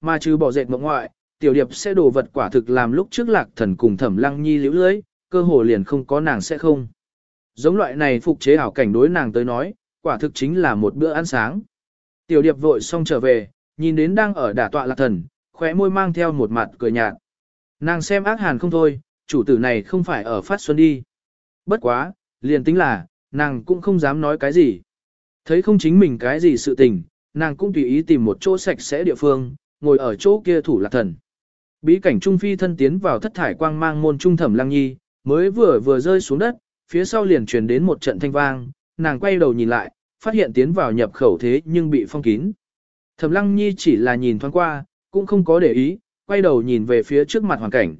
mà trừ bỏ dệt mộng ngoại, tiểu điệp sẽ đồ vật quả thực làm lúc trước lạc thần cùng thẩm lăng nhi liễu lưới, cơ hồ liền không có nàng sẽ không. Giống loại này phục chế ảo cảnh đối nàng tới nói, quả thực chính là một bữa ăn sáng. Tiểu điệp vội xong trở về, nhìn đến đang ở đả tọa lạc thần, khóe môi mang theo một mặt cười nhạt. Nàng xem ác hàn không thôi, chủ tử này không phải ở phát xuân đi. Bất quá, liền tính là, nàng cũng không dám nói cái gì. Thấy không chính mình cái gì sự tình, nàng cũng tùy ý tìm một chỗ sạch sẽ địa phương, ngồi ở chỗ kia thủ lạc thần. Bí cảnh trung phi thân tiến vào thất thải quang mang môn trung thẩm lăng nhi, mới vừa vừa rơi xuống đất, phía sau liền truyền đến một trận thanh vang, nàng quay đầu nhìn lại, phát hiện tiến vào nhập khẩu thế nhưng bị phong kín. Thẩm lăng nhi chỉ là nhìn thoáng qua, cũng không có để ý, quay đầu nhìn về phía trước mặt hoàn cảnh.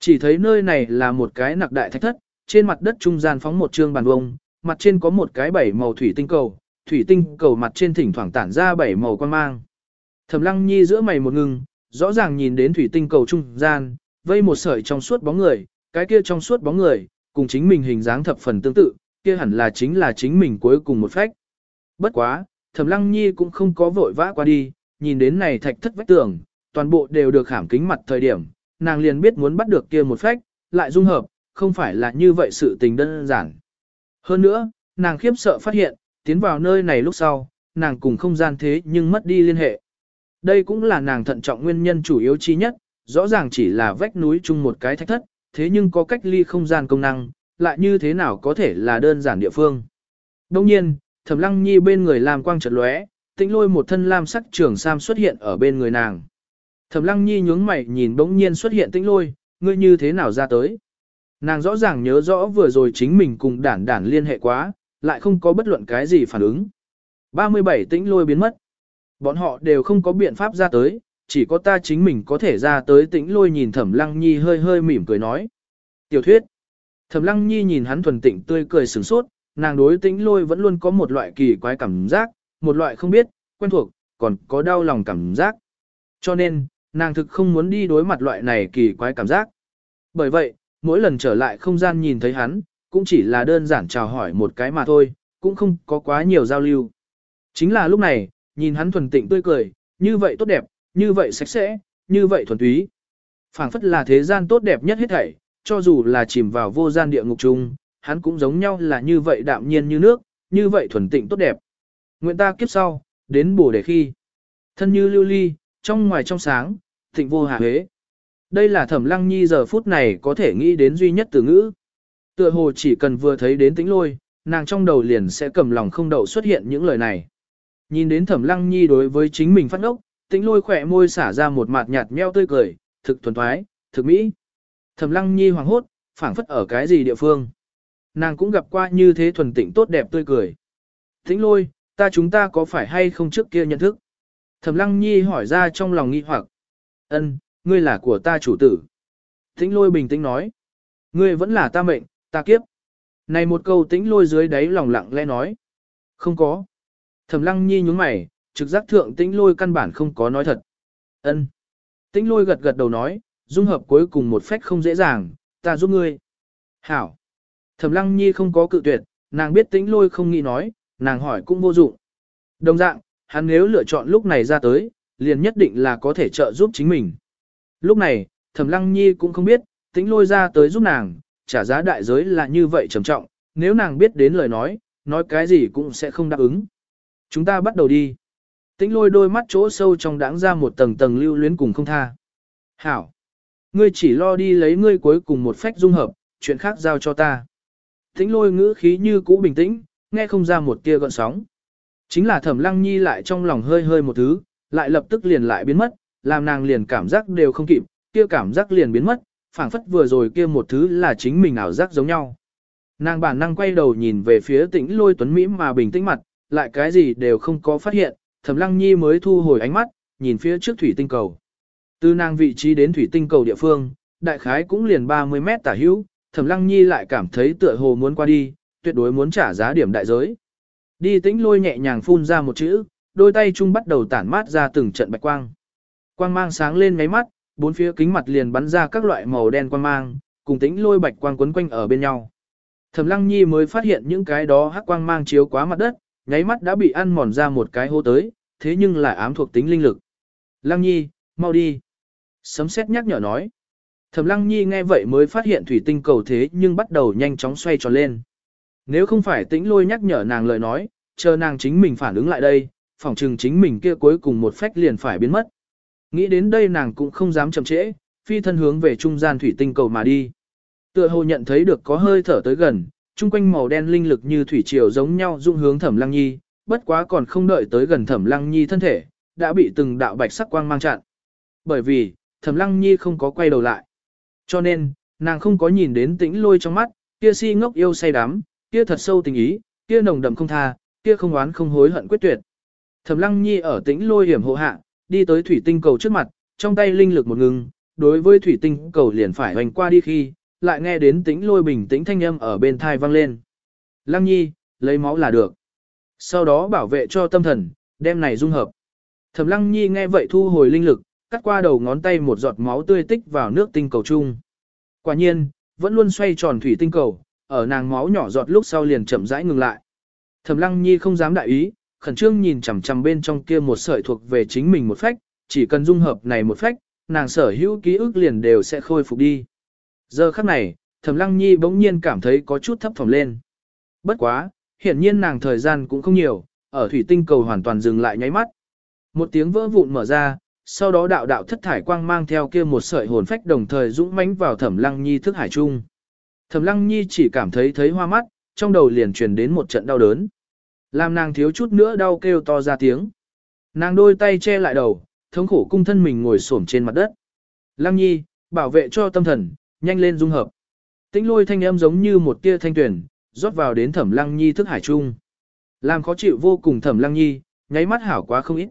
Chỉ thấy nơi này là một cái nặc đại thạch thất, trên mặt đất trung gian phóng một trương bàn vông, mặt trên có một cái bảy màu thủy tinh cầu, thủy tinh cầu mặt trên thỉnh thoảng tản ra bảy màu quan mang. Thẩm Lăng Nhi giữa mày một ngừng, rõ ràng nhìn đến thủy tinh cầu trung gian, vây một sợi trong suốt bóng người, cái kia trong suốt bóng người, cùng chính mình hình dáng thập phần tương tự, kia hẳn là chính là chính mình cuối cùng một phách. Bất quá, Thẩm Lăng Nhi cũng không có vội vã qua đi, nhìn đến này thạch thất vách tường, toàn bộ đều được khảm kính mặt thời điểm, nàng liền biết muốn bắt được kia một phách, lại dung hợp, không phải là như vậy sự tình đơn giản. Hơn nữa, nàng khiếp sợ phát hiện, tiến vào nơi này lúc sau, nàng cùng không gian thế nhưng mất đi liên hệ. Đây cũng là nàng thận trọng nguyên nhân chủ yếu chi nhất, rõ ràng chỉ là vách núi chung một cái thách thất, thế nhưng có cách ly không gian công năng, lại như thế nào có thể là đơn giản địa phương. Đông nhiên, Thẩm Lăng Nhi bên người làm quang chợt lóe, tĩnh lôi một thân lam sắc trường sam xuất hiện ở bên người nàng. Thẩm Lăng Nhi nhướng mày nhìn bỗng nhiên xuất hiện tĩnh lôi, ngươi như thế nào ra tới? Nàng rõ ràng nhớ rõ vừa rồi chính mình cùng đản đản liên hệ quá, lại không có bất luận cái gì phản ứng. 37 tĩnh lôi biến mất. Bọn họ đều không có biện pháp ra tới, chỉ có ta chính mình có thể ra tới tĩnh lôi nhìn thẩm lăng nhi hơi hơi mỉm cười nói. Tiểu thuyết. Thẩm lăng nhi nhìn hắn thuần tịnh tươi cười sửng sốt, nàng đối tĩnh lôi vẫn luôn có một loại kỳ quái cảm giác, một loại không biết, quen thuộc, còn có đau lòng cảm giác. Cho nên, nàng thực không muốn đi đối mặt loại này kỳ quái cảm giác. Bởi vậy, mỗi lần trở lại không gian nhìn thấy hắn, cũng chỉ là đơn giản chào hỏi một cái mà thôi, cũng không có quá nhiều giao lưu. Chính là lúc này, nhìn hắn thuần tịnh tươi cười, như vậy tốt đẹp, như vậy sạch sẽ, như vậy thuần túy. phảng phất là thế gian tốt đẹp nhất hết thảy, cho dù là chìm vào vô gian địa ngục chung, hắn cũng giống nhau là như vậy đạm nhiên như nước, như vậy thuần tịnh tốt đẹp. Nguyện ta kiếp sau, đến bổ đề khi. Thân như lưu ly, trong ngoài trong sáng, thịnh vô hạ huế. Đây là thẩm lăng nhi giờ phút này có thể nghĩ đến duy nhất từ ngữ. Tựa hồ chỉ cần vừa thấy đến tính lôi, nàng trong đầu liền sẽ cầm lòng không đậu xuất hiện những lời này. Nhìn đến thẩm lăng nhi đối với chính mình phát ốc, tĩnh lôi khỏe môi xả ra một mặt nhạt meo tươi cười, thực thuần thoái, thực mỹ. Thẩm lăng nhi hoàng hốt, phảng phất ở cái gì địa phương. Nàng cũng gặp qua như thế thuần tịnh tốt đẹp tươi cười. tĩnh lôi, ta chúng ta có phải hay không trước kia nhận thức? Thẩm lăng nhi hỏi ra trong lòng nghi hoặc. ân ngươi là của ta chủ tử. Tĩnh lôi bình tĩnh nói. Ngươi vẫn là ta mệnh, ta kiếp. Này một câu tĩnh lôi dưới đáy lòng lặng lẽ nói. Không có. Thẩm lăng nhi nhúng mày, trực giác thượng tĩnh lôi căn bản không có nói thật. ân Tĩnh lôi gật gật đầu nói, dung hợp cuối cùng một phách không dễ dàng, ta giúp ngươi. Hảo. Thẩm lăng nhi không có cự tuyệt, nàng biết tĩnh lôi không nghĩ nói, nàng hỏi cũng vô dụng. Đồng dạng, hắn nếu lựa chọn lúc này ra tới, liền nhất định là có thể trợ giúp chính mình. Lúc này, Thẩm Lăng Nhi cũng không biết, Tĩnh lôi ra tới giúp nàng, trả giá đại giới là như vậy trầm trọng, nếu nàng biết đến lời nói, nói cái gì cũng sẽ không đáp ứng. Chúng ta bắt đầu đi. Tĩnh lôi đôi mắt chỗ sâu trong đáng ra một tầng tầng lưu luyến cùng không tha. Hảo. Ngươi chỉ lo đi lấy ngươi cuối cùng một phách dung hợp, chuyện khác giao cho ta. Tĩnh lôi ngữ khí như cũ bình tĩnh, nghe không ra một tia gợn sóng. Chính là thẩm lăng nhi lại trong lòng hơi hơi một thứ, lại lập tức liền lại biến mất, làm nàng liền cảm giác đều không kịp, kia cảm giác liền biến mất, phảng phất vừa rồi kia một thứ là chính mình ảo giác giống nhau. Nàng bản năng quay đầu nhìn về phía tĩnh lôi tuấn Mỹ mà bình tĩnh mặt, lại cái gì đều không có phát hiện, thẩm lăng nhi mới thu hồi ánh mắt, nhìn phía trước thủy tinh cầu. Từ nàng vị trí đến thủy tinh cầu địa phương, đại khái cũng liền 30 mét tả hữu, thẩm lăng nhi lại cảm thấy tựa hồ muốn qua đi, tuyệt đối muốn trả giá điểm đại giới. Đi tĩnh lôi nhẹ nhàng phun ra một chữ, đôi tay chung bắt đầu tản mát ra từng trận bạch quang. Quang mang sáng lên ngáy mắt, bốn phía kính mặt liền bắn ra các loại màu đen quang mang, cùng tĩnh lôi bạch quang quấn quanh ở bên nhau. Thẩm Lăng Nhi mới phát hiện những cái đó hắc quang mang chiếu quá mặt đất, nháy mắt đã bị ăn mòn ra một cái hô tới, thế nhưng lại ám thuộc tính linh lực. Lăng Nhi, mau đi. Sấm sét nhắc nhở nói. Thẩm Lăng Nhi nghe vậy mới phát hiện thủy tinh cầu thế nhưng bắt đầu nhanh chóng xoay tròn lên. Nếu không phải tĩnh lôi nhắc nhở nàng lời nói, chờ nàng chính mình phản ứng lại đây, phòng chừng chính mình kia cuối cùng một phách liền phải biến mất. Nghĩ đến đây nàng cũng không dám chậm trễ, phi thân hướng về trung gian thủy tinh cầu mà đi. Tựa hồ nhận thấy được có hơi thở tới gần, chung quanh màu đen linh lực như thủy triều giống nhau dung hướng Thẩm Lăng Nhi, bất quá còn không đợi tới gần Thẩm Lăng Nhi thân thể, đã bị từng đạo bạch sắc quang mang chặn. Bởi vì, Thẩm Lăng Nhi không có quay đầu lại. Cho nên, nàng không có nhìn đến tĩnh lôi trong mắt, kia si ngốc yêu say đắm, kia thật sâu tình ý, kia nồng đậm không tha, kia không oán không hối hận quyết tuyệt. Thẩm Lăng Nhi ở tĩnh lôi hiểm hộ hạ, đi tới thủy tinh cầu trước mặt, trong tay linh lực một ngừng, đối với thủy tinh cầu liền phải hoành qua đi khi, lại nghe đến tĩnh lôi bình tĩnh thanh âm ở bên thai vang lên. Lăng Nhi, lấy máu là được. Sau đó bảo vệ cho tâm thần, đem này dung hợp. Thẩm Lăng Nhi nghe vậy thu hồi linh lực, cắt qua đầu ngón tay một giọt máu tươi tích vào nước tinh cầu chung. Quả nhiên, vẫn luôn xoay tròn thủy tinh cầu, ở nàng máu nhỏ giọt lúc sau liền chậm rãi ngừng lại. Thẩm Lăng Nhi không dám đại ý, khẩn trương nhìn chằm chằm bên trong kia một sợi thuộc về chính mình một phách, chỉ cần dung hợp này một phách, nàng sở hữu ký ức liền đều sẽ khôi phục đi. Giờ khắc này, Thẩm Lăng Nhi bỗng nhiên cảm thấy có chút thấp thỏm lên. Bất quá, hiển nhiên nàng thời gian cũng không nhiều, ở thủy tinh cầu hoàn toàn dừng lại nháy mắt. Một tiếng vỡ vụn mở ra, sau đó đạo đạo thất thải quang mang theo kia một sợi hồn phách đồng thời dũng mãnh vào Thẩm Lăng Nhi thức hải trung. Thẩm Lăng Nhi chỉ cảm thấy thấy hoa mắt, trong đầu liền truyền đến một trận đau đớn. Làm nàng thiếu chút nữa đau kêu to ra tiếng. Nàng đôi tay che lại đầu, thống khổ cung thân mình ngồi xổm trên mặt đất. Lăng Nhi, bảo vệ cho tâm thần, nhanh lên dung hợp. Tĩnh lôi thanh âm giống như một tia thanh tuyển, rót vào đến Thẩm Lăng Nhi thức hải trung. Làm khó chịu vô cùng Thẩm Lăng Nhi, nháy mắt hảo quá không ít.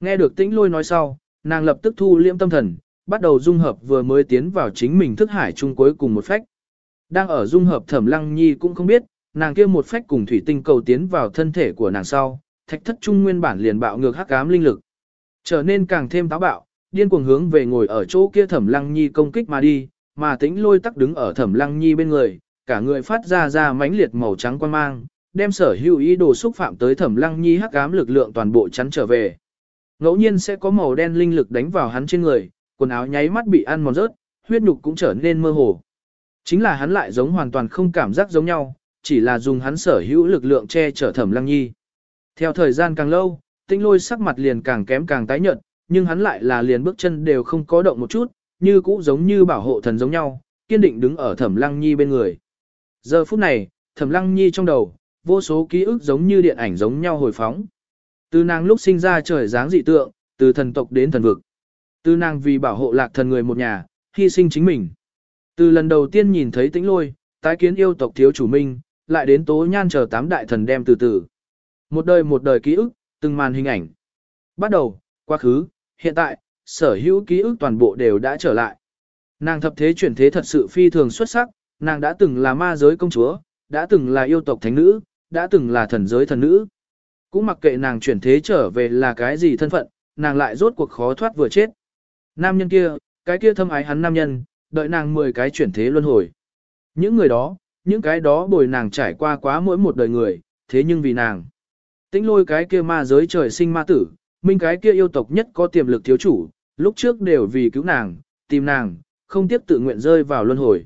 Nghe được tĩnh lôi nói sau, nàng lập tức thu liễm tâm thần, bắt đầu dung hợp vừa mới tiến vào chính mình thức hải trung cuối cùng một phách. Đang ở dung hợp thẩm lăng nhi cũng không biết, nàng kia một phách cùng thủy tinh cầu tiến vào thân thể của nàng sau, thạch thất trung nguyên bản liền bạo ngược hắc ám linh lực. Trở nên càng thêm táo bạo, điên cuồng hướng về ngồi ở chỗ kia thẩm lăng nhi công kích mà đi, mà tĩnh lôi tắc đứng ở thẩm lăng nhi bên người, cả người phát ra ra mãnh liệt màu trắng quan mang, đem sở hữu ý đồ xúc phạm tới thẩm lăng nhi hắc ám lực lượng toàn bộ chắn trở về. Ngẫu nhiên sẽ có màu đen linh lực đánh vào hắn trên người, quần áo nháy mắt bị ăn mòn rớt, huyết nhục cũng trở nên mơ hồ. Chính là hắn lại giống hoàn toàn không cảm giác giống nhau, chỉ là dùng hắn sở hữu lực lượng che chở thẩm lăng nhi. Theo thời gian càng lâu, tinh lôi sắc mặt liền càng kém càng tái nhợt, nhưng hắn lại là liền bước chân đều không có động một chút, như cũ giống như bảo hộ thần giống nhau, kiên định đứng ở thẩm lăng nhi bên người. Giờ phút này, thẩm lăng nhi trong đầu, vô số ký ức giống như điện ảnh giống nhau hồi phóng. Từ nàng lúc sinh ra trời dáng dị tượng, từ thần tộc đến thần vực. Từ nàng vì bảo hộ lạc thần người một nhà, hy sinh chính mình. Từ lần đầu tiên nhìn thấy tĩnh lôi, tái kiến yêu tộc thiếu chủ minh, lại đến tố nhan chờ tám đại thần đem từ từ. Một đời một đời ký ức, từng màn hình ảnh. Bắt đầu, quá khứ, hiện tại, sở hữu ký ức toàn bộ đều đã trở lại. Nàng thập thế chuyển thế thật sự phi thường xuất sắc, nàng đã từng là ma giới công chúa, đã từng là yêu tộc thánh nữ, đã từng là thần giới thần nữ. Cũng mặc kệ nàng chuyển thế trở về là cái gì thân phận, nàng lại rốt cuộc khó thoát vừa chết. Nam nhân kia, cái kia thâm ái hắn nam nhân, đợi nàng 10 cái chuyển thế luân hồi. Những người đó, những cái đó bồi nàng trải qua quá mỗi một đời người, thế nhưng vì nàng. Tĩnh lôi cái kia ma giới trời sinh ma tử, minh cái kia yêu tộc nhất có tiềm lực thiếu chủ, lúc trước đều vì cứu nàng, tìm nàng, không tiếp tự nguyện rơi vào luân hồi.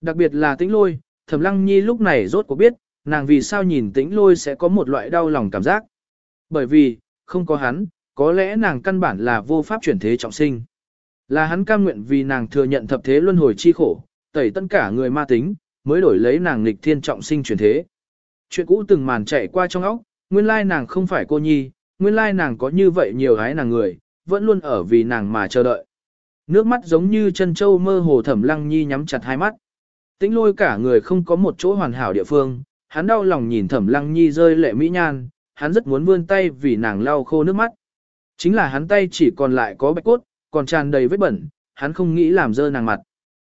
Đặc biệt là tĩnh lôi, thẩm lăng nhi lúc này rốt cuộc biết, nàng vì sao nhìn tĩnh lôi sẽ có một loại đau lòng cảm giác. Bởi vì, không có hắn, có lẽ nàng căn bản là vô pháp chuyển thế trọng sinh. Là hắn cam nguyện vì nàng thừa nhận thập thế luân hồi chi khổ, tẩy tất cả người ma tính, mới đổi lấy nàng nghịch thiên trọng sinh chuyển thế. Chuyện cũ từng màn chạy qua trong óc, nguyên lai nàng không phải cô nhi, nguyên lai nàng có như vậy nhiều gái nàng người, vẫn luôn ở vì nàng mà chờ đợi. Nước mắt giống như chân châu mơ hồ thẩm lăng nhi nhắm chặt hai mắt. Tĩnh lôi cả người không có một chỗ hoàn hảo địa phương, hắn đau lòng nhìn thẩm lăng nhi rơi lệ mỹ nhan, hắn rất muốn vươn tay vì nàng lau khô nước mắt. Chính là hắn tay chỉ còn lại có bạch cốt, còn tràn đầy vết bẩn, hắn không nghĩ làm dơ nàng mặt.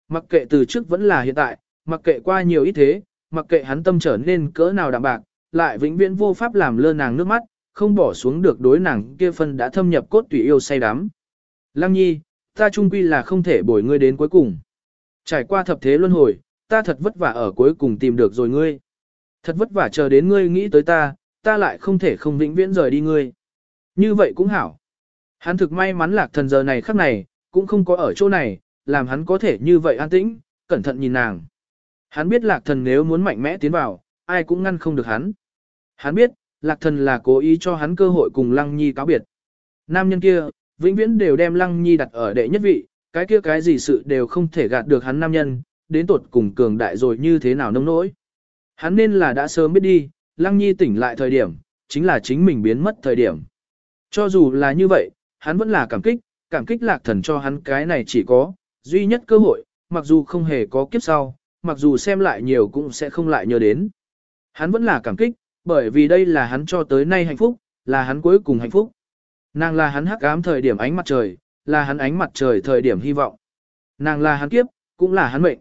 Mặc kệ từ trước vẫn là hiện tại, mặc kệ qua nhiều ít thế, mặc kệ hắn tâm trở nên cỡ nào đạm bạc, lại vĩnh viễn vô pháp làm lơ nàng nước mắt, không bỏ xuống được đối nàng kia phân đã thâm nhập cốt tùy yêu say đắm. Lăng nhi, ta trung quy là không thể bồi ngươi đến cuối cùng. Trải qua thập thế luân hồi, ta thật vất vả ở cuối cùng tìm được rồi ngươi. Thật vất vả chờ đến ngươi nghĩ tới ta, ta lại không thể không vĩnh viễn rời đi ngươi. Như vậy cũng hảo. Hắn thực may mắn lạc thần giờ này khắc này, cũng không có ở chỗ này, làm hắn có thể như vậy an tĩnh, cẩn thận nhìn nàng. Hắn biết lạc thần nếu muốn mạnh mẽ tiến vào, ai cũng ngăn không được hắn. Hắn biết, lạc thần là cố ý cho hắn cơ hội cùng lăng nhi cáo biệt. Nam nhân kia, vĩnh viễn đều đem lăng nhi đặt ở đệ nhất vị, cái kia cái gì sự đều không thể gạt được hắn nam nhân, đến tột cùng cường đại rồi như thế nào nông nỗi. Hắn nên là đã sớm biết đi, lăng nhi tỉnh lại thời điểm, chính là chính mình biến mất thời điểm. Cho dù là như vậy, hắn vẫn là cảm kích, cảm kích lạc thần cho hắn cái này chỉ có, duy nhất cơ hội, mặc dù không hề có kiếp sau, mặc dù xem lại nhiều cũng sẽ không lại nhớ đến. Hắn vẫn là cảm kích, bởi vì đây là hắn cho tới nay hạnh phúc, là hắn cuối cùng hạnh phúc. Nàng là hắn hắc ám thời điểm ánh mặt trời, là hắn ánh mặt trời thời điểm hy vọng. Nàng là hắn kiếp, cũng là hắn mệnh.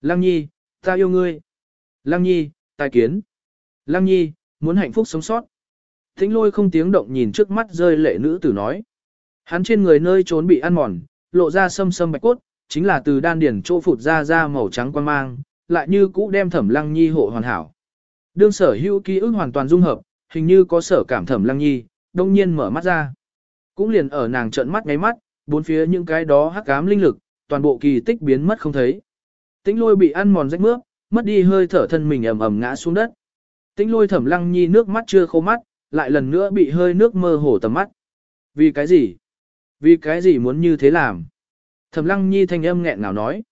Lăng nhi, ta yêu ngươi. Lăng nhi, tài kiến. Lăng nhi, muốn hạnh phúc sống sót. Thính lôi không tiếng động nhìn trước mắt rơi lệ nữ tử nói. Hắn trên người nơi trốn bị ăn mòn, lộ ra sâm sâm bạch cốt, chính là từ đan điển chỗ phụt ra ra màu trắng quan mang, lại như cũ đem thẩm lăng nhi hộ hoàn hảo. Đương sở hữu ký ức hoàn toàn dung hợp, hình như có sở cảm thẩm lăng nhi, đông nhiên mở mắt ra. Cũng liền ở nàng trợn mắt ngáy mắt, bốn phía những cái đó hắc ám linh lực, toàn bộ kỳ tích biến mất không thấy. Tĩnh lôi bị ăn mòn rách mướp, mất đi hơi thở thân mình ầm ầm ngã xuống đất. Tĩnh lôi thẩm lăng nhi nước mắt chưa khô mắt, lại lần nữa bị hơi nước mơ hồ tầm mắt. Vì cái gì? Vì cái gì muốn như thế làm? Thẩm lăng nhi thanh âm nghẹn ngào nói.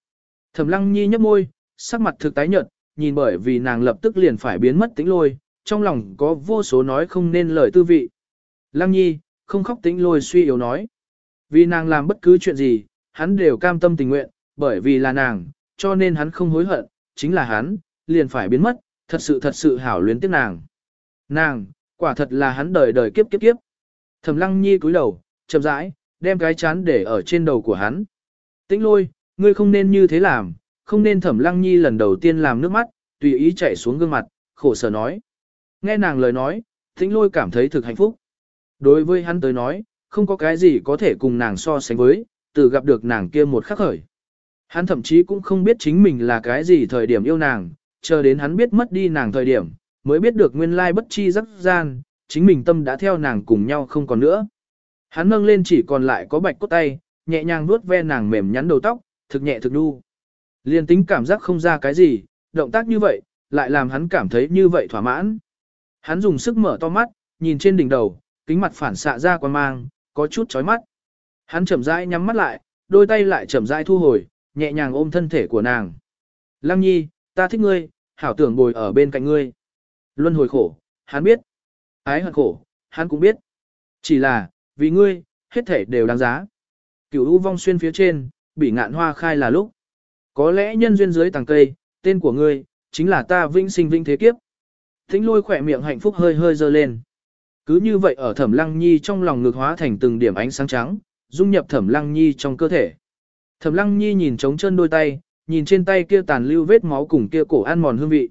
Thẩm lăng nhi nhấp môi, sắc mặt thực tái nhợt, nhìn bởi vì nàng lập tức liền phải biến mất tĩnh lôi, trong lòng có vô số nói không nên lời tư vị. Lăng nhi, không khóc tĩnh lôi suy yếu nói. Vì nàng làm bất cứ chuyện gì, hắn đều cam tâm tình nguyện, bởi vì là nàng, cho nên hắn không hối hận, chính là hắn, liền phải biến mất, thật sự thật sự hảo luyến tiếc nàng. Nàng, quả thật là hắn đời đời kiếp kiếp kiếp. Thẩm lăng nhi cúi đầu, chậm rãi, đem cái chán để ở trên đầu của hắn. Tĩnh lôi, ngươi không nên như thế làm, không nên thẩm lăng nhi lần đầu tiên làm nước mắt, tùy ý chảy xuống gương mặt, khổ sở nói. Nghe nàng lời nói, tĩnh lôi cảm thấy thực hạnh phúc. Đối với hắn tới nói, không có cái gì có thể cùng nàng so sánh với, từ gặp được nàng kia một khắc khởi. Hắn thậm chí cũng không biết chính mình là cái gì thời điểm yêu nàng, chờ đến hắn biết mất đi nàng thời điểm, mới biết được nguyên lai bất chi rắc gian, chính mình tâm đã theo nàng cùng nhau không còn nữa. Hắn nâng lên chỉ còn lại có bạch cốt tay, nhẹ nhàng vuốt ve nàng mềm nhắn đầu tóc, thực nhẹ thực đu. Liên tính cảm giác không ra cái gì, động tác như vậy, lại làm hắn cảm thấy như vậy thỏa mãn. Hắn dùng sức mở to mắt, nhìn trên đỉnh đầu, kính mặt phản xạ ra quan mang, có chút chói mắt. Hắn chậm rãi nhắm mắt lại, đôi tay lại chậm rãi thu hồi, nhẹ nhàng ôm thân thể của nàng. Lăng nhi, ta thích ngươi, hảo tưởng bồi ở bên cạnh ngươi. Luân hồi khổ, hắn biết. Ái hận khổ, hắn cũng biết. Chỉ là, vì ngươi, hết thể đều đáng giá. Cửu u vong xuyên phía trên, bị ngạn hoa khai là lúc. Có lẽ nhân duyên dưới tàng cây, tên của ngươi, chính là ta vinh sinh vinh thế kiếp. Thính lôi khỏe miệng hạnh phúc hơi hơi dơ lên. Cứ như vậy ở thẩm lăng nhi trong lòng ngược hóa thành từng điểm ánh sáng trắng, dung nhập thẩm lăng nhi trong cơ thể. Thẩm lăng nhi nhìn trống chân đôi tay, nhìn trên tay kia tàn lưu vết máu cùng kia cổ ăn mòn hương vị.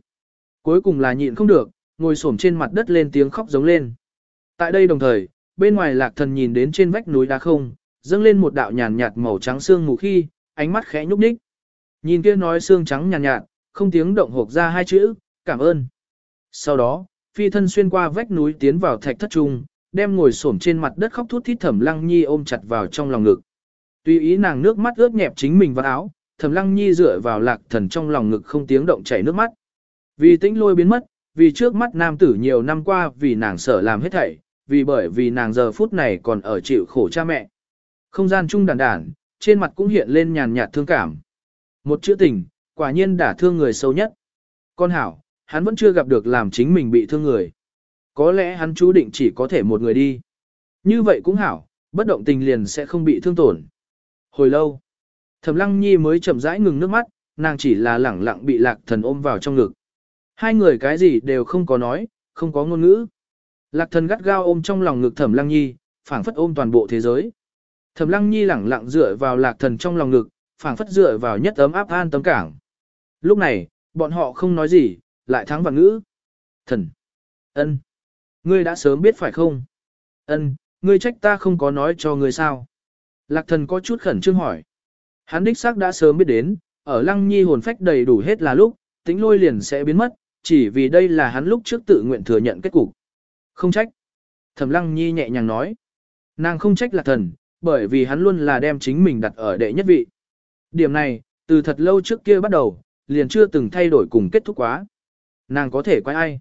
Cuối cùng là nhịn không được, ngồi xổm trên mặt đất lên tiếng khóc giống lên. Tại đây đồng thời, bên ngoài lạc thần nhìn đến trên vách núi đá không, dâng lên một đạo nhàn nhạt màu trắng xương mù khi, ánh mắt khẽ nhúc nhích. Nhìn kia nói xương trắng nhàn nhạt, không tiếng động hộp ra hai chữ, cảm ơn. Sau đó, phi thân xuyên qua vách núi tiến vào thạch thất trung, đem ngồi xổm trên mặt đất khóc thút thít thẩm lăng nhi ôm chặt vào trong lòng ngực. Tùy ý nàng nước mắt ướt nhẹp chính mình vào áo, thẩm lăng nhi dựa vào lạc thần trong lòng ngực không tiếng động chảy nước mắt. Vì tĩnh lôi biến mất, vì trước mắt nam tử nhiều năm qua vì nàng sợ làm hết thảy, vì bởi vì nàng giờ phút này còn ở chịu khổ cha mẹ. Không gian chung đàn đàn, trên mặt cũng hiện lên nhàn nhạt thương cảm. Một chữ tình, quả nhiên đả thương người sâu nhất. Con hảo, hắn vẫn chưa gặp được làm chính mình bị thương người. Có lẽ hắn chú định chỉ có thể một người đi. Như vậy cũng hảo, bất động tình liền sẽ không bị thương tổn. Hồi lâu, Thẩm Lăng Nhi mới chậm rãi ngừng nước mắt, nàng chỉ là lẳng lặng bị Lạc Thần ôm vào trong ngực. Hai người cái gì đều không có nói, không có ngôn ngữ. Lạc Thần gắt gao ôm trong lòng ngực Thẩm Lăng Nhi, phảng phất ôm toàn bộ thế giới. Thẩm Lăng Nhi lẳng lặng dựa vào Lạc Thần trong lòng ngực, phảng phất dựa vào nhất ấm áp an tấm cảng. Lúc này, bọn họ không nói gì, lại thắng bằng ngữ. Thần. ân, Ngươi đã sớm biết phải không? ân, ngươi trách ta không có nói cho ngươi sao? Lạc thần có chút khẩn trương hỏi. Hắn đích xác đã sớm biết đến, ở lăng nhi hồn phách đầy đủ hết là lúc, tính lôi liền sẽ biến mất, chỉ vì đây là hắn lúc trước tự nguyện thừa nhận kết cục. Không trách. Thẩm lăng nhi nhẹ nhàng nói. Nàng không trách lạc thần, bởi vì hắn luôn là đem chính mình đặt ở đệ nhất vị. Điểm này, từ thật lâu trước kia bắt đầu, liền chưa từng thay đổi cùng kết thúc quá. Nàng có thể quay ai?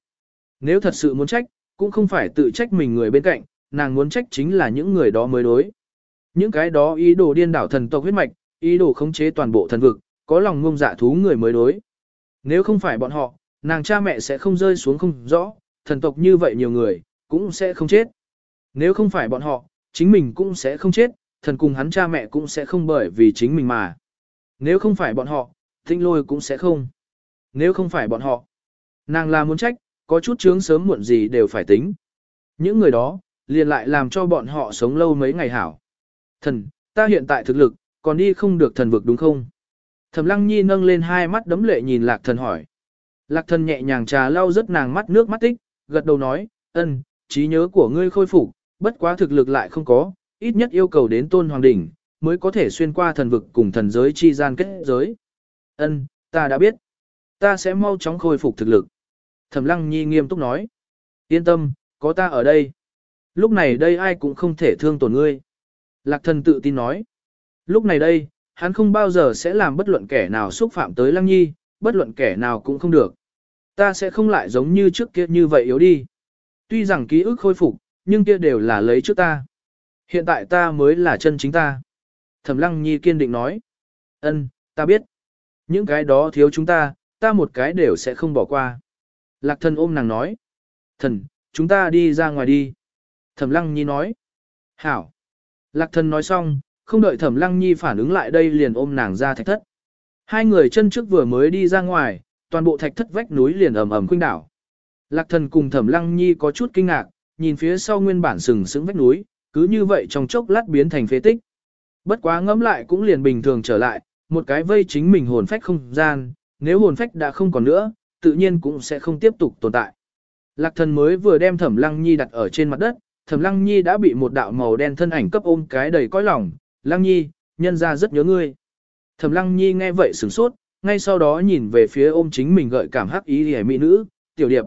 Nếu thật sự muốn trách, cũng không phải tự trách mình người bên cạnh, nàng muốn trách chính là những người đó mới đối. Những cái đó ý đồ điên đảo thần tộc huyết mạch, ý đồ khống chế toàn bộ thần vực, có lòng ngông dạ thú người mới đối. Nếu không phải bọn họ, nàng cha mẹ sẽ không rơi xuống không rõ, thần tộc như vậy nhiều người, cũng sẽ không chết. Nếu không phải bọn họ, chính mình cũng sẽ không chết, thần cùng hắn cha mẹ cũng sẽ không bởi vì chính mình mà. Nếu không phải bọn họ, tinh lôi cũng sẽ không. Nếu không phải bọn họ, nàng là muốn trách, có chút chướng sớm muộn gì đều phải tính. Những người đó, liền lại làm cho bọn họ sống lâu mấy ngày hảo. Thần, ta hiện tại thực lực, còn đi không được thần vực đúng không? Thẩm lăng nhi nâng lên hai mắt đấm lệ nhìn lạc thần hỏi. Lạc thần nhẹ nhàng trà lau rất nàng mắt nước mắt tích, gật đầu nói, ân, trí nhớ của ngươi khôi phục, bất quá thực lực lại không có, ít nhất yêu cầu đến tôn hoàng đỉnh, mới có thể xuyên qua thần vực cùng thần giới chi gian kết giới. Ân, ta đã biết. Ta sẽ mau chóng khôi phục thực lực. Thẩm lăng nhi nghiêm túc nói. Yên tâm, có ta ở đây. Lúc này đây ai cũng không thể thương tổn ngươi. Lạc thần tự tin nói. Lúc này đây, hắn không bao giờ sẽ làm bất luận kẻ nào xúc phạm tới lăng nhi, bất luận kẻ nào cũng không được. Ta sẽ không lại giống như trước kia như vậy yếu đi. Tuy rằng ký ức khôi phục, nhưng kia đều là lấy trước ta. Hiện tại ta mới là chân chính ta. Thẩm lăng nhi kiên định nói. ân, ta biết. Những cái đó thiếu chúng ta, ta một cái đều sẽ không bỏ qua. Lạc thần ôm nàng nói. Thần, chúng ta đi ra ngoài đi. Thẩm lăng nhi nói. Hảo. Lạc thần nói xong, không đợi thẩm lăng nhi phản ứng lại đây liền ôm nàng ra thạch thất. Hai người chân trước vừa mới đi ra ngoài, toàn bộ thạch thất vách núi liền ầm ầm khuynh đảo. Lạc thần cùng thẩm lăng nhi có chút kinh ngạc, nhìn phía sau nguyên bản sừng sững vách núi, cứ như vậy trong chốc lát biến thành phế tích. Bất quá ngẫm lại cũng liền bình thường trở lại, một cái vây chính mình hồn phách không gian, nếu hồn phách đã không còn nữa, tự nhiên cũng sẽ không tiếp tục tồn tại. Lạc thần mới vừa đem thẩm lăng nhi đặt ở trên mặt đất, thẩm lăng nhi đã bị một đạo màu đen thân ảnh cấp ôm cái đầy cõi lòng, lăng nhi, nhân ra rất nhớ ngươi. Thẩm lăng nhi nghe vậy sửng sốt, ngay sau đó nhìn về phía ôm chính mình gợi cảm hắc ý hề mỹ nữ, tiểu điệp.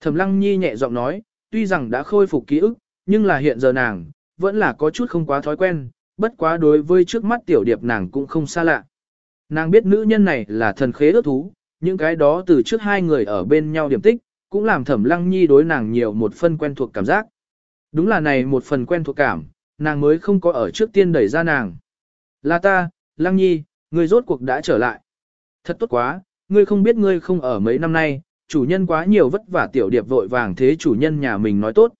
Thẩm lăng nhi nhẹ giọng nói, tuy rằng đã khôi phục ký ức, nhưng là hiện giờ nàng, vẫn là có chút không quá thói quen, bất quá đối với trước mắt tiểu điệp nàng cũng không xa lạ. Nàng biết nữ nhân này là thần khế ước thú, những cái đó từ trước hai người ở bên nhau điểm tích, cũng làm thẩm lăng nhi đối nàng nhiều một phần quen thuộc cảm giác. Đúng là này một phần quen thuộc cảm, nàng mới không có ở trước tiên đẩy ra nàng. Là ta, lăng nhi, ngươi rốt cuộc đã trở lại. Thật tốt quá, ngươi không biết ngươi không ở mấy năm nay, chủ nhân quá nhiều vất vả tiểu điệp vội vàng thế chủ nhân nhà mình nói tốt.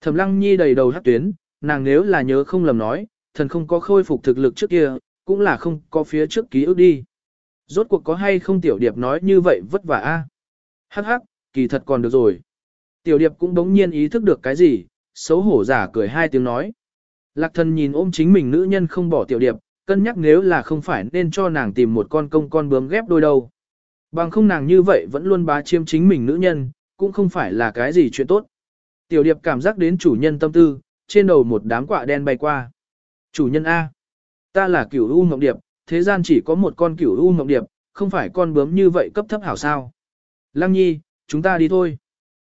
Thẩm lăng nhi đầy đầu hát tuyến, nàng nếu là nhớ không lầm nói, thần không có khôi phục thực lực trước kia, cũng là không có phía trước ký ức đi. Rốt cuộc có hay không tiểu điệp nói như vậy vất vả a? Hắc hắc, kỳ thật còn được rồi. Tiểu điệp cũng đống nhiên ý thức được cái gì, xấu hổ giả cười hai tiếng nói. Lạc thần nhìn ôm chính mình nữ nhân không bỏ tiểu điệp, cân nhắc nếu là không phải nên cho nàng tìm một con công con bướm ghép đôi đâu. Bằng không nàng như vậy vẫn luôn bá chiêm chính mình nữ nhân, cũng không phải là cái gì chuyện tốt. Tiểu điệp cảm giác đến chủ nhân tâm tư, trên đầu một đám quạ đen bay qua. Chủ nhân A. Ta là cửu U Mộng Điệp, thế gian chỉ có một con cửu U Mộng Điệp, không phải con bướm như vậy cấp thấp hảo sao. Lăng nhi, chúng ta đi thôi.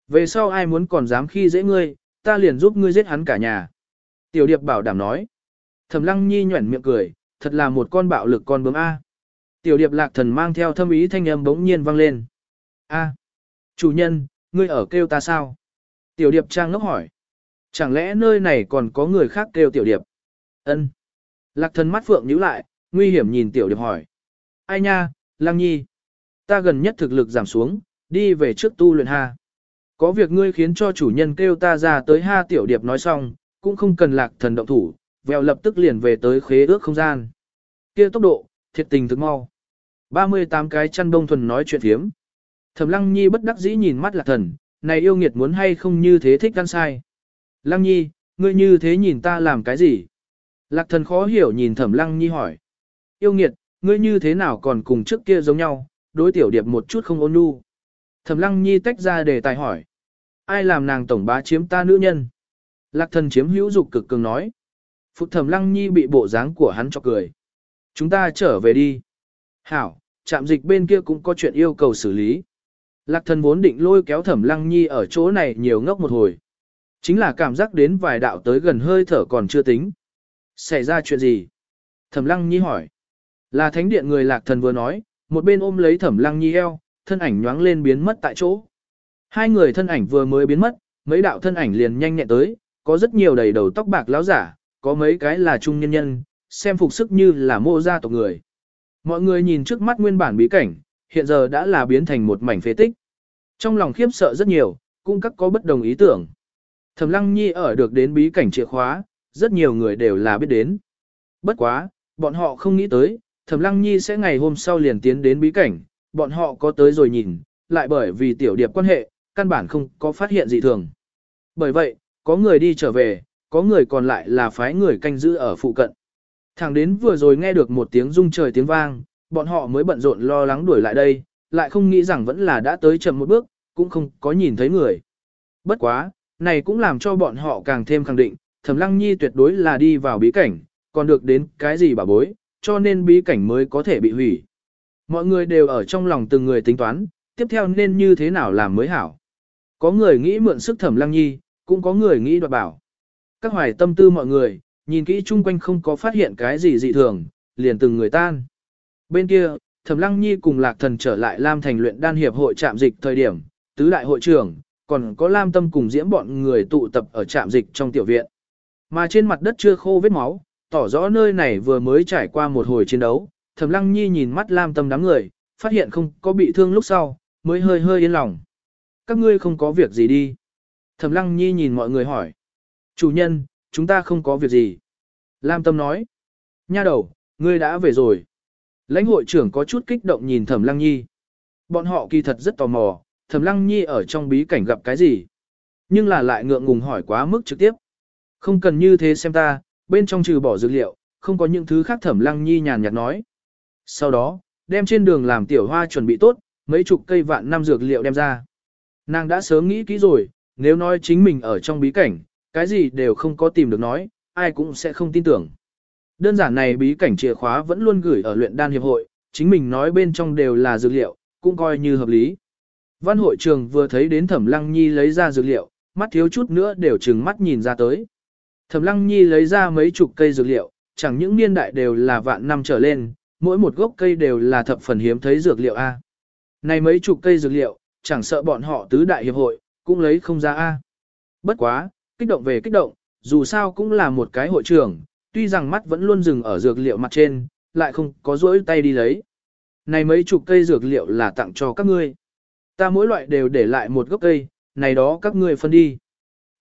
Về sau ai muốn còn dám khi dễ ngươi, ta liền giúp ngươi giết hắn cả nhà. Tiểu điệp bảo đảm nói. Thẩm lăng nhi nhuẩn miệng cười, thật là một con bạo lực con bướm A. Tiểu điệp lạc thần mang theo thâm ý thanh âm bỗng nhiên vang lên. A. Chủ nhân, ngươi ở kêu ta sao? Tiểu điệp trang ngốc hỏi. Chẳng lẽ nơi này còn có người khác kêu tiểu điệp? Ân. Lạc thần mắt phượng nhíu lại, nguy hiểm nhìn tiểu điệp hỏi. Ai nha, Lăng Nhi. Ta gần nhất thực lực giảm xuống, đi về trước tu luyện ha. Có việc ngươi khiến cho chủ nhân kêu ta ra tới ha tiểu điệp nói xong, cũng không cần lạc thần động thủ, vèo lập tức liền về tới khế ước không gian. kia tốc độ, thiệt tình thực mau. 38 cái chăn đông thuần nói chuyện thiếm. Thẩm Lăng Nhi bất đắc dĩ nhìn mắt lạc thần, này yêu nghiệt muốn hay không như thế thích ăn sai. Lăng Nhi, ngươi như thế nhìn ta làm cái gì? Lạc thần khó hiểu nhìn Thẩm Lăng Nhi hỏi. Yêu nghiệt, ngươi như thế nào còn cùng trước kia giống nhau, đối tiểu điệp một chút không ôn nhu. Thẩm Lăng Nhi tách ra để tài hỏi. Ai làm nàng tổng bá chiếm ta nữ nhân? Lạc thần chiếm hữu dục cực cường nói. Phục Thẩm Lăng Nhi bị bộ dáng của hắn cho cười. Chúng ta trở về đi. Hảo, trạm dịch bên kia cũng có chuyện yêu cầu xử lý. Lạc thần vốn định lôi kéo thẩm lăng nhi ở chỗ này nhiều ngốc một hồi. Chính là cảm giác đến vài đạo tới gần hơi thở còn chưa tính. Xảy ra chuyện gì? Thẩm lăng nhi hỏi. Là thánh điện người lạc thần vừa nói, một bên ôm lấy thẩm lăng nhi eo, thân ảnh nhoáng lên biến mất tại chỗ. Hai người thân ảnh vừa mới biến mất, mấy đạo thân ảnh liền nhanh nhẹn tới, có rất nhiều đầy đầu tóc bạc lão giả, có mấy cái là trung nhân nhân, xem phục sức như là mô gia tộc người. Mọi người nhìn trước mắt nguyên bản bí cảnh, hiện giờ đã là biến thành một mảnh phế tích. Trong lòng khiếp sợ rất nhiều, cũng các có bất đồng ý tưởng. Thẩm Lăng Nhi ở được đến bí cảnh chìa khóa, rất nhiều người đều là biết đến. Bất quá, bọn họ không nghĩ tới, Thẩm Lăng Nhi sẽ ngày hôm sau liền tiến đến bí cảnh, bọn họ có tới rồi nhìn, lại bởi vì tiểu điệp quan hệ, căn bản không có phát hiện gì thường. Bởi vậy, có người đi trở về, có người còn lại là phái người canh giữ ở phụ cận. Thẳng đến vừa rồi nghe được một tiếng rung trời tiếng vang, bọn họ mới bận rộn lo lắng đuổi lại đây, lại không nghĩ rằng vẫn là đã tới chậm một bước, cũng không có nhìn thấy người. Bất quá, này cũng làm cho bọn họ càng thêm khẳng định, Thẩm Lăng Nhi tuyệt đối là đi vào bí cảnh, còn được đến cái gì bảo bối, cho nên bí cảnh mới có thể bị hủy. Mọi người đều ở trong lòng từng người tính toán, tiếp theo nên như thế nào làm mới hảo. Có người nghĩ mượn sức Thẩm Lăng Nhi, cũng có người nghĩ đoạt bảo. Các hoài tâm tư mọi người, nhìn kỹ chung quanh không có phát hiện cái gì dị thường, liền từng người tan. Bên kia, Thẩm Lăng Nhi cùng Lạc Thần trở lại Lam Thành luyện đan hiệp hội trạm dịch thời điểm, tứ đại hội trưởng, còn có Lam Tâm cùng diễm bọn người tụ tập ở trạm dịch trong tiểu viện. Mà trên mặt đất chưa khô vết máu, tỏ rõ nơi này vừa mới trải qua một hồi chiến đấu, Thẩm Lăng Nhi nhìn mắt Lam Tâm đám người, phát hiện không có bị thương lúc sau, mới hơi hơi yên lòng. Các ngươi không có việc gì đi. Thẩm Lăng Nhi nhìn mọi người hỏi. Chủ nhân, chúng ta không có việc gì. Lam Tâm nói. Nha đầu, ngươi đã về rồi. Lãnh hội trưởng có chút kích động nhìn Thẩm Lăng Nhi. Bọn họ kỳ thật rất tò mò, Thẩm Lăng Nhi ở trong bí cảnh gặp cái gì. Nhưng là lại ngượng ngùng hỏi quá mức trực tiếp. Không cần như thế xem ta, bên trong trừ bỏ dược liệu, không có những thứ khác Thẩm Lăng Nhi nhàn nhạt nói. Sau đó, đem trên đường làm tiểu hoa chuẩn bị tốt, mấy chục cây vạn năm dược liệu đem ra. Nàng đã sớm nghĩ kỹ rồi, nếu nói chính mình ở trong bí cảnh, cái gì đều không có tìm được nói, ai cũng sẽ không tin tưởng. Đơn giản này bí cảnh chìa khóa vẫn luôn gửi ở luyện đan hiệp hội, chính mình nói bên trong đều là dược liệu, cũng coi như hợp lý. Văn hội trường vừa thấy đến Thẩm Lăng Nhi lấy ra dược liệu, mắt thiếu chút nữa đều trừng mắt nhìn ra tới. Thẩm Lăng Nhi lấy ra mấy chục cây dược liệu, chẳng những niên đại đều là vạn năm trở lên, mỗi một gốc cây đều là thập phần hiếm thấy dược liệu A. Này mấy chục cây dược liệu, chẳng sợ bọn họ tứ đại hiệp hội, cũng lấy không ra A. Bất quá, kích động về kích động, dù sao cũng là một cái hội trưởng, tuy rằng mắt vẫn luôn dừng ở dược liệu mặt trên, lại không có rỗi tay đi lấy. Này mấy chục cây dược liệu là tặng cho các ngươi. Ta mỗi loại đều để lại một gốc cây, này đó các ngươi phân đi.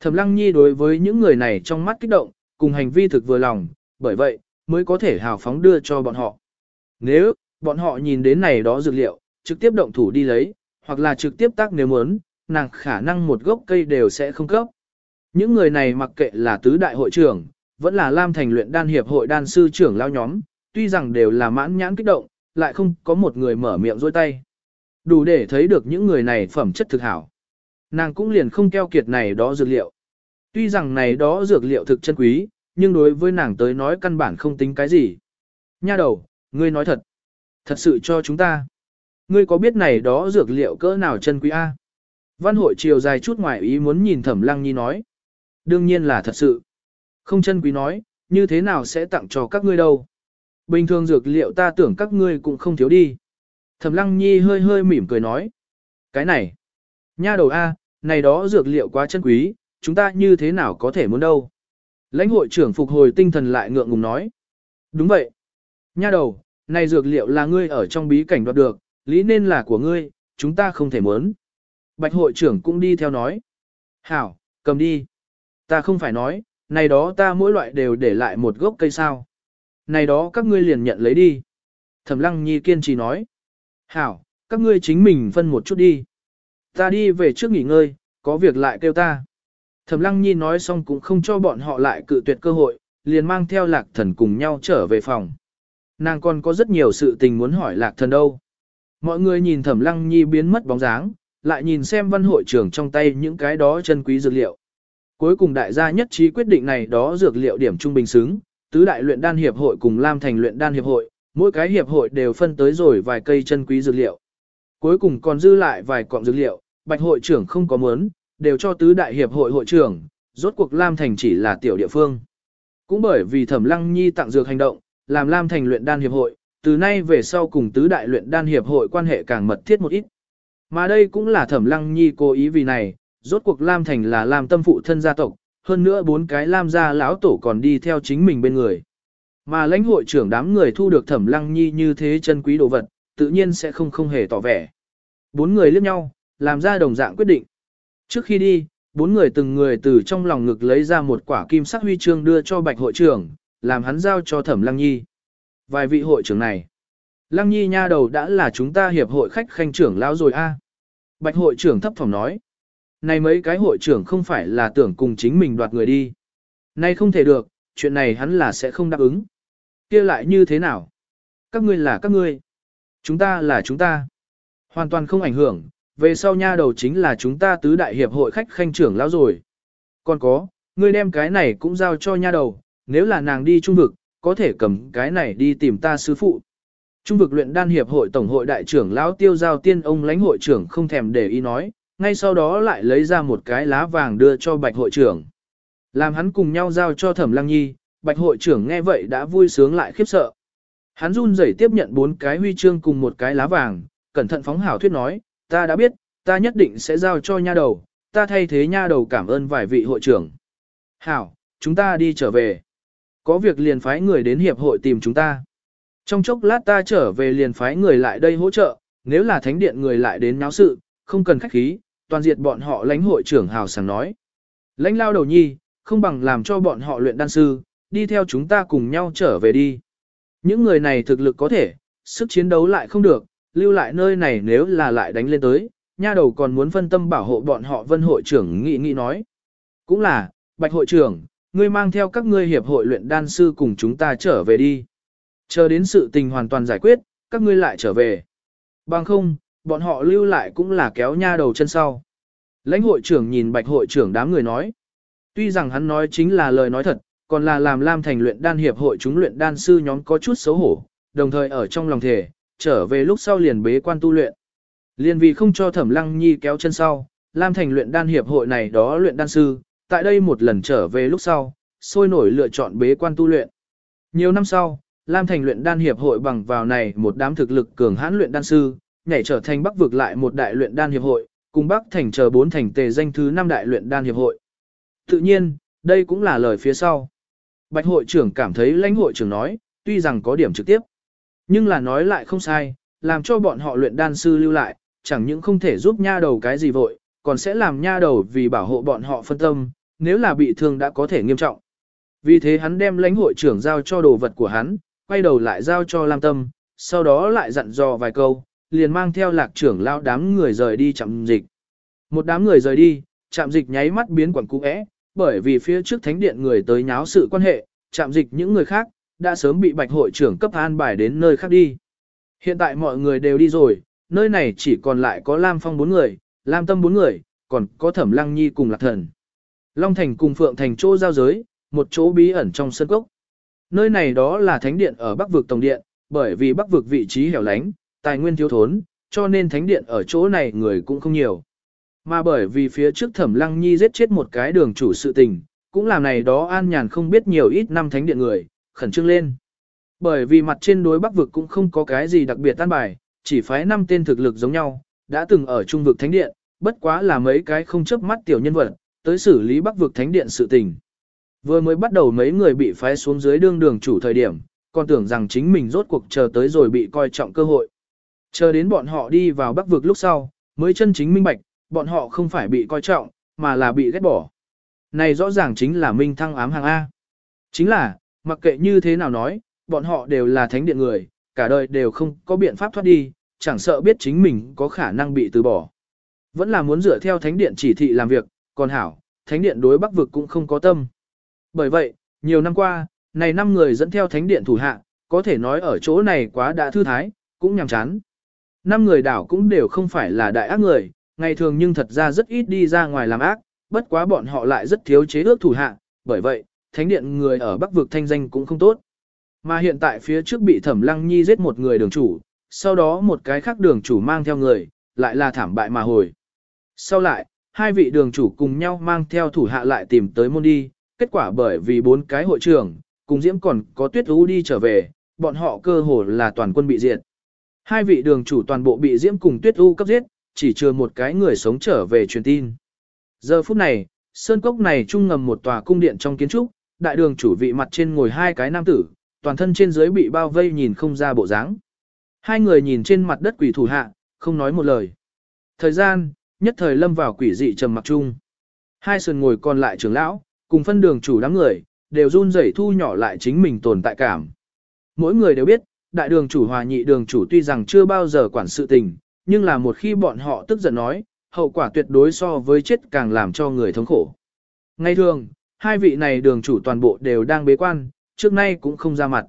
Thẩm Lăng Nhi đối với những người này trong mắt kích động, cùng hành vi thực vừa lòng, bởi vậy, mới có thể hào phóng đưa cho bọn họ. Nếu, bọn họ nhìn đến này đó dược liệu, trực tiếp động thủ đi lấy, hoặc là trực tiếp tác nếu muốn, nàng khả năng một gốc cây đều sẽ không cấp. Những người này mặc kệ là tứ đại hội trưởng, vẫn là Lam Thành luyện đan hiệp hội đan sư trưởng lao nhóm, tuy rằng đều là mãn nhãn kích động, lại không có một người mở miệng dôi tay. Đủ để thấy được những người này phẩm chất thực hảo. Nàng cũng liền không keo kiệt này đó dược liệu. Tuy rằng này đó dược liệu thực chân quý, nhưng đối với nàng tới nói căn bản không tính cái gì. Nha đầu, ngươi nói thật. Thật sự cho chúng ta. Ngươi có biết này đó dược liệu cỡ nào chân quý A? Văn hội chiều dài chút ngoài ý muốn nhìn thẩm lăng nhi nói. Đương nhiên là thật sự. Không chân quý nói, như thế nào sẽ tặng cho các ngươi đâu. Bình thường dược liệu ta tưởng các ngươi cũng không thiếu đi. Thẩm lăng nhi hơi hơi mỉm cười nói. Cái này. Nha đầu A, này đó dược liệu quá chân quý, chúng ta như thế nào có thể muốn đâu. Lãnh hội trưởng phục hồi tinh thần lại ngượng ngùng nói. Đúng vậy. Nha đầu, này dược liệu là ngươi ở trong bí cảnh đoạt được, lý nên là của ngươi, chúng ta không thể muốn. Bạch hội trưởng cũng đi theo nói. Hảo, cầm đi. Ta không phải nói, này đó ta mỗi loại đều để lại một gốc cây sao. Này đó các ngươi liền nhận lấy đi. Thẩm lăng nhi kiên trì nói. Hảo, các ngươi chính mình phân một chút đi. Ta đi về trước nghỉ ngơi, có việc lại kêu ta. Thẩm lăng nhi nói xong cũng không cho bọn họ lại cự tuyệt cơ hội, liền mang theo lạc thần cùng nhau trở về phòng. Nàng còn có rất nhiều sự tình muốn hỏi lạc thần đâu. Mọi người nhìn thẩm lăng nhi biến mất bóng dáng, lại nhìn xem văn hội trưởng trong tay những cái đó chân quý dược liệu. Cuối cùng đại gia nhất trí quyết định này đó dược liệu điểm trung bình xứng, tứ đại luyện đan hiệp hội cùng Lam Thành luyện đan hiệp hội, mỗi cái hiệp hội đều phân tới rồi vài cây chân quý dược liệu. Cuối cùng còn dư lại vài cọng dược liệu, bạch hội trưởng không có muốn, đều cho tứ đại hiệp hội hội trưởng, rốt cuộc Lam Thành chỉ là tiểu địa phương. Cũng bởi vì Thẩm Lăng Nhi tặng dược hành động, làm Lam Thành luyện đan hiệp hội, từ nay về sau cùng tứ đại luyện đan hiệp hội quan hệ càng mật thiết một ít. Mà đây cũng là Thẩm Lăng Nhi cố ý vì này, rốt cuộc Lam Thành là Lam tâm phụ thân gia tộc, hơn nữa bốn cái Lam gia lão tổ còn đi theo chính mình bên người. Mà lãnh hội trưởng đám người thu được Thẩm Lăng Nhi như thế chân quý đồ vật, tự nhiên sẽ không không hề tỏ vẻ. Bốn người liếc nhau, làm ra đồng dạng quyết định. Trước khi đi, bốn người từng người từ trong lòng ngực lấy ra một quả kim sắc huy chương đưa cho bạch hội trưởng, làm hắn giao cho thẩm lăng nhi. Vài vị hội trưởng này, lăng nhi nha đầu đã là chúng ta hiệp hội khách khanh trưởng lão rồi a. Bạch hội trưởng thấp phòng nói, này mấy cái hội trưởng không phải là tưởng cùng chính mình đoạt người đi. Nay không thể được, chuyện này hắn là sẽ không đáp ứng. kia lại như thế nào? Các ngươi là các ngươi. Chúng ta là chúng ta. Hoàn toàn không ảnh hưởng, về sau nha đầu chính là chúng ta tứ đại hiệp hội khách khanh trưởng lão rồi. Còn có, ngươi đem cái này cũng giao cho nha đầu, nếu là nàng đi trung vực, có thể cầm cái này đi tìm ta sư phụ. Trung vực luyện đan hiệp hội tổng hội đại trưởng lão tiêu giao tiên ông lãnh hội trưởng không thèm để ý nói, ngay sau đó lại lấy ra một cái lá vàng đưa cho bạch hội trưởng. Làm hắn cùng nhau giao cho thẩm lăng nhi, bạch hội trưởng nghe vậy đã vui sướng lại khiếp sợ. Hắn run rẩy tiếp nhận bốn cái huy chương cùng một cái lá vàng, cẩn thận phóng hảo thuyết nói, ta đã biết, ta nhất định sẽ giao cho nha đầu, ta thay thế nha đầu cảm ơn vài vị hội trưởng. Hảo, chúng ta đi trở về. Có việc liền phái người đến hiệp hội tìm chúng ta. Trong chốc lát ta trở về liền phái người lại đây hỗ trợ, nếu là thánh điện người lại đến náo sự, không cần khách khí, toàn diệt bọn họ lãnh hội trưởng hào sảng nói. Lãnh lao đầu nhi, không bằng làm cho bọn họ luyện đan sư, đi theo chúng ta cùng nhau trở về đi. Những người này thực lực có thể, sức chiến đấu lại không được, lưu lại nơi này nếu là lại đánh lên tới, nha đầu còn muốn phân tâm bảo hộ bọn họ vân hội trưởng nghị nghị nói. Cũng là, bạch hội trưởng, ngươi mang theo các ngươi hiệp hội luyện đan sư cùng chúng ta trở về đi. Chờ đến sự tình hoàn toàn giải quyết, các ngươi lại trở về. Bằng không, bọn họ lưu lại cũng là kéo nha đầu chân sau. Lãnh hội trưởng nhìn bạch hội trưởng đám người nói. Tuy rằng hắn nói chính là lời nói thật, còn là làm Lam Thành luyện đan hiệp hội chúng luyện đan sư nhóm có chút xấu hổ, đồng thời ở trong lòng thể, trở về lúc sau liền bế quan tu luyện. Liên vì không cho Thẩm Lăng Nhi kéo chân sau, Lam Thành luyện đan hiệp hội này đó luyện đan sư, tại đây một lần trở về lúc sau, sôi nổi lựa chọn bế quan tu luyện. Nhiều năm sau, Lam Thành luyện đan hiệp hội bằng vào này một đám thực lực cường hãn luyện đan sư, nhảy trở thành Bắc vực lại một đại luyện đan hiệp hội, cùng Bắc thành chờ bốn thành tề danh thứ năm đại luyện đan hiệp hội. Tự nhiên, đây cũng là lời phía sau. Bạch hội trưởng cảm thấy lãnh hội trưởng nói, tuy rằng có điểm trực tiếp, nhưng là nói lại không sai, làm cho bọn họ luyện đan sư lưu lại, chẳng những không thể giúp nha đầu cái gì vội, còn sẽ làm nha đầu vì bảo hộ bọn họ phân tâm, nếu là bị thương đã có thể nghiêm trọng. Vì thế hắn đem lãnh hội trưởng giao cho đồ vật của hắn, quay đầu lại giao cho Lam Tâm, sau đó lại dặn dò vài câu, liền mang theo lạc trưởng lao đám người rời đi chạm dịch. Một đám người rời đi, chạm dịch nháy mắt biến quẩn cũ é, bởi vì phía trước thánh điện người tới nháo sự quan hệ, chạm dịch những người khác, đã sớm bị bạch hội trưởng cấp an bài đến nơi khác đi. Hiện tại mọi người đều đi rồi, nơi này chỉ còn lại có Lam Phong bốn người, Lam Tâm bốn người, còn có Thẩm Lăng Nhi cùng Lạc Thần. Long Thành cùng Phượng Thành chỗ giao giới, một chỗ bí ẩn trong sân cốc. Nơi này đó là thánh điện ở Bắc vực tổng điện, bởi vì Bắc vực vị trí hẻo lánh, tài nguyên thiếu thốn, cho nên thánh điện ở chỗ này người cũng không nhiều. Mà bởi vì phía trước Thẩm Lăng Nhi giết chết một cái đường chủ sự tình, cũng làm này đó an nhàn không biết nhiều ít năm thánh điện người, khẩn trương lên. Bởi vì mặt trên đối Bắc vực cũng không có cái gì đặc biệt tan bài, chỉ phái năm tên thực lực giống nhau, đã từng ở trung vực thánh điện, bất quá là mấy cái không chớp mắt tiểu nhân vật, tới xử lý Bắc vực thánh điện sự tình. Vừa mới bắt đầu mấy người bị phái xuống dưới đương đường chủ thời điểm, còn tưởng rằng chính mình rốt cuộc chờ tới rồi bị coi trọng cơ hội. Chờ đến bọn họ đi vào Bắc vực lúc sau, mới chân chính minh bạch, bọn họ không phải bị coi trọng, mà là bị ghét bỏ. Này rõ ràng chính là minh thăng ám hàng A. Chính là, mặc kệ như thế nào nói, bọn họ đều là thánh điện người, cả đời đều không có biện pháp thoát đi, chẳng sợ biết chính mình có khả năng bị từ bỏ. Vẫn là muốn dựa theo thánh điện chỉ thị làm việc, còn hảo, thánh điện đối bắc vực cũng không có tâm. Bởi vậy, nhiều năm qua, này năm người dẫn theo thánh điện thủ hạ, có thể nói ở chỗ này quá đã thư thái, cũng nhàm chán. Năm người đảo cũng đều không phải là đại ác người, ngày thường nhưng thật ra rất ít đi ra ngoài làm ác, bất quá bọn họ lại rất thiếu chế ước thủ hạ, bởi vậy, thánh điện người ở bắc vực thanh danh cũng không tốt. Mà hiện tại phía trước bị thẩm lăng nhi giết một người đường chủ, sau đó một cái khác đường chủ mang theo người, lại là thảm bại mà hồi. Sau lại, hai vị đường chủ cùng nhau mang theo thủ hạ lại tìm tới môn đi, kết quả bởi vì bốn cái hội trưởng, cùng Diễm còn có tuyết ú đi trở về, bọn họ cơ hồ là toàn quân bị diệt. Hai vị đường chủ toàn bộ bị Diễm cùng tuyết u cấp giết, chỉ chừa một cái người sống trở về truyền tin. Giờ phút này, sơn cốc này trung ngầm một tòa cung điện trong kiến trúc, đại đường chủ vị mặt trên ngồi hai cái nam tử, toàn thân trên dưới bị bao vây nhìn không ra bộ dáng. Hai người nhìn trên mặt đất quỷ thủ hạ, không nói một lời. Thời gian, nhất thời lâm vào quỷ dị trầm mặc chung. Hai sườn ngồi còn lại trưởng lão, cùng phân đường chủ đám người, đều run rẩy thu nhỏ lại chính mình tồn tại cảm. Mỗi người đều biết, đại đường chủ hòa nhị đường chủ tuy rằng chưa bao giờ quản sự tình, nhưng là một khi bọn họ tức giận nói, hậu quả tuyệt đối so với chết càng làm cho người thống khổ. Ngay thường, hai vị này đường chủ toàn bộ đều đang bế quan, trước nay cũng không ra mặt.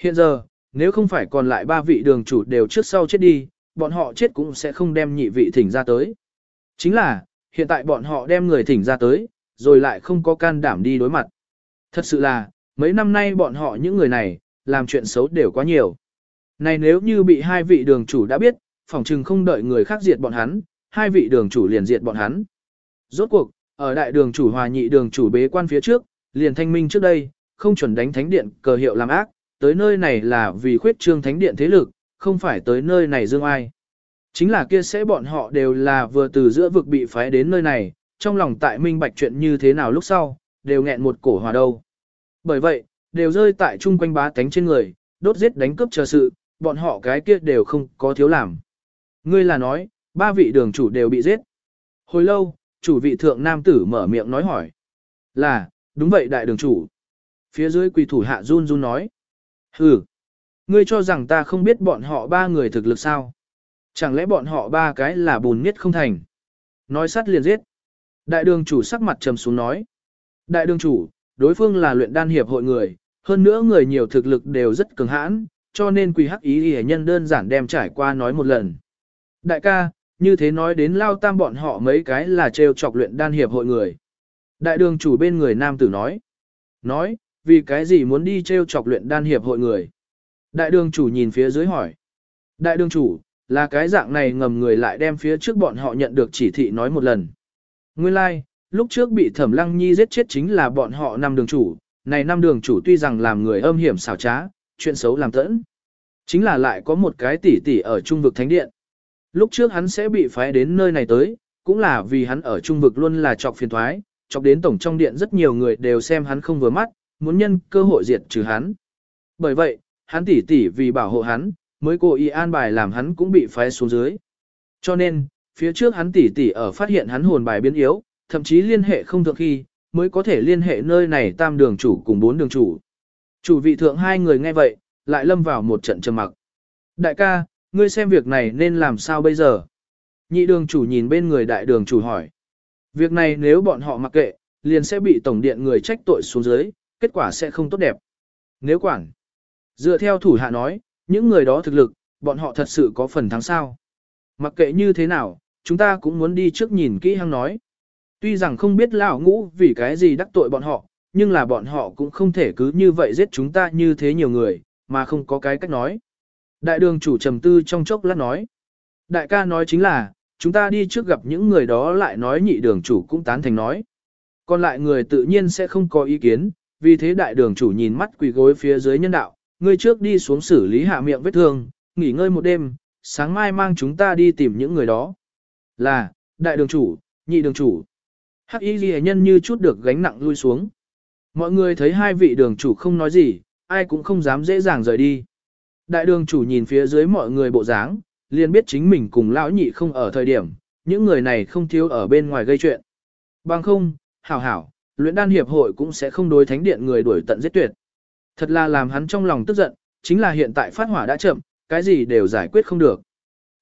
Hiện giờ, nếu không phải còn lại ba vị đường chủ đều trước sau chết đi, bọn họ chết cũng sẽ không đem nhị vị thỉnh ra tới. Chính là, hiện tại bọn họ đem người thỉnh ra tới, rồi lại không có can đảm đi đối mặt. Thật sự là, mấy năm nay bọn họ những người này, làm chuyện xấu đều quá nhiều. Này nếu như bị hai vị đường chủ đã biết, phỏng chừng không đợi người khác diệt bọn hắn, hai vị đường chủ liền diệt bọn hắn. Rốt cuộc, ở đại đường chủ hòa nhị đường chủ bế quan phía trước, liền thanh minh trước đây, không chuẩn đánh thánh điện cờ hiệu làm ác, tới nơi này là vì khuyết trương thánh điện thế lực, không phải tới nơi này dương ai. Chính là kia sẽ bọn họ đều là vừa từ giữa vực bị phái đến nơi này, trong lòng tại minh bạch chuyện như thế nào lúc sau, đều nghẹn một cổ hòa đâu. Bởi vậy, đều rơi tại chung quanh bá tánh trên người, đốt giết đánh cướp chờ sự, bọn họ cái kia đều không có thiếu làm. Ngươi là nói, ba vị đường chủ đều bị giết. Hồi lâu, chủ vị thượng nam tử mở miệng nói hỏi. Là, đúng vậy đại đường chủ. Phía dưới quỳ thủ hạ run run nói. Hừ, ngươi cho rằng ta không biết bọn họ ba người thực lực sao? Chẳng lẽ bọn họ ba cái là bùn miết không thành? Nói sát liền giết. Đại đường chủ sắc mặt trầm xuống nói. Đại đường chủ, đối phương là luyện đan hiệp hội người, hơn nữa người nhiều thực lực đều rất cường hãn, cho nên quỳ hắc ý hề nhân đơn giản đem trải qua nói một lần. Đại ca, như thế nói đến lao tam bọn họ mấy cái là trêu chọc luyện đan hiệp hội người. Đại đường chủ bên người nam tử nói. Nói, vì cái gì muốn đi trêu chọc luyện đan hiệp hội người. Đại đường chủ nhìn phía dưới hỏi. Đại đường chủ, là cái dạng này ngầm người lại đem phía trước bọn họ nhận được chỉ thị nói một lần. Nguyên lai, like, lúc trước bị thẩm lăng nhi giết chết chính là bọn họ năm đường chủ, này năm đường chủ tuy rằng làm người âm hiểm xảo trá, chuyện xấu làm tẫn. Chính là lại có một cái tỷ tỷ ở trung vực thánh điện. Lúc trước hắn sẽ bị phái đến nơi này tới, cũng là vì hắn ở trung vực luôn là trọc phiền thoái, chọc đến tổng trong điện rất nhiều người đều xem hắn không vừa mắt, muốn nhân cơ hội diệt trừ hắn. Bởi vậy, hắn tỷ tỷ vì bảo hộ hắn, mới cố ý an bài làm hắn cũng bị phái xuống dưới. Cho nên, phía trước hắn tỷ tỷ ở phát hiện hắn hồn bài biến yếu, thậm chí liên hệ không thượng khi, mới có thể liên hệ nơi này tam đường chủ cùng bốn đường chủ. Chủ vị thượng hai người nghe vậy, lại lâm vào một trận trầm mặc. Đại ca, ngươi xem việc này nên làm sao bây giờ? Nhị đường chủ nhìn bên người đại đường chủ hỏi. Việc này nếu bọn họ mặc kệ, liền sẽ bị tổng điện người trách tội xuống dưới, kết quả sẽ không tốt đẹp. Nếu quản, dựa theo thủ hạ nói, những người đó thực lực, bọn họ thật sự có phần thắng sao. Mặc kệ như thế nào, chúng ta cũng muốn đi trước nhìn kỹ hăng nói. Tuy rằng không biết lão ngũ vì cái gì đắc tội bọn họ, nhưng là bọn họ cũng không thể cứ như vậy giết chúng ta như thế nhiều người, mà không có cái cách nói. Đại đường chủ trầm tư trong chốc lát nói. Đại ca nói chính là, chúng ta đi trước gặp những người đó lại nói nhị đường chủ cũng tán thành nói. Còn lại người tự nhiên sẽ không có ý kiến, vì thế đại đường chủ nhìn mắt quỳ gối phía dưới nhân đạo, người trước đi xuống xử lý hạ miệng vết thương, nghỉ ngơi một đêm, sáng mai mang chúng ta đi tìm những người đó. Là, đại đường chủ, nhị đường chủ. Hắc y ghi nhân như chút được gánh nặng lui xuống. Mọi người thấy hai vị đường chủ không nói gì, ai cũng không dám dễ dàng rời đi. Đại đường chủ nhìn phía dưới mọi người bộ dáng, liền biết chính mình cùng lão nhị không ở thời điểm, những người này không thiếu ở bên ngoài gây chuyện. Bằng không, hảo hảo, luyện đan hiệp hội cũng sẽ không đối thánh điện người đuổi tận giết tuyệt. Thật là làm hắn trong lòng tức giận, chính là hiện tại phát hỏa đã chậm, cái gì đều giải quyết không được.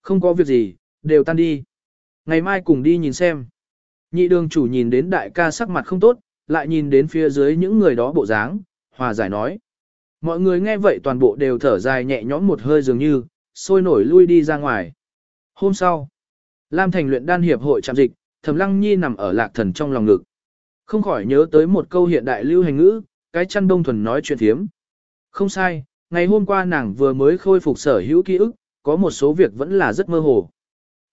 Không có việc gì, đều tan đi. Ngày mai cùng đi nhìn xem. Nhị đường chủ nhìn đến đại ca sắc mặt không tốt, lại nhìn đến phía dưới những người đó bộ dáng, hòa giải nói. Mọi người nghe vậy toàn bộ đều thở dài nhẹ nhõm một hơi dường như, sôi nổi lui đi ra ngoài. Hôm sau, Lam Thành luyện đan hiệp hội trạm dịch, Thẩm Lăng Nhi nằm ở lạc thần trong lòng ngực. Không khỏi nhớ tới một câu hiện đại lưu hành ngữ, cái chăn đông thuần nói chuyện thiếm. Không sai, ngày hôm qua nàng vừa mới khôi phục sở hữu ký ức, có một số việc vẫn là rất mơ hồ.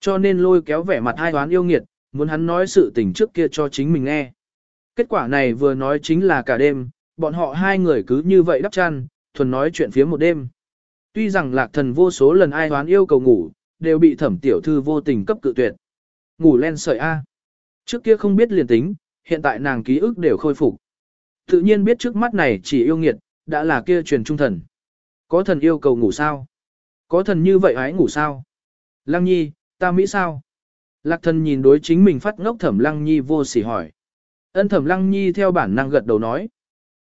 Cho nên lôi kéo vẻ mặt hai toán yêu nghiệt, muốn hắn nói sự tình trước kia cho chính mình nghe. Kết quả này vừa nói chính là cả đêm, bọn họ hai người cứ như vậy đắp chăn, thuần nói chuyện phía một đêm. Tuy rằng lạc thần vô số lần ai hoán yêu cầu ngủ, đều bị thẩm tiểu thư vô tình cấp cự tuyệt. Ngủ len sợi A. Trước kia không biết liền tính, hiện tại nàng ký ức đều khôi phục. Tự nhiên biết trước mắt này chỉ yêu nghiệt, đã là kia truyền trung thần. Có thần yêu cầu ngủ sao? Có thần như vậy hãy ngủ sao? Lăng nhi, ta Mỹ sao? Lạc thần nhìn đối chính mình phát ngốc thẩm lăng nhi vô sỉ hỏi. Ân thẩm lăng nhi theo bản năng gật đầu nói.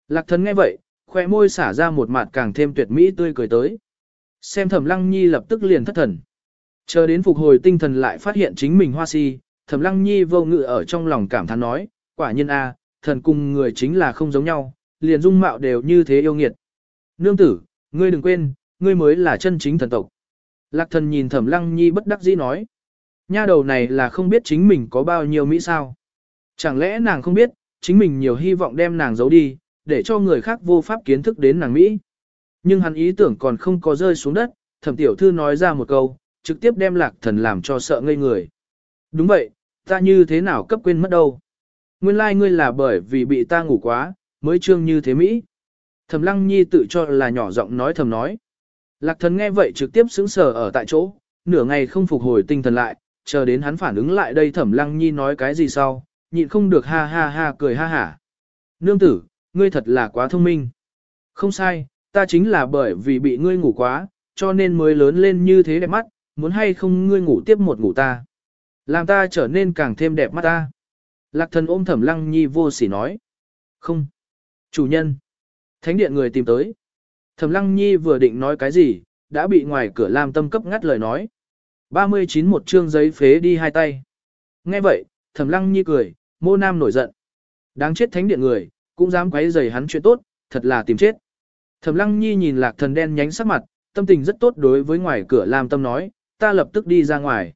Lạc thần nghe vậy, khoe môi xả ra một mặt càng thêm tuyệt mỹ tươi cười tới. Xem thẩm lăng nhi lập tức liền thất thần. Chờ đến phục hồi tinh thần lại phát hiện chính mình hoa si, thẩm lăng nhi vô ngự ở trong lòng cảm thán nói, quả nhiên a, thần cùng người chính là không giống nhau, liền dung mạo đều như thế yêu nghiệt. Nương tử, ngươi đừng quên, ngươi mới là chân chính thần tộc. Lạc thần nhìn thẩm lăng nhi bất đắc dĩ nói. Nha đầu này là không biết chính mình có bao nhiêu Mỹ sao. Chẳng lẽ nàng không biết, chính mình nhiều hy vọng đem nàng giấu đi, để cho người khác vô pháp kiến thức đến nàng Mỹ. Nhưng hắn ý tưởng còn không có rơi xuống đất, thẩm tiểu thư nói ra một câu, trực tiếp đem lạc thần làm cho sợ ngây người. Đúng vậy, ta như thế nào cấp quên mất đâu. Nguyên lai like ngươi là bởi vì bị ta ngủ quá, mới trương như thế Mỹ. Thẩm lăng nhi tự cho là nhỏ giọng nói thầm nói. Lạc thần nghe vậy trực tiếp sững sờ ở tại chỗ, nửa ngày không phục hồi tinh thần lại, chờ đến hắn phản ứng lại đây thẩm lăng nhi nói cái gì sau, nhịn không được ha ha ha cười ha hả. Nương tử, ngươi thật là quá thông minh. Không sai, ta chính là bởi vì bị ngươi ngủ quá, cho nên mới lớn lên như thế đẹp mắt, muốn hay không ngươi ngủ tiếp một ngủ ta. Làm ta trở nên càng thêm đẹp mắt ta. Lạc thần ôm thẩm lăng nhi vô sỉ nói. Không. Chủ nhân. Thánh điện người tìm tới. Thẩm lăng nhi vừa định nói cái gì, đã bị ngoài cửa Lam tâm cấp ngắt lời nói. 39 một chương giấy phế đi hai tay. Nghe vậy, thẩm lăng nhi cười, mô nam nổi giận. Đáng chết thánh điện người, cũng dám quấy rầy hắn chuyện tốt, thật là tìm chết. Thẩm lăng nhi nhìn lạc thần đen nhánh sắc mặt, tâm tình rất tốt đối với ngoài cửa Lam tâm nói, ta lập tức đi ra ngoài.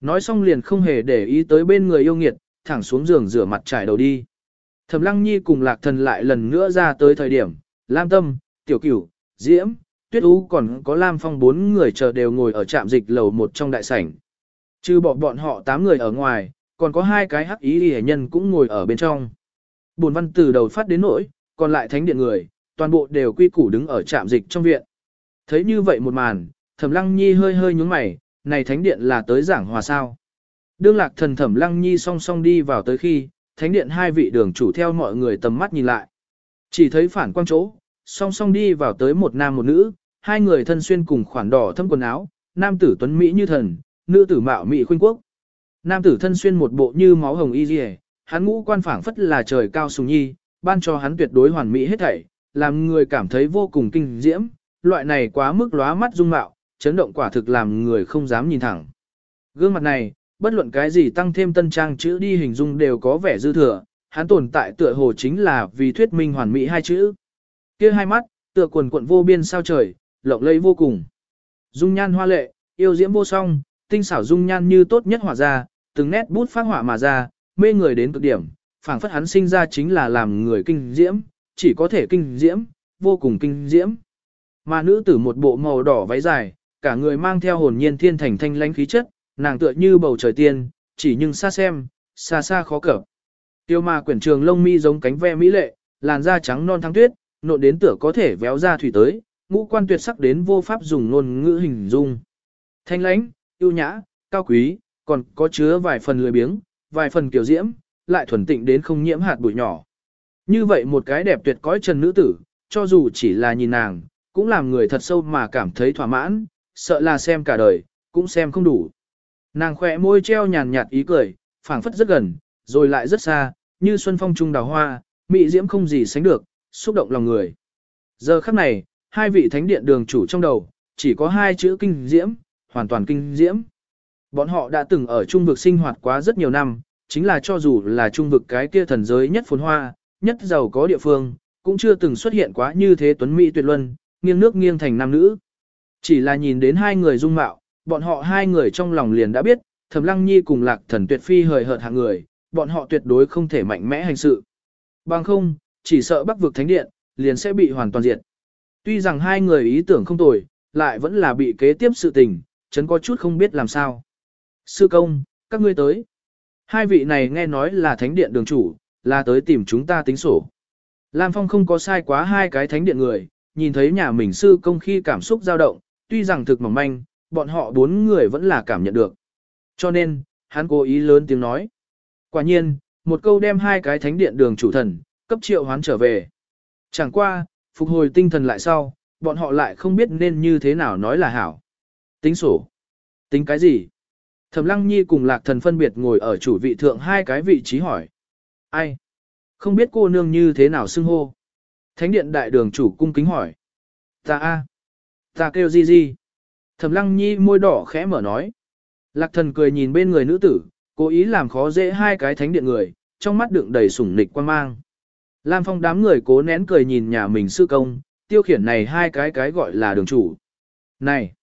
Nói xong liền không hề để ý tới bên người yêu nghiệt, thẳng xuống giường rửa mặt trải đầu đi. Thẩm lăng nhi cùng lạc thần lại lần nữa ra tới thời điểm, Lam tâm, tiểu cửu, diễm, tuyết ú còn có Lam phong bốn người chờ đều ngồi ở trạm dịch lầu một trong đại sảnh. Trừ bỏ bọn họ tám người ở ngoài, còn có hai cái hắc ý hề nhân cũng ngồi ở bên trong. Bồn văn từ đầu phát đến nỗi, còn lại thánh điện người, toàn bộ đều quy củ đứng ở trạm dịch trong viện. Thấy như vậy một màn, thẩm lăng nhi hơi hơi nhúng mày, này thánh điện là tới giảng hòa sao. Đương lạc thần thẩm lăng nhi song song đi vào tới khi, thánh điện hai vị đường chủ theo mọi người tầm mắt nhìn lại. Chỉ thấy phản quang chỗ, song song đi vào tới một nam một nữ, hai người thân xuyên cùng khoản đỏ thâm quần áo, nam tử tuấn Mỹ như thần, nữ tử mạo Mỹ khuynh quốc. Nam tử thân xuyên một bộ như máu hồng y dì hắn ngũ quan phảng phất là trời cao sùng nhi, ban cho hắn tuyệt đối hoàn mỹ hết thảy, làm người cảm thấy vô cùng kinh diễm, loại này quá mức lóa mắt dung mạo, chấn động quả thực làm người không dám nhìn thẳng. Gương mặt này, bất luận cái gì tăng thêm tân trang chữ đi hình dung đều có vẻ dư thừa, hắn tồn tại tựa hồ chính là vì thuyết minh hoàn mỹ hai chữ. Kia hai mắt, tựa quần quận vô biên sao trời, lộng lẫy vô cùng. Dung nhan hoa lệ, yêu diễm vô song, tinh xảo dung nhan như tốt nhất hỏa ra, từng nét bút phát họa mà ra, mê người đến cực điểm, phảng phất hắn sinh ra chính là làm người kinh diễm, chỉ có thể kinh diễm, vô cùng kinh diễm. Mà nữ tử một bộ màu đỏ váy dài, cả người mang theo hồn nhiên thiên thành thanh lãnh khí chất, nàng tựa như bầu trời tiên, chỉ nhưng xa xem, xa xa khó cập. Tiêu ma quyển trường lông mi giống cánh ve mỹ lệ, làn da trắng non thắng tuyết, nộn đến tựa có thể véo ra thủy tới, ngũ quan tuyệt sắc đến vô pháp dùng ngôn ngữ hình dung. Thanh lãnh, yêu nhã, cao quý, còn có chứa vài phần lười biếng, vài phần kiểu diễm, lại thuần tịnh đến không nhiễm hạt bụi nhỏ. Như vậy một cái đẹp tuyệt cõi trần nữ tử, cho dù chỉ là nhìn nàng, cũng làm người thật sâu mà cảm thấy thỏa mãn, sợ là xem cả đời, cũng xem không đủ. Nàng khỏe môi treo nhàn nhạt ý cười, phảng phất rất gần, rồi lại rất xa, như xuân phong trung đào hoa, mị diễm không gì sánh được, xúc động lòng người. Giờ khắc này, hai vị thánh điện đường chủ trong đầu, chỉ có hai chữ kinh diễm, hoàn toàn kinh diễm. Bọn họ đã từng ở trung vực sinh hoạt quá rất nhiều năm, chính là cho dù là trung vực cái kia thần giới nhất phồn hoa, nhất giàu có địa phương, cũng chưa từng xuất hiện quá như thế tuấn mỹ tuyệt luân, nghiêng nước nghiêng thành nam nữ. Chỉ là nhìn đến hai người dung mạo, bọn họ hai người trong lòng liền đã biết, Thẩm Lăng Nhi cùng Lạc Thần Tuyệt Phi hời hợt hạng người, bọn họ tuyệt đối không thể mạnh mẽ hành sự. Bằng không, chỉ sợ Bắc vực thánh điện liền sẽ bị hoàn toàn diệt. Tuy rằng hai người ý tưởng không tồi, lại vẫn là bị kế tiếp sự tình, chấn có chút không biết làm sao. Sư công, các ngươi tới. Hai vị này nghe nói là thánh điện đường chủ, là tới tìm chúng ta tính sổ. Lam Phong không có sai quá hai cái thánh điện người, nhìn thấy nhà mình sư công khi cảm xúc dao động, tuy rằng thực mỏng manh, bọn họ bốn người vẫn là cảm nhận được. Cho nên, hắn cố ý lớn tiếng nói. Quả nhiên, một câu đem hai cái thánh điện đường chủ thần, cấp triệu hoán trở về. Chẳng qua, phục hồi tinh thần lại sau, bọn họ lại không biết nên như thế nào nói là hảo. Tính sổ. Tính cái gì? Thẩm Lăng Nhi cùng Lạc Thần phân biệt ngồi ở chủ vị thượng hai cái vị trí hỏi. Ai? Không biết cô nương như thế nào xưng hô? Thánh điện đại đường chủ cung kính hỏi. Ta a, Ta kêu gì gì? Thẩm Lăng Nhi môi đỏ khẽ mở nói. Lạc Thần cười nhìn bên người nữ tử, cố ý làm khó dễ hai cái thánh điện người, trong mắt đựng đầy sủng nịch quan mang. Lam Phong đám người cố nén cười nhìn nhà mình sư công, tiêu khiển này hai cái cái gọi là đường chủ. Này!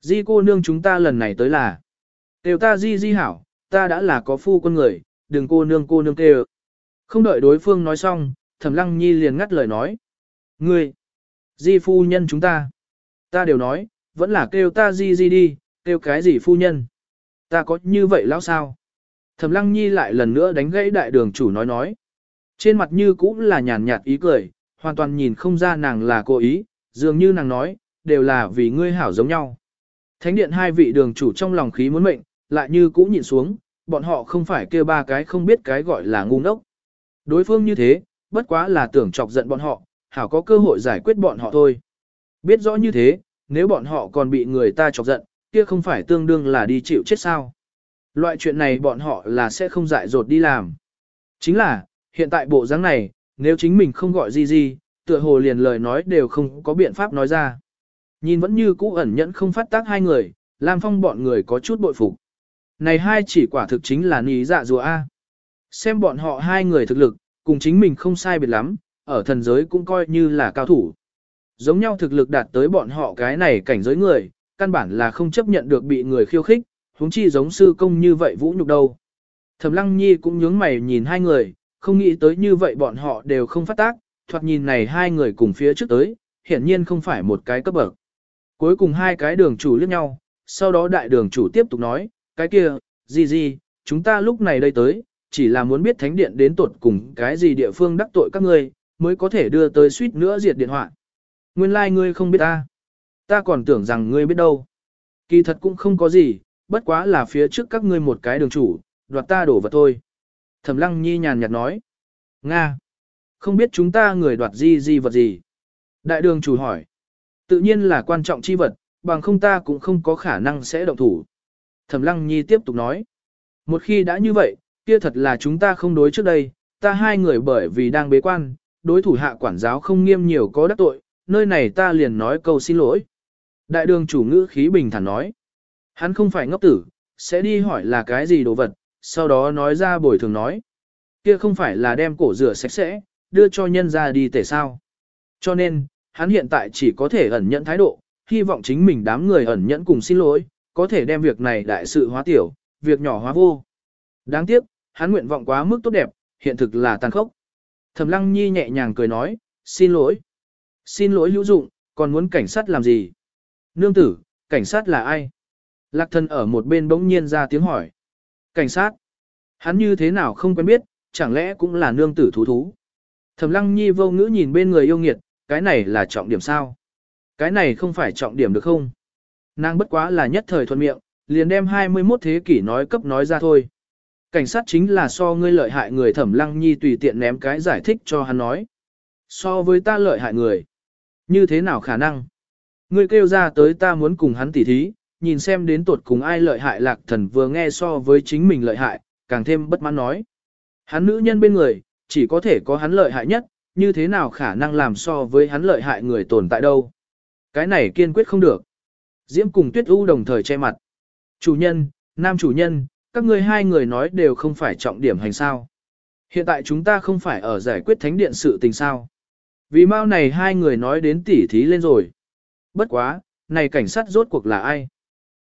Di cô nương chúng ta lần này tới là. Tiêu ta di di hảo, ta đã là có phu con người, đừng cô nương cô nương kêu. Không đợi đối phương nói xong, thẩm lăng nhi liền ngắt lời nói. Ngươi! Di phu nhân chúng ta. Ta đều nói, vẫn là kêu ta di di đi, kêu cái gì phu nhân. Ta có như vậy lão sao? Thẩm lăng nhi lại lần nữa đánh gãy đại đường chủ nói nói. Trên mặt như cũng là nhàn nhạt ý cười, hoàn toàn nhìn không ra nàng là cố ý, dường như nàng nói, đều là vì ngươi hảo giống nhau. Thánh điện hai vị đường chủ trong lòng khí muốn mệnh, lại như cũ nhìn xuống, bọn họ không phải kêu ba cái không biết cái gọi là ngu ngốc. Đối phương như thế, bất quá là tưởng chọc giận bọn họ, hảo có cơ hội giải quyết bọn họ thôi. Biết rõ như thế, nếu bọn họ còn bị người ta chọc giận, kia không phải tương đương là đi chịu chết sao. Loại chuyện này bọn họ là sẽ không dại dột đi làm. Chính là, hiện tại bộ dáng này, nếu chính mình không gọi gì gì, tựa hồ liền lời nói đều không có biện pháp nói ra. Nhìn vẫn như cũ ẩn nhẫn không phát tác hai người, Lam Phong bọn người có chút bội phục. Này hai chỉ quả thực chính là ní dạ rùa A. Xem bọn họ hai người thực lực, cùng chính mình không sai biệt lắm, ở thần giới cũng coi như là cao thủ. Giống nhau thực lực đạt tới bọn họ cái này cảnh giới người, căn bản là không chấp nhận được bị người khiêu khích, huống chi giống sư công như vậy vũ nhục đâu. Thẩm Lăng Nhi cũng nhướng mày nhìn hai người, không nghĩ tới như vậy bọn họ đều không phát tác, thoạt nhìn này hai người cùng phía trước tới, hiển nhiên không phải một cái cấp bậc. Cuối cùng hai cái đường chủ liếc nhau, sau đó đại đường chủ tiếp tục nói, cái kia, gì gì, chúng ta lúc này đây tới, chỉ là muốn biết thánh điện đến tuột cùng cái gì địa phương đắc tội các ngươi, mới có thể đưa tới suýt nữa diệt điện hoạn. Nguyên lai like ngươi không biết ta. Ta còn tưởng rằng ngươi biết đâu. Kỳ thật cũng không có gì, bất quá là phía trước các ngươi một cái đường chủ, đoạt ta đổ vật thôi. Thẩm lăng nhi nhàn nhạt nói. Nga. Không biết chúng ta người đoạt gì gì vật gì. Đại đường chủ hỏi. Tự nhiên là quan trọng chi vật, bằng không ta cũng không có khả năng sẽ động thủ. Thẩm lăng nhi tiếp tục nói. Một khi đã như vậy, kia thật là chúng ta không đối trước đây, ta hai người bởi vì đang bế quan, đối thủ hạ quản giáo không nghiêm nhiều có đắc tội, nơi này ta liền nói câu xin lỗi. Đại đường chủ ngữ khí bình thản nói. Hắn không phải ngốc tử, sẽ đi hỏi là cái gì đồ vật, sau đó nói ra bồi thường nói. Kia không phải là đem cổ rửa sạch sẽ, đưa cho nhân ra đi tể sao. Cho nên, hắn hiện tại chỉ có thể ẩn nhận thái độ, hy vọng chính mình đám người ẩn nhẫn cùng xin lỗi, có thể đem việc này đại sự hóa tiểu, việc nhỏ hóa vô. Đáng tiếc, hắn nguyện vọng quá mức tốt đẹp, hiện thực là tàn khốc. Thẩm Lăng Nhi nhẹ nhàng cười nói, xin lỗi. Xin lỗi hữu dụng, còn muốn cảnh sát làm gì? Nương tử, cảnh sát là ai? Lạc thân ở một bên bỗng nhiên ra tiếng hỏi. Cảnh sát. Hắn như thế nào không quen biết, chẳng lẽ cũng là nương tử thú thú. Thẩm lăng nhi vô ngữ nhìn bên người yêu nghiệt, cái này là trọng điểm sao? Cái này không phải trọng điểm được không? Nàng bất quá là nhất thời thuận miệng, liền đem 21 thế kỷ nói cấp nói ra thôi. Cảnh sát chính là so ngươi lợi hại người thẩm lăng nhi tùy tiện ném cái giải thích cho hắn nói. So với ta lợi hại người. Như thế nào khả năng? Ngươi kêu ra tới ta muốn cùng hắn tỉ thí, nhìn xem đến tột cùng ai lợi hại lạc thần vừa nghe so với chính mình lợi hại, càng thêm bất mãn nói. Hắn nữ nhân bên người, chỉ có thể có hắn lợi hại nhất, như thế nào khả năng làm so với hắn lợi hại người tồn tại đâu. Cái này kiên quyết không được. Diễm cùng Tuyết U đồng thời che mặt. Chủ nhân, nam chủ nhân, các ngươi hai người nói đều không phải trọng điểm hành sao. Hiện tại chúng ta không phải ở giải quyết thánh điện sự tình sao. Vì mau này hai người nói đến tỉ thí lên rồi. Bất quá, này cảnh sát rốt cuộc là ai?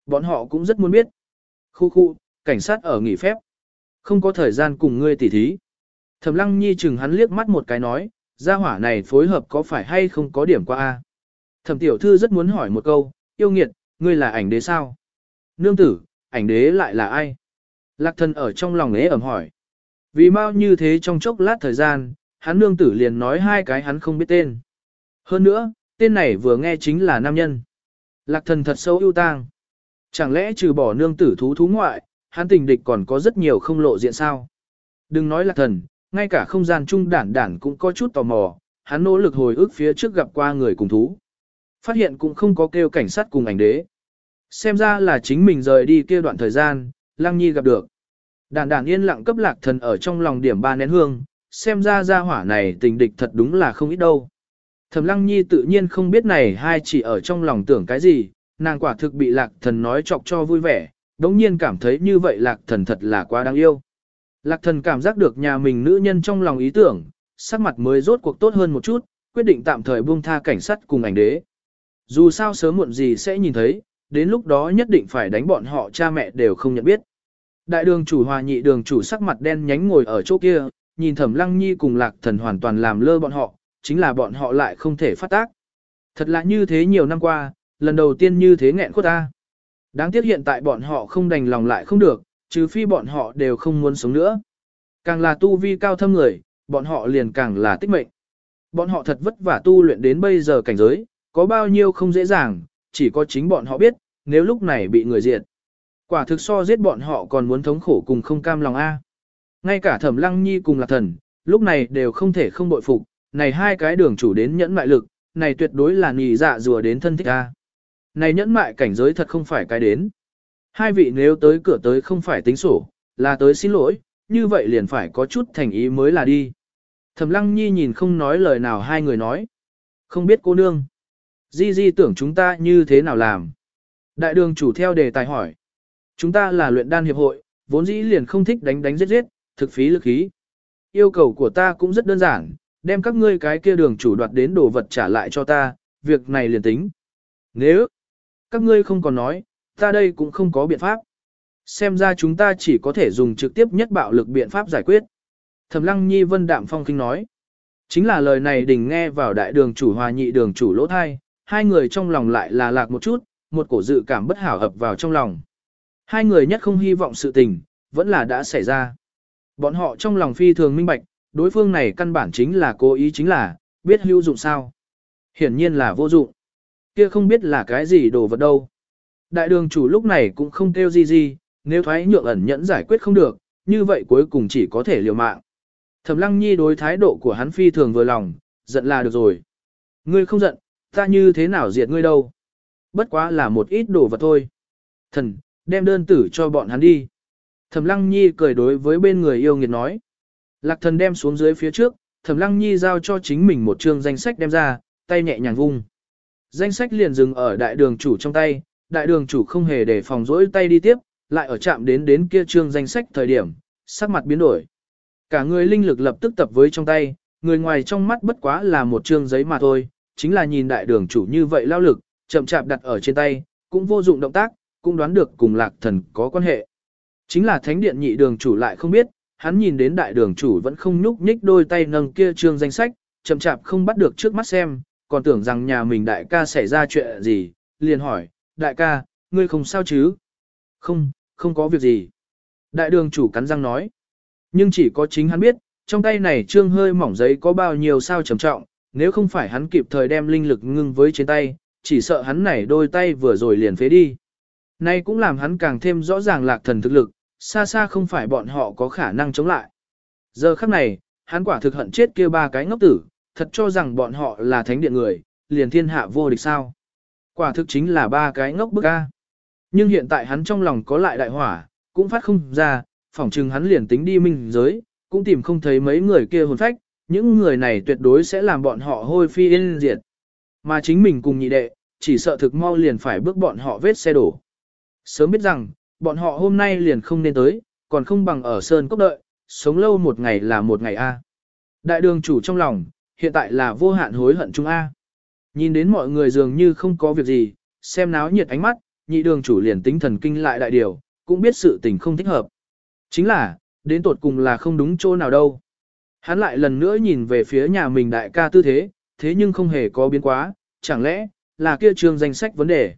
Bọn họ cũng rất muốn biết. Khu khu, cảnh sát ở nghỉ phép. Không có thời gian cùng ngươi tỉ thí. Thẩm lăng nhi chừng hắn liếc mắt một cái nói, gia hỏa này phối hợp có phải hay không có điểm qua a? Thẩm tiểu thư rất muốn hỏi một câu, yêu nghiệt, ngươi là ảnh đế sao? Nương tử, ảnh đế lại là ai? Lạc thần ở trong lòng ế ẩm hỏi. Vì mau như thế trong chốc lát thời gian, hắn nương tử liền nói hai cái hắn không biết tên. Hơn nữa, tên này vừa nghe chính là nam nhân. Lạc thần thật sâu ưu tang. Chẳng lẽ trừ bỏ nương tử thú thú ngoại, hắn tình địch còn có rất nhiều không lộ diện sao? Đừng nói lạc thần, ngay cả không gian chung đản đản cũng có chút tò mò, hắn nỗ lực hồi ức phía trước gặp qua người cùng thú. Phát hiện cũng không có kêu cảnh sát cùng ảnh đế. Xem ra là chính mình rời đi kia đoạn thời gian, Lăng Nhi gặp được. Đản đản yên lặng cấp lạc thần ở trong lòng điểm ba nén hương, xem ra ra hỏa này tình địch thật đúng là không ít đâu. Thẩm Lăng Nhi tự nhiên không biết này hai chỉ ở trong lòng tưởng cái gì, nàng quả thực bị lạc thần nói chọc cho vui vẻ, đống nhiên cảm thấy như vậy lạc thần thật là quá đáng yêu. Lạc thần cảm giác được nhà mình nữ nhân trong lòng ý tưởng, sắc mặt mới rốt cuộc tốt hơn một chút, quyết định tạm thời buông tha cảnh sát cùng ảnh đế. Dù sao sớm muộn gì sẽ nhìn thấy, đến lúc đó nhất định phải đánh bọn họ cha mẹ đều không nhận biết. Đại đường chủ hòa nhị đường chủ sắc mặt đen nhánh ngồi ở chỗ kia, nhìn thẩm lăng nhi cùng lạc thần hoàn toàn làm lơ bọn họ, chính là bọn họ lại không thể phát tác. Thật là như thế nhiều năm qua, lần đầu tiên như thế nghẹn khuất ta. Đáng tiếc hiện tại bọn họ không đành lòng lại không được, trừ phi bọn họ đều không muốn sống nữa. Càng là tu vi cao thâm người, bọn họ liền càng là tích mệnh. Bọn họ thật vất vả tu luyện đến bây giờ cảnh giới, có bao nhiêu không dễ dàng, chỉ có chính bọn họ biết, nếu lúc này bị người diệt. Quả thực so giết bọn họ còn muốn thống khổ cùng không cam lòng A. Ngay cả thẩm lăng nhi cùng là thần, lúc này đều không thể không bội phục, này hai cái đường chủ đến nhẫn mại lực, này tuyệt đối là nì dạ rùa đến thân thích A. Này nhẫn mại cảnh giới thật không phải cái đến. Hai vị nếu tới cửa tới không phải tính sổ, là tới xin lỗi, như vậy liền phải có chút thành ý mới là đi. Thẩm lăng nhi nhìn không nói lời nào hai người nói. Không biết cô nương. Di di tưởng chúng ta như thế nào làm. Đại đường chủ theo đề tài hỏi. Chúng ta là luyện đan hiệp hội, vốn dĩ liền không thích đánh đánh giết giết, thực phí lực khí. Yêu cầu của ta cũng rất đơn giản, đem các ngươi cái kia đường chủ đoạt đến đồ vật trả lại cho ta, việc này liền tính. Nếu các ngươi không còn nói, ta đây cũng không có biện pháp. Xem ra chúng ta chỉ có thể dùng trực tiếp nhất bạo lực biện pháp giải quyết. Thẩm lăng nhi vân đạm phong kinh nói. Chính là lời này đình nghe vào đại đường chủ hòa nhị đường chủ lỗ thai, hai người trong lòng lại là lạc một chút, một cổ dự cảm bất hảo ập vào trong lòng. Hai người nhất không hy vọng sự tình, vẫn là đã xảy ra. Bọn họ trong lòng phi thường minh bạch, đối phương này căn bản chính là cố ý chính là, biết hữu dụng sao. Hiển nhiên là vô dụng. Kia không biết là cái gì đồ vật đâu. Đại đường chủ lúc này cũng không kêu gì gì, nếu thoái nhượng ẩn nhẫn giải quyết không được, như vậy cuối cùng chỉ có thể liều mạng. Thẩm lăng nhi đối thái độ của hắn phi thường vừa lòng, giận là được rồi. Ngươi không giận, ta như thế nào diệt ngươi đâu. Bất quá là một ít đồ vật thôi. Thần, đem đơn tử cho bọn hắn đi. Thẩm lăng nhi cười đối với bên người yêu nghiệt nói. Lạc thần đem xuống dưới phía trước, thẩm lăng nhi giao cho chính mình một chương danh sách đem ra, tay nhẹ nhàng vung. Danh sách liền dừng ở đại đường chủ trong tay, đại đường chủ không hề để phòng rỗi tay đi tiếp, lại ở chạm đến đến kia trương danh sách thời điểm, sắc mặt biến đổi. Cả người linh lực lập tức tập với trong tay, người ngoài trong mắt bất quá là một trương giấy mà thôi, chính là nhìn đại đường chủ như vậy lao lực, chậm chạp đặt ở trên tay, cũng vô dụng động tác, cũng đoán được cùng lạc thần có quan hệ. Chính là thánh điện nhị đường chủ lại không biết, hắn nhìn đến đại đường chủ vẫn không nhúc nhích đôi tay nâng kia trương danh sách, chậm chạp không bắt được trước mắt xem, còn tưởng rằng nhà mình đại ca xảy ra chuyện gì, liền hỏi, đại ca, ngươi không sao chứ? Không, không có việc gì. Đại đường chủ cắn răng nói. Nhưng chỉ có chính hắn biết, trong tay này trương hơi mỏng giấy có bao nhiêu sao trầm trọng, nếu không phải hắn kịp thời đem linh lực ngưng với trên tay, chỉ sợ hắn này đôi tay vừa rồi liền phế đi. Nay cũng làm hắn càng thêm rõ ràng lạc thần thực lực, xa xa không phải bọn họ có khả năng chống lại. Giờ khắc này, hắn quả thực hận chết kia ba cái ngốc tử, thật cho rằng bọn họ là thánh điện người, liền thiên hạ vô địch sao. Quả thực chính là ba cái ngốc bức a. Nhưng hiện tại hắn trong lòng có lại đại hỏa, cũng phát không ra, phỏng chừng hắn liền tính đi minh giới, cũng tìm không thấy mấy người kia hồn phách, những người này tuyệt đối sẽ làm bọn họ hôi phi yên diệt. Mà chính mình cùng nhị đệ, chỉ sợ thực mau liền phải bước bọn họ vết xe đổ. Sớm biết rằng, bọn họ hôm nay liền không nên tới, còn không bằng ở Sơn Cốc đợi, sống lâu một ngày là một ngày A. Đại đường chủ trong lòng, hiện tại là vô hạn hối hận chung A. Nhìn đến mọi người dường như không có việc gì, xem náo nhiệt ánh mắt, nhị đường chủ liền tính thần kinh lại đại điều, cũng biết sự tình không thích hợp. Chính là, đến tột cùng là không đúng chỗ nào đâu. Hắn lại lần nữa nhìn về phía nhà mình đại ca tư thế, thế nhưng không hề có biến quá, chẳng lẽ, là kia trường danh sách vấn đề.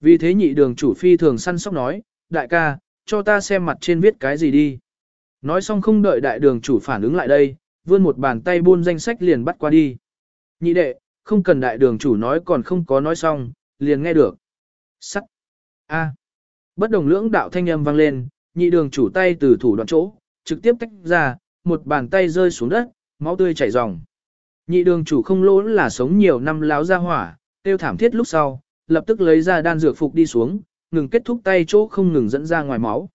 Vì thế nhị đường chủ phi thường săn sóc nói, đại ca, cho ta xem mặt trên viết cái gì đi. Nói xong không đợi đại đường chủ phản ứng lại đây, vươn một bàn tay buôn danh sách liền bắt qua đi. Nhị đệ, không cần đại đường chủ nói còn không có nói xong, liền nghe được. Sắc. A. Bất đồng lưỡng đạo thanh âm vang lên, nhị đường chủ tay từ thủ đoạn chỗ, trực tiếp tách ra, một bàn tay rơi xuống đất, máu tươi chảy ròng. Nhị đường chủ không lỗ là sống nhiều năm láo ra hỏa, tiêu thảm thiết lúc sau, lập tức lấy ra đan dược phục đi xuống, ngừng kết thúc tay chỗ không ngừng dẫn ra ngoài máu.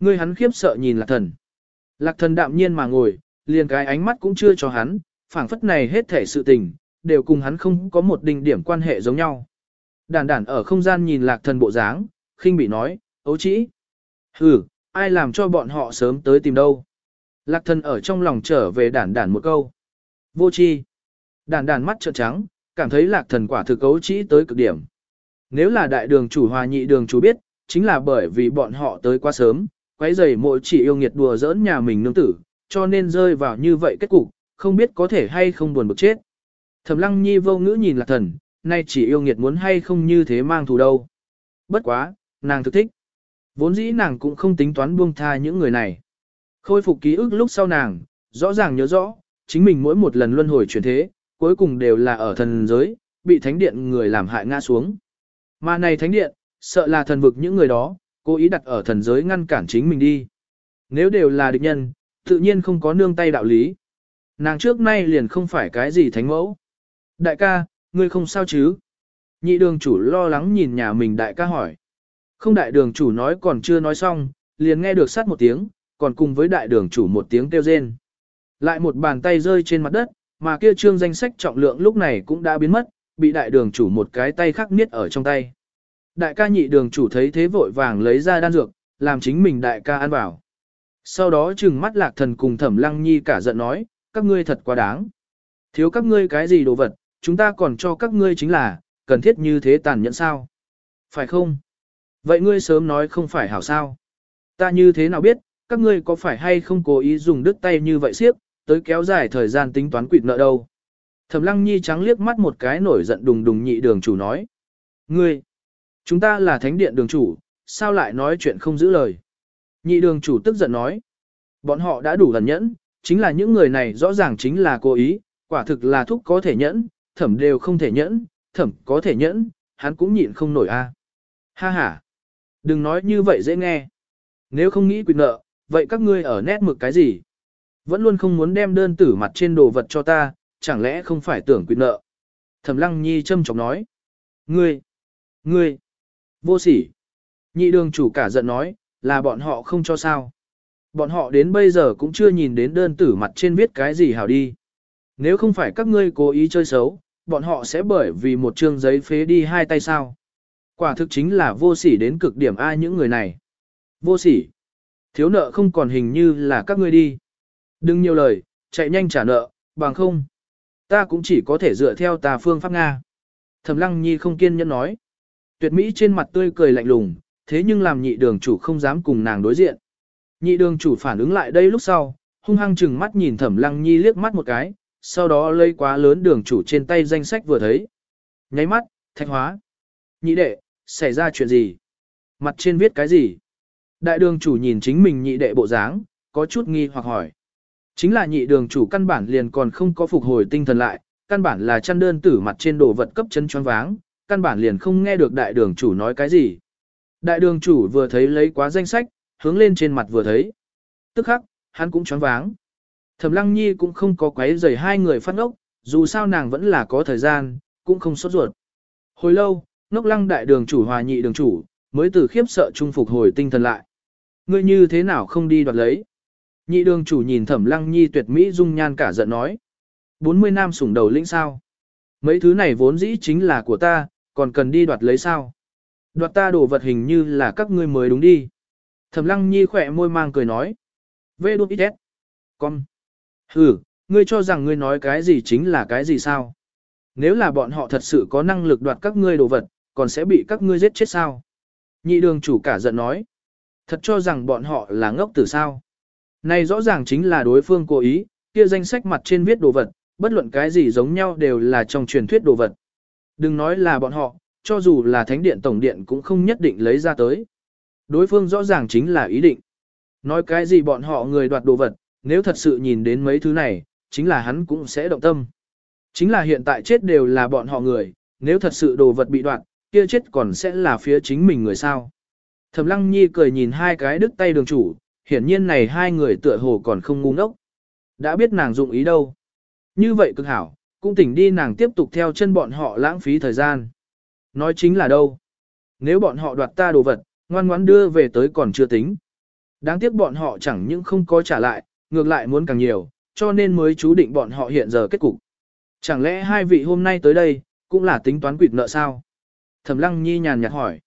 người hắn khiếp sợ nhìn lạc thần. Lạc thần đạm nhiên mà ngồi, liền cái ánh mắt cũng chưa cho hắn, phảng phất này hết thể sự tình, đều cùng hắn không có một đỉnh điểm quan hệ giống nhau. Đản đản ở không gian nhìn lạc thần bộ dáng, khinh bị nói, ấu chỉ. Hừ, ai làm cho bọn họ sớm tới tìm đâu. Lạc thần ở trong lòng trở về đản đản một câu. Vô chi. Đản đản mắt trợn trắng, cảm thấy lạc thần quả thực cấu chỉ tới cực điểm. Nếu là đại đường chủ hòa nhị đường chủ biết, chính là bởi vì bọn họ tới quá sớm, quấy giày mỗi chỉ yêu nghiệt đùa giỡn nhà mình nương tử, cho nên rơi vào như vậy kết cục, không biết có thể hay không buồn bực chết. Thẩm lăng nhi vô ngữ nhìn lạc thần, nay chỉ yêu nghiệt muốn hay không như thế mang thù đâu. Bất quá, nàng thực thích. Vốn dĩ nàng cũng không tính toán buông tha những người này. Khôi phục ký ức lúc sau nàng, rõ ràng nhớ rõ, chính mình mỗi một lần luân hồi chuyển thế, cuối cùng đều là ở thần giới, bị thánh điện người làm hại ngã xuống. Mà này thánh điện, sợ là thần vực những người đó, cố ý đặt ở thần giới ngăn cản chính mình đi. Nếu đều là địch nhân, tự nhiên không có nương tay đạo lý. Nàng trước nay liền không phải cái gì thánh mẫu. Đại ca, ngươi không sao chứ? Nhị đường chủ lo lắng nhìn nhà mình đại ca hỏi. Không đại đường chủ nói còn chưa nói xong, liền nghe được sát một tiếng, còn cùng với đại đường chủ một tiếng kêu rên. Lại một bàn tay rơi trên mặt đất, mà kia trương danh sách trọng lượng lúc này cũng đã biến mất, bị đại đường chủ một cái tay khắc niết ở trong tay. Đại ca nhị đường chủ thấy thế vội vàng lấy ra đan dược, làm chính mình đại ca ăn vào. Sau đó trừng mắt lạc thần cùng thẩm lăng nhi cả giận nói, các ngươi thật quá đáng. Thiếu các ngươi cái gì đồ vật, chúng ta còn cho các ngươi chính là, cần thiết như thế tàn nhẫn sao? Phải không? Vậy ngươi sớm nói không phải hảo sao? Ta như thế nào biết, các ngươi có phải hay không cố ý dùng đứt tay như vậy siếp, tới kéo dài thời gian tính toán quỵt nợ đâu? Thẩm lăng nhi trắng liếc mắt một cái nổi giận đùng đùng nhị đường chủ nói. Ngươi, chúng ta là thánh điện đường chủ, sao lại nói chuyện không giữ lời? Nhị đường chủ tức giận nói. Bọn họ đã đủ lần nhẫn, chính là những người này rõ ràng chính là cố ý, quả thực là thúc có thể nhẫn, thẩm đều không thể nhẫn, thẩm có thể nhẫn, hắn cũng nhịn không nổi a. Ha ha, đừng nói như vậy dễ nghe. Nếu không nghĩ quyền nợ, vậy các ngươi ở nét mực cái gì? Vẫn luôn không muốn đem đơn tử mặt trên đồ vật cho ta, chẳng lẽ không phải tưởng quyền nợ? Thẩm lăng nhi châm chọc nói. Ngươi, ngươi, vô sỉ. Nhị đường chủ cả giận nói, là bọn họ không cho sao. Bọn họ đến bây giờ cũng chưa nhìn đến đơn tử mặt trên viết cái gì hảo đi. Nếu không phải các ngươi cố ý chơi xấu, bọn họ sẽ bởi vì một chương giấy phế đi hai tay sao. Quả thực chính là vô sỉ đến cực điểm ai những người này. Vô sỉ. Thiếu nợ không còn hình như là các ngươi đi. Đừng nhiều lời, chạy nhanh trả nợ, bằng không. Ta cũng chỉ có thể dựa theo tà phương pháp Nga. Thẩm lăng nhi không kiên nhẫn nói. Tuyệt mỹ trên mặt tươi cười lạnh lùng, thế nhưng làm nhị đường chủ không dám cùng nàng đối diện. Nhị đường chủ phản ứng lại đây lúc sau, hung hăng chừng mắt nhìn thẩm lăng nhi liếc mắt một cái, sau đó lấy quá lớn đường chủ trên tay danh sách vừa thấy. Nháy mắt, thanh hóa. Nhị đệ, xảy ra chuyện gì? Mặt trên viết cái gì? Đại đường chủ nhìn chính mình nhị đệ bộ dáng, có chút nghi hoặc hỏi. Chính là nhị đường chủ căn bản liền còn không có phục hồi tinh thần lại, căn bản là chăn đơn tử mặt trên đồ vật cấp chân choáng váng, căn bản liền không nghe được đại đường chủ nói cái gì. Đại đường chủ vừa thấy lấy quá danh sách, hướng lên trên mặt vừa thấy. Tức khắc, hắn cũng choáng váng. Thẩm Lăng Nhi cũng không có quấy rầy hai người phát ngốc, dù sao nàng vẫn là có thời gian, cũng không sốt ruột. Hồi lâu, ngốc lăng đại đường chủ hòa nhị đường chủ, mới từ khiếp sợ trung phục hồi tinh thần lại. Ngươi như thế nào không đi đoạt lấy? Nhị đường chủ nhìn Thẩm Lăng Nhi tuyệt mỹ dung nhan cả giận nói. 40 năm sủng đầu lĩnh sao? Mấy thứ này vốn dĩ chính là của ta, còn cần đi đoạt lấy sao? Đoạt ta đồ vật hình như là các ngươi mới đúng đi. Thẩm Lăng Nhi khỏe môi mang cười nói. Vê đút ít Con. Ừ, ngươi cho rằng ngươi nói cái gì chính là cái gì sao? Nếu là bọn họ thật sự có năng lực đoạt các ngươi đồ vật, còn sẽ bị các ngươi giết chết sao? Nhị đường chủ cả giận nói. Thật cho rằng bọn họ là ngốc tử sao? Này rõ ràng chính là đối phương cố ý, kia danh sách mặt trên viết đồ vật, bất luận cái gì giống nhau đều là trong truyền thuyết đồ vật. Đừng nói là bọn họ, cho dù là thánh điện tổng điện cũng không nhất định lấy ra tới. Đối phương rõ ràng chính là ý định. Nói cái gì bọn họ người đoạt đồ vật, nếu thật sự nhìn đến mấy thứ này, chính là hắn cũng sẽ động tâm. Chính là hiện tại chết đều là bọn họ người, nếu thật sự đồ vật bị đoạt, kia chết còn sẽ là phía chính mình người sao. Thẩm Lăng Nhi cười nhìn hai cái đứt tay đường chủ, hiển nhiên này hai người tựa hồ còn không ngu ngốc. Đã biết nàng dụng ý đâu. Như vậy cực hảo, cũng tỉnh đi nàng tiếp tục theo chân bọn họ lãng phí thời gian. Nói chính là đâu? Nếu bọn họ đoạt ta đồ vật, ngoan ngoãn đưa về tới còn chưa tính. Đáng tiếc bọn họ chẳng những không có trả lại, ngược lại muốn càng nhiều, cho nên mới chú định bọn họ hiện giờ kết cục. Chẳng lẽ hai vị hôm nay tới đây, cũng là tính toán quỵt nợ sao? Thẩm Lăng Nhi nhàn nhạt hỏi.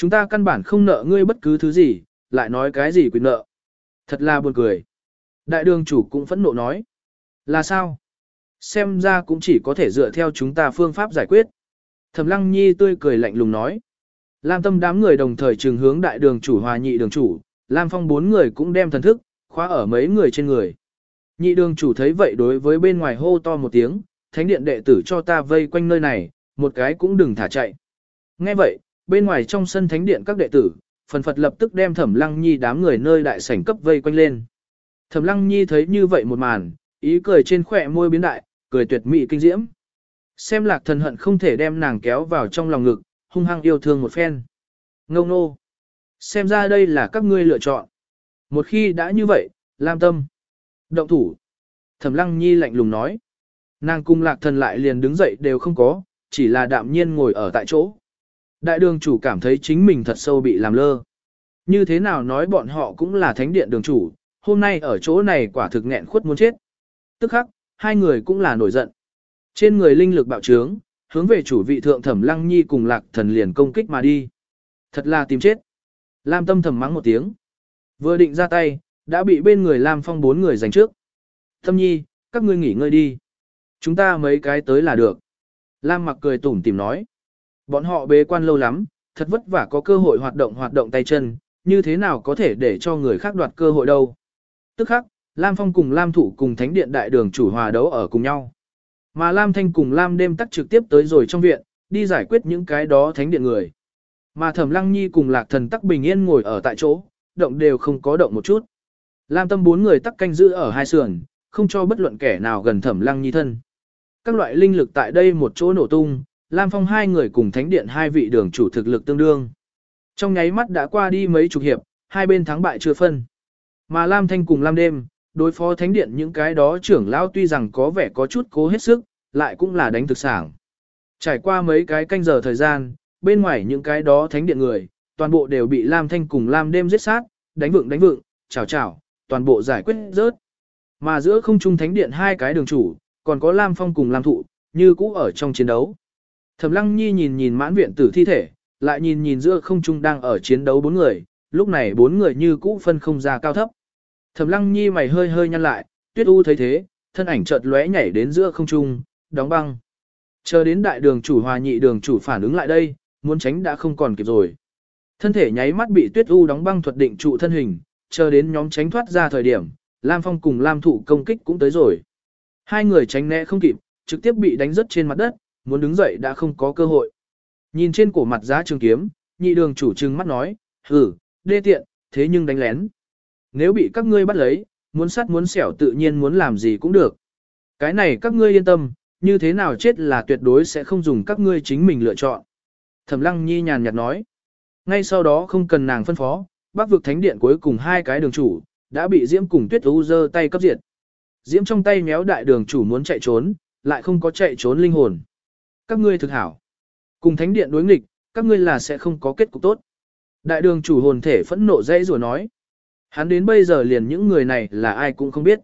Chúng ta căn bản không nợ ngươi bất cứ thứ gì, lại nói cái gì quyền nợ. Thật là buồn cười. Đại đường chủ cũng phẫn nộ nói. Là sao? Xem ra cũng chỉ có thể dựa theo chúng ta phương pháp giải quyết. Thẩm Lăng Nhi tươi cười lạnh lùng nói. Lam tâm đám người đồng thời trường hướng đại đường chủ hòa nhị đường chủ, Lam phong bốn người cũng đem thần thức, khóa ở mấy người trên người. Nhị đường chủ thấy vậy đối với bên ngoài hô to một tiếng, thánh điện đệ tử cho ta vây quanh nơi này, một cái cũng đừng thả chạy. Nghe vậy, bên ngoài trong sân thánh điện các đệ tử, phần phật lập tức đem thẩm lăng nhi đám người nơi đại sảnh cấp vây quanh lên. Thẩm lăng nhi thấy như vậy một màn, ý cười trên khỏe môi biến đại, cười tuyệt mỹ kinh diễm. Xem lạc thần hận không thể đem nàng kéo vào trong lòng ngực, hung hăng yêu thương một phen. Ngâu nô. Xem ra đây là các ngươi lựa chọn. Một khi đã như vậy, lam tâm. Động thủ. Thẩm lăng nhi lạnh lùng nói. Nàng cung lạc thần lại liền đứng dậy đều không có, chỉ là đạm nhiên ngồi ở tại chỗ. Đại đường chủ cảm thấy chính mình thật sâu bị làm lơ. Như thế nào nói bọn họ cũng là thánh điện đường chủ, hôm nay ở chỗ này quả thực nghẹn khuất muốn chết. Tức khắc, hai người cũng là nổi giận. Trên người linh lực bạo trướng, hướng về chủ vị thượng thẩm lăng nhi cùng lạc thần liền công kích mà đi. Thật là tìm chết. Lam tâm thầm mắng một tiếng. Vừa định ra tay, đã bị bên người Lam phong bốn người giành trước. Tâm nhi, các ngươi nghỉ ngơi đi. Chúng ta mấy cái tới là được. Lam mặc cười tủm tìm nói. Bọn họ bế quan lâu lắm, thật vất vả có cơ hội hoạt động hoạt động tay chân, như thế nào có thể để cho người khác đoạt cơ hội đâu. Tức khắc, Lam Phong cùng Lam Thủ cùng Thánh Điện Đại Đường chủ hòa đấu ở cùng nhau. Mà Lam Thanh cùng Lam đêm tắt trực tiếp tới rồi trong viện, đi giải quyết những cái đó Thánh Điện người. Mà Thẩm Lăng Nhi cùng Lạc Thần tắc bình yên ngồi ở tại chỗ, động đều không có động một chút. Lam Tâm bốn người tắc canh giữ ở hai sườn, không cho bất luận kẻ nào gần Thẩm Lăng Nhi thân. Các loại linh lực tại đây một chỗ nổ tung, Lam Phong hai người cùng Thánh Điện hai vị đường chủ thực lực tương đương. Trong nháy mắt đã qua đi mấy chục hiệp, hai bên thắng bại chưa phân. Mà Lam Thanh cùng Lam Đêm, đối phó Thánh Điện những cái đó trưởng lão tuy rằng có vẻ có chút cố hết sức, lại cũng là đánh thực sản. Trải qua mấy cái canh giờ thời gian, bên ngoài những cái đó Thánh Điện người, toàn bộ đều bị Lam Thanh cùng Lam Đêm giết sát, đánh vượng đánh vượng, chào chào, toàn bộ giải quyết rớt. Mà giữa không trung Thánh Điện hai cái đường chủ, còn có Lam Phong cùng Lam Thụ, như cũ ở trong chiến đấu. Thẩm Lăng Nhi nhìn nhìn mãn viện tử thi thể, lại nhìn nhìn giữa không trung đang ở chiến đấu bốn người, lúc này bốn người như cũ phân không ra cao thấp. Thẩm Lăng Nhi mày hơi hơi nhăn lại, Tuyết U thấy thế, thân ảnh chợt lóe nhảy đến giữa không trung, đóng băng. Chờ đến đại đường chủ hòa nhị đường chủ phản ứng lại đây, muốn tránh đã không còn kịp rồi. Thân thể nháy mắt bị Tuyết U đóng băng thuật định trụ thân hình, chờ đến nhóm tránh thoát ra thời điểm, Lam Phong cùng Lam Thụ công kích cũng tới rồi. Hai người tránh né không kịp, trực tiếp bị đánh rớt trên mặt đất, muốn đứng dậy đã không có cơ hội. Nhìn trên cổ mặt giá trường kiếm, nhị đường chủ trừng mắt nói, hử, đê tiện, thế nhưng đánh lén. Nếu bị các ngươi bắt lấy, muốn sắt muốn xẻo tự nhiên muốn làm gì cũng được. Cái này các ngươi yên tâm, như thế nào chết là tuyệt đối sẽ không dùng các ngươi chính mình lựa chọn. Thẩm lăng nhi nhàn nhạt nói. Ngay sau đó không cần nàng phân phó, bác vực thánh điện cuối cùng hai cái đường chủ, đã bị Diễm cùng Tuyết U giơ tay cấp diệt. Diễm trong tay méo đại đường chủ muốn chạy trốn, lại không có chạy trốn linh hồn. Các ngươi thực hảo. Cùng thánh điện đối nghịch, các ngươi là sẽ không có kết cục tốt. Đại đường chủ hồn thể phẫn nộ dãy rủa nói. Hắn đến bây giờ liền những người này là ai cũng không biết.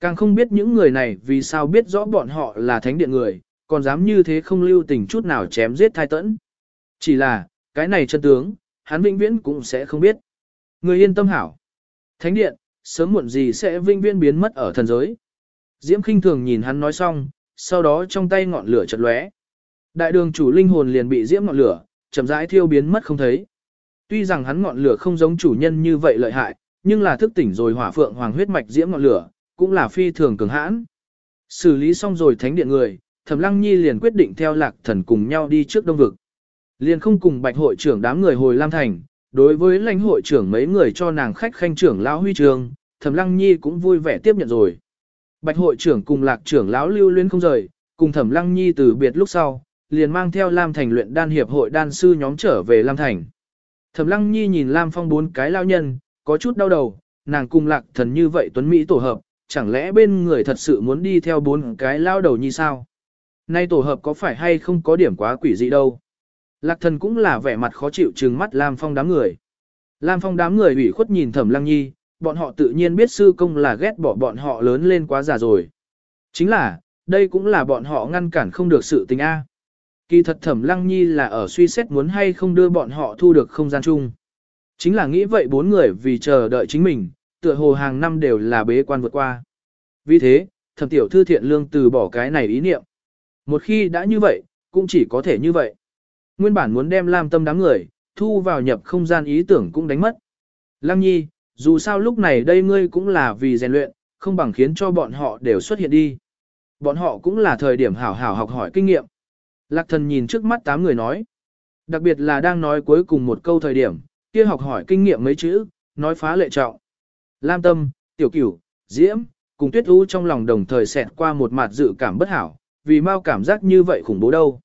Càng không biết những người này vì sao biết rõ bọn họ là thánh điện người, còn dám như thế không lưu tình chút nào chém giết thai tẫn. Chỉ là, cái này chân tướng, hắn vĩnh viễn cũng sẽ không biết. Người yên tâm hảo. Thánh điện, sớm muộn gì sẽ vĩnh viễn biến mất ở thần giới. Diễm khinh thường nhìn hắn nói xong, sau đó trong tay ngọn lửa chợt lóe. Đại đường chủ linh hồn liền bị diễm ngọn lửa, chậm rãi thiêu biến mất không thấy. Tuy rằng hắn ngọn lửa không giống chủ nhân như vậy lợi hại, nhưng là thức tỉnh rồi hỏa phượng hoàng huyết mạch diễm ngọn lửa, cũng là phi thường cường hãn. Xử lý xong rồi thánh điện người, Thẩm Lăng Nhi liền quyết định theo Lạc Thần cùng nhau đi trước Đông vực. Liền không cùng Bạch hội trưởng đám người hồi Lam thành, đối với lãnh hội trưởng mấy người cho nàng khách khanh trưởng lão huy trường, Thẩm Lăng Nhi cũng vui vẻ tiếp nhận rồi. Bạch hội trưởng cùng lạc trưởng lão lưu luyến không rời, cùng Thẩm Lăng Nhi từ biệt lúc sau, liền mang theo Lam Thành luyện đan hiệp hội đan sư nhóm trở về Lam Thành. Thẩm Lăng Nhi nhìn Lam Phong bốn cái lao nhân, có chút đau đầu, nàng cùng lạc thần như vậy tuấn Mỹ tổ hợp, chẳng lẽ bên người thật sự muốn đi theo bốn cái lao đầu như sao? Nay tổ hợp có phải hay không có điểm quá quỷ dị đâu? Lạc thần cũng là vẻ mặt khó chịu trừng mắt Lam Phong đám người. Lam Phong đám người ủy khuất nhìn Thẩm Lăng Nhi, bọn họ tự nhiên biết sư công là ghét bỏ bọn họ lớn lên quá già rồi. Chính là, đây cũng là bọn họ ngăn cản không được sự tình A. Kỳ thật Thẩm Lăng Nhi là ở suy xét muốn hay không đưa bọn họ thu được không gian chung. Chính là nghĩ vậy bốn người vì chờ đợi chính mình, tựa hồ hàng năm đều là bế quan vượt qua. Vì thế, thẩm tiểu thư thiện lương từ bỏ cái này ý niệm. Một khi đã như vậy, cũng chỉ có thể như vậy. Nguyên bản muốn đem Lam Tâm đám người, thu vào nhập không gian ý tưởng cũng đánh mất. Lăng nhi, dù sao lúc này đây ngươi cũng là vì rèn luyện, không bằng khiến cho bọn họ đều xuất hiện đi. Bọn họ cũng là thời điểm hảo hảo học hỏi kinh nghiệm. Lạc thần nhìn trước mắt tám người nói. Đặc biệt là đang nói cuối cùng một câu thời điểm, kia học hỏi kinh nghiệm mấy chữ, nói phá lệ trọng. Lam tâm, tiểu cửu, diễm, cùng tuyết u trong lòng đồng thời xẹt qua một mặt dự cảm bất hảo, vì mau cảm giác như vậy khủng bố đâu.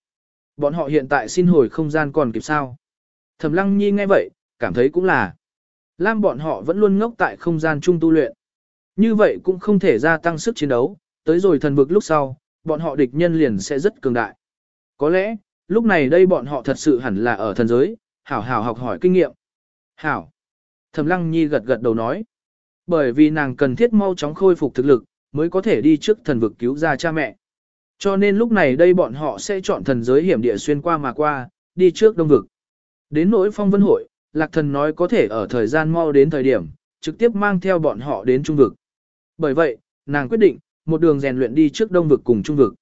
Bọn họ hiện tại xin hồi không gian còn kịp sao. Thẩm lăng nhi nghe vậy, cảm thấy cũng là. Lam bọn họ vẫn luôn ngốc tại không gian chung tu luyện. Như vậy cũng không thể gia tăng sức chiến đấu, tới rồi thần vực lúc sau, bọn họ địch nhân liền sẽ rất cường đại. Có lẽ, lúc này đây bọn họ thật sự hẳn là ở thần giới, hảo hảo học hỏi kinh nghiệm. Hảo. Thẩm lăng nhi gật gật đầu nói. Bởi vì nàng cần thiết mau chóng khôi phục thực lực, mới có thể đi trước thần vực cứu ra cha mẹ. Cho nên lúc này đây bọn họ sẽ chọn thần giới hiểm địa xuyên qua mà qua, đi trước đông vực. Đến nỗi phong vân hội, lạc thần nói có thể ở thời gian mau đến thời điểm, trực tiếp mang theo bọn họ đến trung vực. Bởi vậy, nàng quyết định, một đường rèn luyện đi trước đông vực cùng trung vực.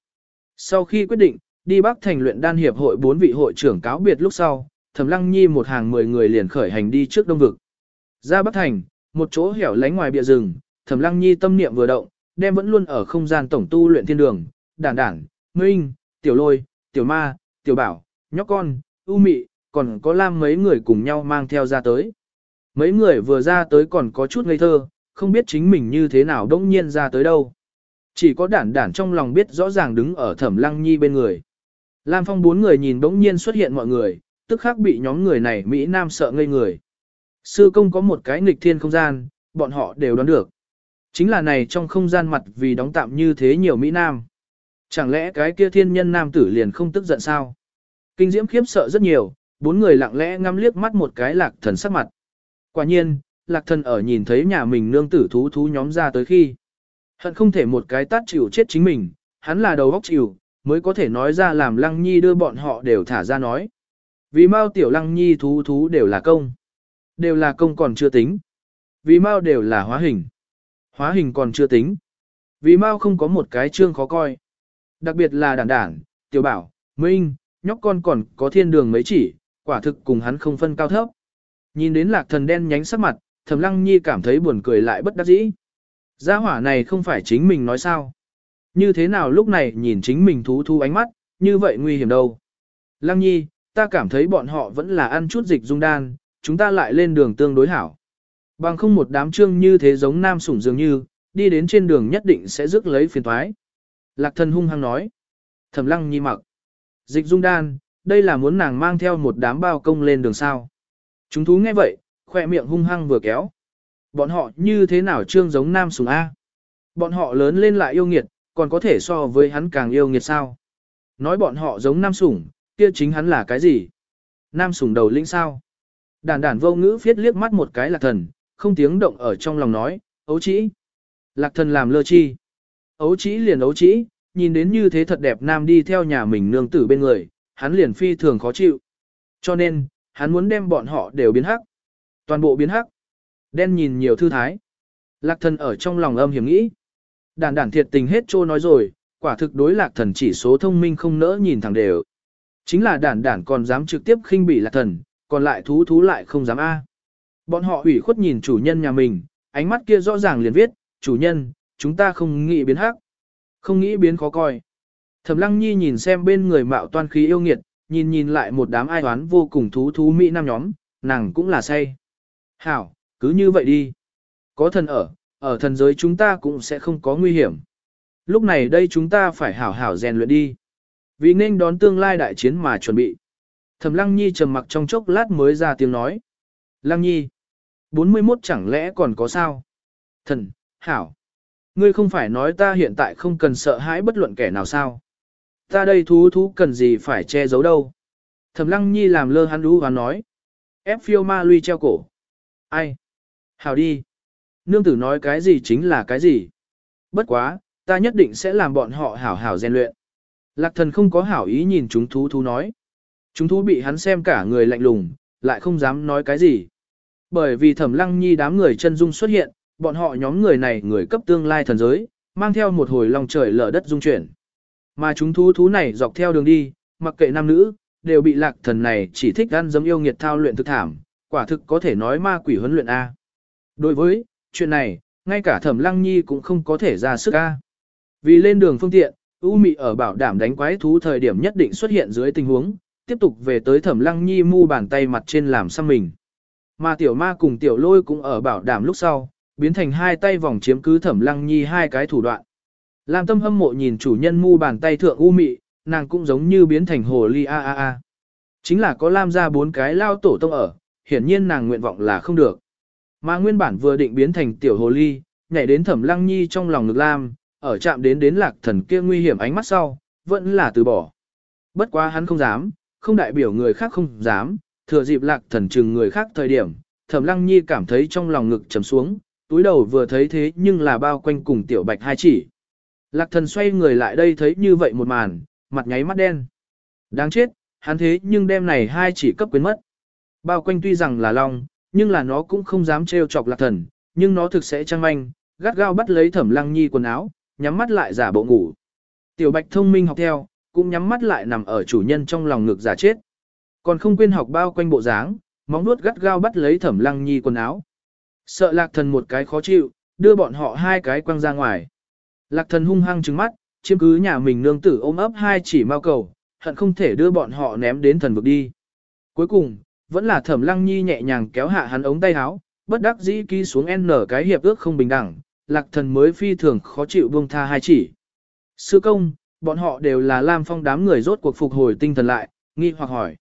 Sau khi quyết định, đi Bắc Thành luyện đan hiệp hội bốn vị hội trưởng cáo biệt lúc sau, Thẩm Lăng Nhi một hàng mười người liền khởi hành đi trước đông vực. Ra Bắc Thành, một chỗ hẻo lánh ngoài bìa rừng, Thẩm Lăng Nhi tâm niệm vừa động, đem vẫn luôn ở không gian tổng tu luyện thiên đường, đản đản, minh, tiểu lôi, tiểu ma, tiểu bảo, nhóc con, u mị, còn có lam mấy người cùng nhau mang theo ra tới. Mấy người vừa ra tới còn có chút ngây thơ, không biết chính mình như thế nào đông nhiên ra tới đâu. Chỉ có đản đản trong lòng biết rõ ràng đứng ở thẩm lăng nhi bên người. Lam phong bốn người nhìn bỗng nhiên xuất hiện mọi người, tức khắc bị nhóm người này Mỹ Nam sợ ngây người. Sư công có một cái nghịch thiên không gian, bọn họ đều đoán được. Chính là này trong không gian mặt vì đóng tạm như thế nhiều Mỹ Nam. Chẳng lẽ cái kia thiên nhân nam tử liền không tức giận sao? Kinh diễm khiếp sợ rất nhiều, bốn người lặng lẽ ngắm liếc mắt một cái lạc thần sắc mặt. Quả nhiên, lạc thần ở nhìn thấy nhà mình nương tử thú thú nhóm ra tới khi. Hận không thể một cái tát chịu chết chính mình, hắn là đầu góc chịu, mới có thể nói ra làm lăng nhi đưa bọn họ đều thả ra nói. Vì mau tiểu lăng nhi thú thú đều là công. Đều là công còn chưa tính. Vì mau đều là hóa hình. Hóa hình còn chưa tính. Vì mau không có một cái chương khó coi. Đặc biệt là đảng đảng, tiểu bảo, minh, nhóc con còn có thiên đường mấy chỉ, quả thực cùng hắn không phân cao thấp. Nhìn đến lạc thần đen nhánh sắc mặt, thầm lăng nhi cảm thấy buồn cười lại bất đắc dĩ. Gia hỏa này không phải chính mình nói sao. Như thế nào lúc này nhìn chính mình thú thu ánh mắt, như vậy nguy hiểm đâu. Lăng nhi, ta cảm thấy bọn họ vẫn là ăn chút dịch dung đan, chúng ta lại lên đường tương đối hảo. Bằng không một đám trương như thế giống nam sủng dường như, đi đến trên đường nhất định sẽ rước lấy phiền thoái. Lạc thần hung hăng nói. Thẩm lăng nhi mặc. Dịch dung đan, đây là muốn nàng mang theo một đám bao công lên đường sao. Chúng thú nghe vậy, khoe miệng hung hăng vừa kéo. Bọn họ như thế nào trương giống nam sùng A. Bọn họ lớn lên lại yêu nghiệt, còn có thể so với hắn càng yêu nghiệt sao. Nói bọn họ giống nam sủng, kia chính hắn là cái gì? Nam sủng đầu lĩnh sao? Đàn đàn vô ngữ phiết liếc mắt một cái lạc thần, không tiếng động ở trong lòng nói, ấu chỉ. Lạc thần làm lơ chi. Ấu chỉ liền ấu chỉ, nhìn đến như thế thật đẹp nam đi theo nhà mình nương tử bên người, hắn liền phi thường khó chịu. Cho nên, hắn muốn đem bọn họ đều biến hắc. Toàn bộ biến hắc. Đen nhìn nhiều thư thái. Lạc thần ở trong lòng âm hiểm nghĩ. Đàn đản thiệt tình hết trô nói rồi, quả thực đối lạc thần chỉ số thông minh không nỡ nhìn thẳng đều. Chính là đản đản còn dám trực tiếp khinh bỉ lạc thần, còn lại thú thú lại không dám A. Bọn họ ủy khuất nhìn chủ nhân nhà mình, ánh mắt kia rõ ràng liền viết, chủ nhân, chúng ta không nghĩ biến hắc. Không nghĩ biến khó coi. Thẩm lăng nhi nhìn xem bên người mạo toan khí yêu nghiệt, nhìn nhìn lại một đám ai toán vô cùng thú thú mỹ nam nhóm, nàng cũng là say. Hảo, cứ như vậy đi. Có thần ở, ở thần giới chúng ta cũng sẽ không có nguy hiểm. Lúc này đây chúng ta phải hảo hảo rèn luyện đi. Vì nên đón tương lai đại chiến mà chuẩn bị. Thẩm Lăng Nhi trầm mặc trong chốc lát mới ra tiếng nói. Lăng Nhi, 41 chẳng lẽ còn có sao? Thần, hảo. Ngươi không phải nói ta hiện tại không cần sợ hãi bất luận kẻ nào sao? Ta đây thú thú cần gì phải che giấu đâu? Thẩm Lăng Nhi làm lơ hắn đú và nói. Ép phiêu ma lui treo cổ. Ai? Hảo đi. Nương tử nói cái gì chính là cái gì. Bất quá, ta nhất định sẽ làm bọn họ hảo hảo rèn luyện. Lạc thần không có hảo ý nhìn chúng thú thú nói. Chúng thú bị hắn xem cả người lạnh lùng, lại không dám nói cái gì. Bởi vì thẩm lăng nhi đám người chân dung xuất hiện, bọn họ nhóm người này người cấp tương lai thần giới, mang theo một hồi lòng trời lở đất dung chuyển. Mà chúng thú thú này dọc theo đường đi, mặc kệ nam nữ, đều bị lạc thần này chỉ thích ăn dấm yêu nghiệt thao luyện thực thảm, quả thực có thể nói ma quỷ huấn luyện A. Đối với, chuyện này, ngay cả thẩm lăng nhi cũng không có thể ra sức ca. Vì lên đường phương tiện, U Mị ở bảo đảm đánh quái thú thời điểm nhất định xuất hiện dưới tình huống, tiếp tục về tới Thẩm Lăng Nhi mu bàn tay mặt trên làm xăm mình. Mà tiểu ma cùng tiểu lôi cũng ở bảo đảm lúc sau, biến thành hai tay vòng chiếm cứ Thẩm Lăng Nhi hai cái thủ đoạn. Lam Tâm hâm mộ nhìn chủ nhân mu bàn tay thượng U Mị, nàng cũng giống như biến thành hồ ly a a a. Chính là có Lam ra bốn cái lao tổ tông ở, hiển nhiên nàng nguyện vọng là không được. Mà nguyên bản vừa định biến thành tiểu hồ ly, nhảy đến Thẩm Lăng Nhi trong lòng ngực Lam, ở chạm đến đến lạc thần kia nguy hiểm ánh mắt sau, vẫn là từ bỏ. Bất quá hắn không dám, không đại biểu người khác không dám, thừa dịp lạc thần chừng người khác thời điểm, thẩm lăng nhi cảm thấy trong lòng ngực trầm xuống, túi đầu vừa thấy thế nhưng là bao quanh cùng tiểu bạch hai chỉ. Lạc thần xoay người lại đây thấy như vậy một màn, mặt nháy mắt đen. Đáng chết, hắn thế nhưng đêm này hai chỉ cấp quyến mất. Bao quanh tuy rằng là long, nhưng là nó cũng không dám trêu chọc lạc thần, nhưng nó thực sẽ trăng manh, gắt gao bắt lấy thẩm lăng nhi quần áo, nhắm mắt lại giả bộ ngủ. Tiểu bạch thông minh học theo, cũng nhắm mắt lại nằm ở chủ nhân trong lòng ngực giả chết. Còn không quên học bao quanh bộ dáng, móng nuốt gắt gao bắt lấy thẩm lăng nhi quần áo. Sợ lạc thần một cái khó chịu, đưa bọn họ hai cái quăng ra ngoài. Lạc thần hung hăng trừng mắt, chiếm cứ nhà mình nương tử ôm ấp hai chỉ mau cầu, hận không thể đưa bọn họ ném đến thần vực đi. Cuối cùng, vẫn là thẩm lăng nhi nhẹ nhàng kéo hạ hắn ống tay áo, bất đắc dĩ ký xuống N cái hiệp ước không bình đẳng, lạc thần mới phi thường khó chịu buông tha hai chỉ. Sư công, bọn họ đều là Lam Phong đám người rốt cuộc phục hồi tinh thần lại, nghi hoặc hỏi.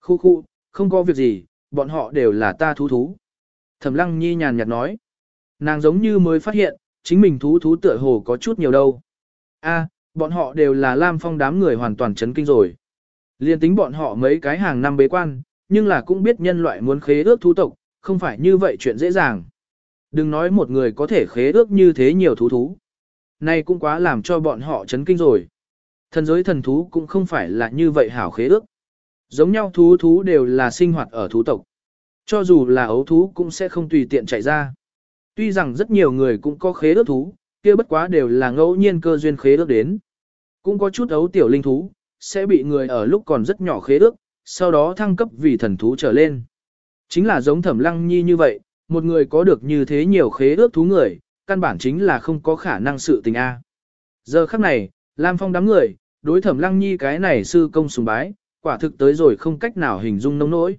Khu khu, không có việc gì, bọn họ đều là ta thú thú. Thẩm lăng nhi nhàn nhạt nói. Nàng giống như mới phát hiện, chính mình thú thú tựa hồ có chút nhiều đâu. A, bọn họ đều là Lam Phong đám người hoàn toàn chấn kinh rồi. Liên tính bọn họ mấy cái hàng năm bế quan, nhưng là cũng biết nhân loại muốn khế ước thú tộc, không phải như vậy chuyện dễ dàng. Đừng nói một người có thể khế ước như thế nhiều thú thú. Này cũng quá làm cho bọn họ chấn kinh rồi. Thần giới thần thú cũng không phải là như vậy hảo khế ước. Giống nhau thú thú đều là sinh hoạt ở thú tộc. Cho dù là ấu thú cũng sẽ không tùy tiện chạy ra. Tuy rằng rất nhiều người cũng có khế ước thú, kia bất quá đều là ngẫu nhiên cơ duyên khế ước đến. Cũng có chút ấu tiểu linh thú, sẽ bị người ở lúc còn rất nhỏ khế ước, sau đó thăng cấp vì thần thú trở lên. Chính là giống thẩm lăng nhi như vậy, một người có được như thế nhiều khế ước thú người, căn bản chính là không có khả năng sự tình A. Giờ khắc này, Lam Phong đám người, đối thẩm lăng nhi cái này sư công sùng bái, quả thực tới rồi không cách nào hình dung nông nỗi.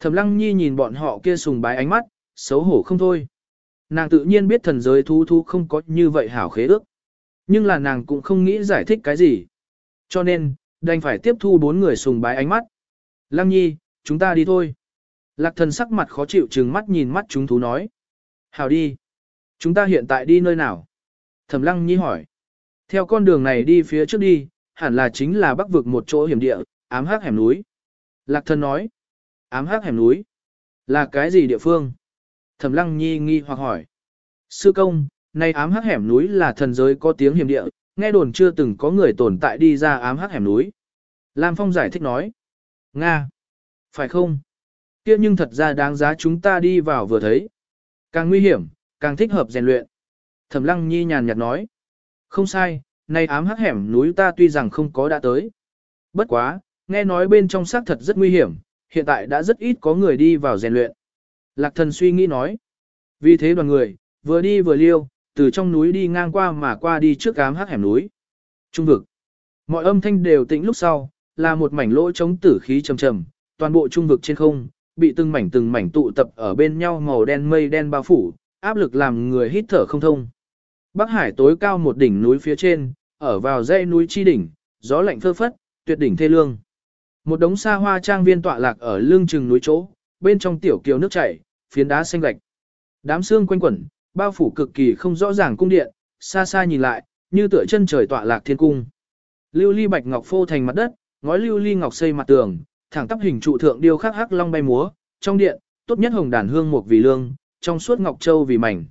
Thẩm lăng nhi nhìn bọn họ kia sùng bái ánh mắt, xấu hổ không thôi. Nàng tự nhiên biết thần giới thú thú không có như vậy hảo khế ước. Nhưng là nàng cũng không nghĩ giải thích cái gì. Cho nên, đành phải tiếp thu bốn người sùng bái ánh mắt. Lăng nhi, chúng ta đi thôi. Lạc thần sắc mặt khó chịu trừng mắt nhìn mắt chúng thú nói. Hào đi. Chúng ta hiện tại đi nơi nào? Thẩm lăng nhi hỏi. Theo con đường này đi phía trước đi, hẳn là chính là bắc vực một chỗ hiểm địa, ám hắc hẻm núi. Lạc thần nói. Ám hắc hẻm núi. Là cái gì địa phương? Thẩm lăng nhi nghi hoặc hỏi. Sư công, nay ám hắc hẻm núi là thần giới có tiếng hiểm địa, nghe đồn chưa từng có người tồn tại đi ra ám hắc hẻm núi. Lam Phong giải thích nói. Nga. Phải không? kia nhưng thật ra đáng giá chúng ta đi vào vừa thấy. Càng nguy hiểm, càng thích hợp rèn luyện. Thẩm lăng nhi nhàn nhạt nói. Không sai, nay ám hắc hẻm núi ta tuy rằng không có đã tới. Bất quá, nghe nói bên trong xác thật rất nguy hiểm, hiện tại đã rất ít có người đi vào rèn luyện. Lạc thần suy nghĩ nói. Vì thế đoàn người, vừa đi vừa liêu, từ trong núi đi ngang qua mà qua đi trước ám hắc hẻm núi. Trung vực. Mọi âm thanh đều tĩnh lúc sau, là một mảnh lỗ chống tử khí trầm trầm, toàn bộ trung vực trên không, bị từng mảnh từng mảnh tụ tập ở bên nhau màu đen mây đen bao phủ, áp lực làm người hít thở không thông. Bắc Hải tối cao một đỉnh núi phía trên, ở vào dãy núi chi đỉnh, gió lạnh phơ phất, tuyệt đỉnh thê lương. Một đống xa hoa trang viên tọa lạc ở lưng chừng núi chỗ, bên trong tiểu kiều nước chảy, phiến đá xanh gạch. Đám xương quanh quẩn, bao phủ cực kỳ không rõ ràng cung điện, xa xa nhìn lại, như tựa chân trời tọa lạc thiên cung. Lưu ly bạch ngọc phô thành mặt đất, ngói lưu ly ngọc xây mặt tường, thẳng tắp hình trụ thượng điêu khắc hắc long bay múa, trong điện, tốt nhất hồng đàn hương một vì lương, trong suốt ngọc châu vì mảnh.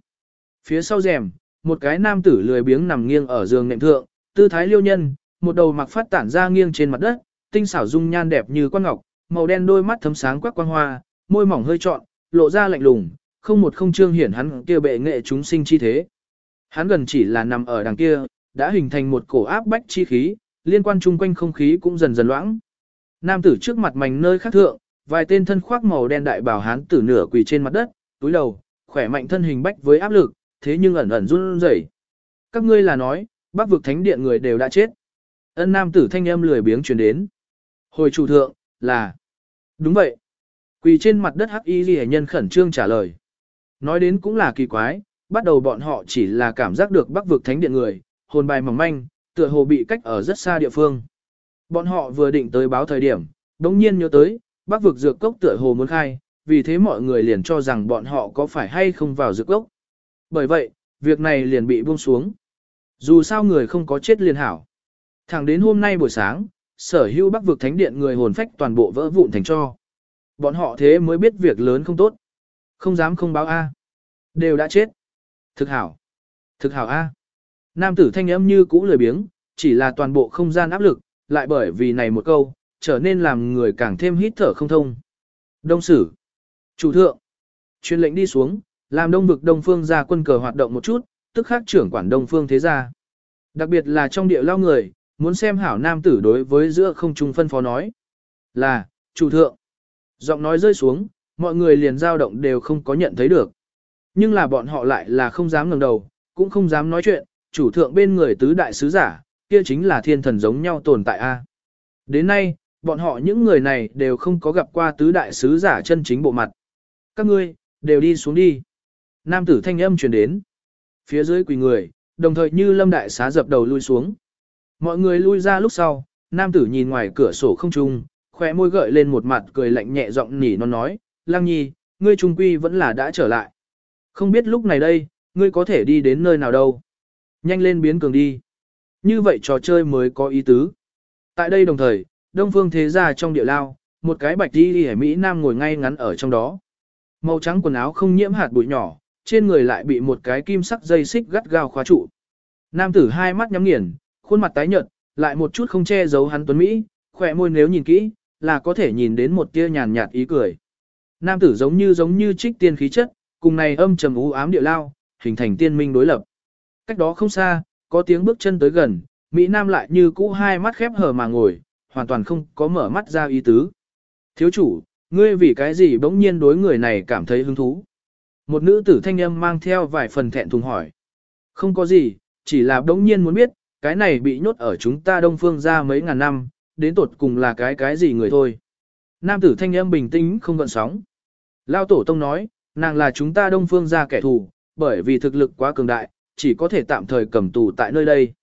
Phía sau rèm, một cái nam tử lười biếng nằm nghiêng ở giường nệm thượng, tư thái liêu nhân, một đầu mặc phát tản ra nghiêng trên mặt đất, tinh xảo dung nhan đẹp như quan ngọc, màu đen đôi mắt thấm sáng quắc quang hoa, môi mỏng hơi trọn, lộ ra lạnh lùng, không một không trương hiển hắn kia bệ nghệ chúng sinh chi thế. Hắn gần chỉ là nằm ở đằng kia, đã hình thành một cổ áp bách chi khí, liên quan chung quanh không khí cũng dần dần loãng. Nam tử trước mặt mảnh nơi khác thượng, vài tên thân khoác màu đen đại bảo hán tử nửa quỳ trên mặt đất, túi đầu, khỏe mạnh thân hình bách với áp lực, thế nhưng ẩn ẩn run rẩy. Các ngươi là nói, bắc vực thánh điện người đều đã chết. Ân nam tử thanh âm lười biếng truyền đến. Hồi chủ thượng, là. Đúng vậy. Quỳ trên mặt đất hắc y ghi nhân khẩn trương trả lời. Nói đến cũng là kỳ quái, bắt đầu bọn họ chỉ là cảm giác được bắc vực thánh điện người, hồn bài mỏng manh, tựa hồ bị cách ở rất xa địa phương. Bọn họ vừa định tới báo thời điểm, đống nhiên nhớ tới, bắc vực dược cốc tựa hồ muốn khai, vì thế mọi người liền cho rằng bọn họ có phải hay không vào dược cốc. Bởi vậy, việc này liền bị buông xuống. Dù sao người không có chết liền hảo. Thẳng đến hôm nay buổi sáng, sở hữu bắc vực thánh điện người hồn phách toàn bộ vỡ vụn thành cho. Bọn họ thế mới biết việc lớn không tốt. Không dám không báo A. Đều đã chết. Thực hảo. Thực hảo A. Nam tử thanh âm như cũ lười biếng, chỉ là toàn bộ không gian áp lực, lại bởi vì này một câu, trở nên làm người càng thêm hít thở không thông. Đông sử. Chủ thượng. Truyền lệnh đi xuống, làm đông vực đông phương ra quân cờ hoạt động một chút, tức khác trưởng quản đông phương thế gia. Đặc biệt là trong địa lao người, muốn xem hảo nam tử đối với giữa không trung phân phó nói. Là, chủ thượng. Giọng nói rơi xuống, mọi người liền dao động đều không có nhận thấy được. Nhưng là bọn họ lại là không dám ngẩng đầu, cũng không dám nói chuyện, chủ thượng bên người tứ đại sứ giả, kia chính là thiên thần giống nhau tồn tại a. Đến nay, bọn họ những người này đều không có gặp qua tứ đại sứ giả chân chính bộ mặt. Các ngươi, đều đi xuống đi. Nam tử thanh âm truyền đến. Phía dưới quỳ người, đồng thời như lâm đại xá dập đầu lui xuống. Mọi người lui ra lúc sau, nam tử nhìn ngoài cửa sổ không trung, khóe môi gợi lên một mặt cười lạnh nhẹ giọng nỉ non nói, lang nhi, ngươi trung quy vẫn là đã trở lại. Không biết lúc này đây, ngươi có thể đi đến nơi nào đâu. Nhanh lên biến cường đi. Như vậy trò chơi mới có ý tứ. Tại đây đồng thời, đông phương thế gia trong địa lao, một cái bạch đi hẻ Mỹ Nam ngồi ngay ngắn ở trong đó. Màu trắng quần áo không nhiễm hạt bụi nhỏ, trên người lại bị một cái kim sắc dây xích gắt gao khóa trụ. Nam tử hai mắt nhắm nghiền, khuôn mặt tái nhợt, lại một chút không che giấu hắn tuấn Mỹ, khỏe môi nếu nhìn kỹ, là có thể nhìn đến một tia nhàn nhạt ý cười. Nam tử giống như giống như trích tiên khí chất, cùng này âm trầm u ám địa lao, hình thành tiên minh đối lập. Cách đó không xa, có tiếng bước chân tới gần, Mỹ Nam lại như cũ hai mắt khép hờ mà ngồi, hoàn toàn không có mở mắt ra ý tứ. Thiếu chủ, ngươi vì cái gì bỗng nhiên đối người này cảm thấy hứng thú? Một nữ tử thanh âm mang theo vài phần thẹn thùng hỏi. Không có gì, chỉ là bỗng nhiên muốn biết, cái này bị nhốt ở chúng ta đông phương ra mấy ngàn năm, đến tột cùng là cái cái gì người thôi. Nam tử thanh âm bình tĩnh không gợn sóng. Lao tổ tông nói, nàng là chúng ta đông phương ra kẻ thù, bởi vì thực lực quá cường đại, chỉ có thể tạm thời cầm tù tại nơi đây.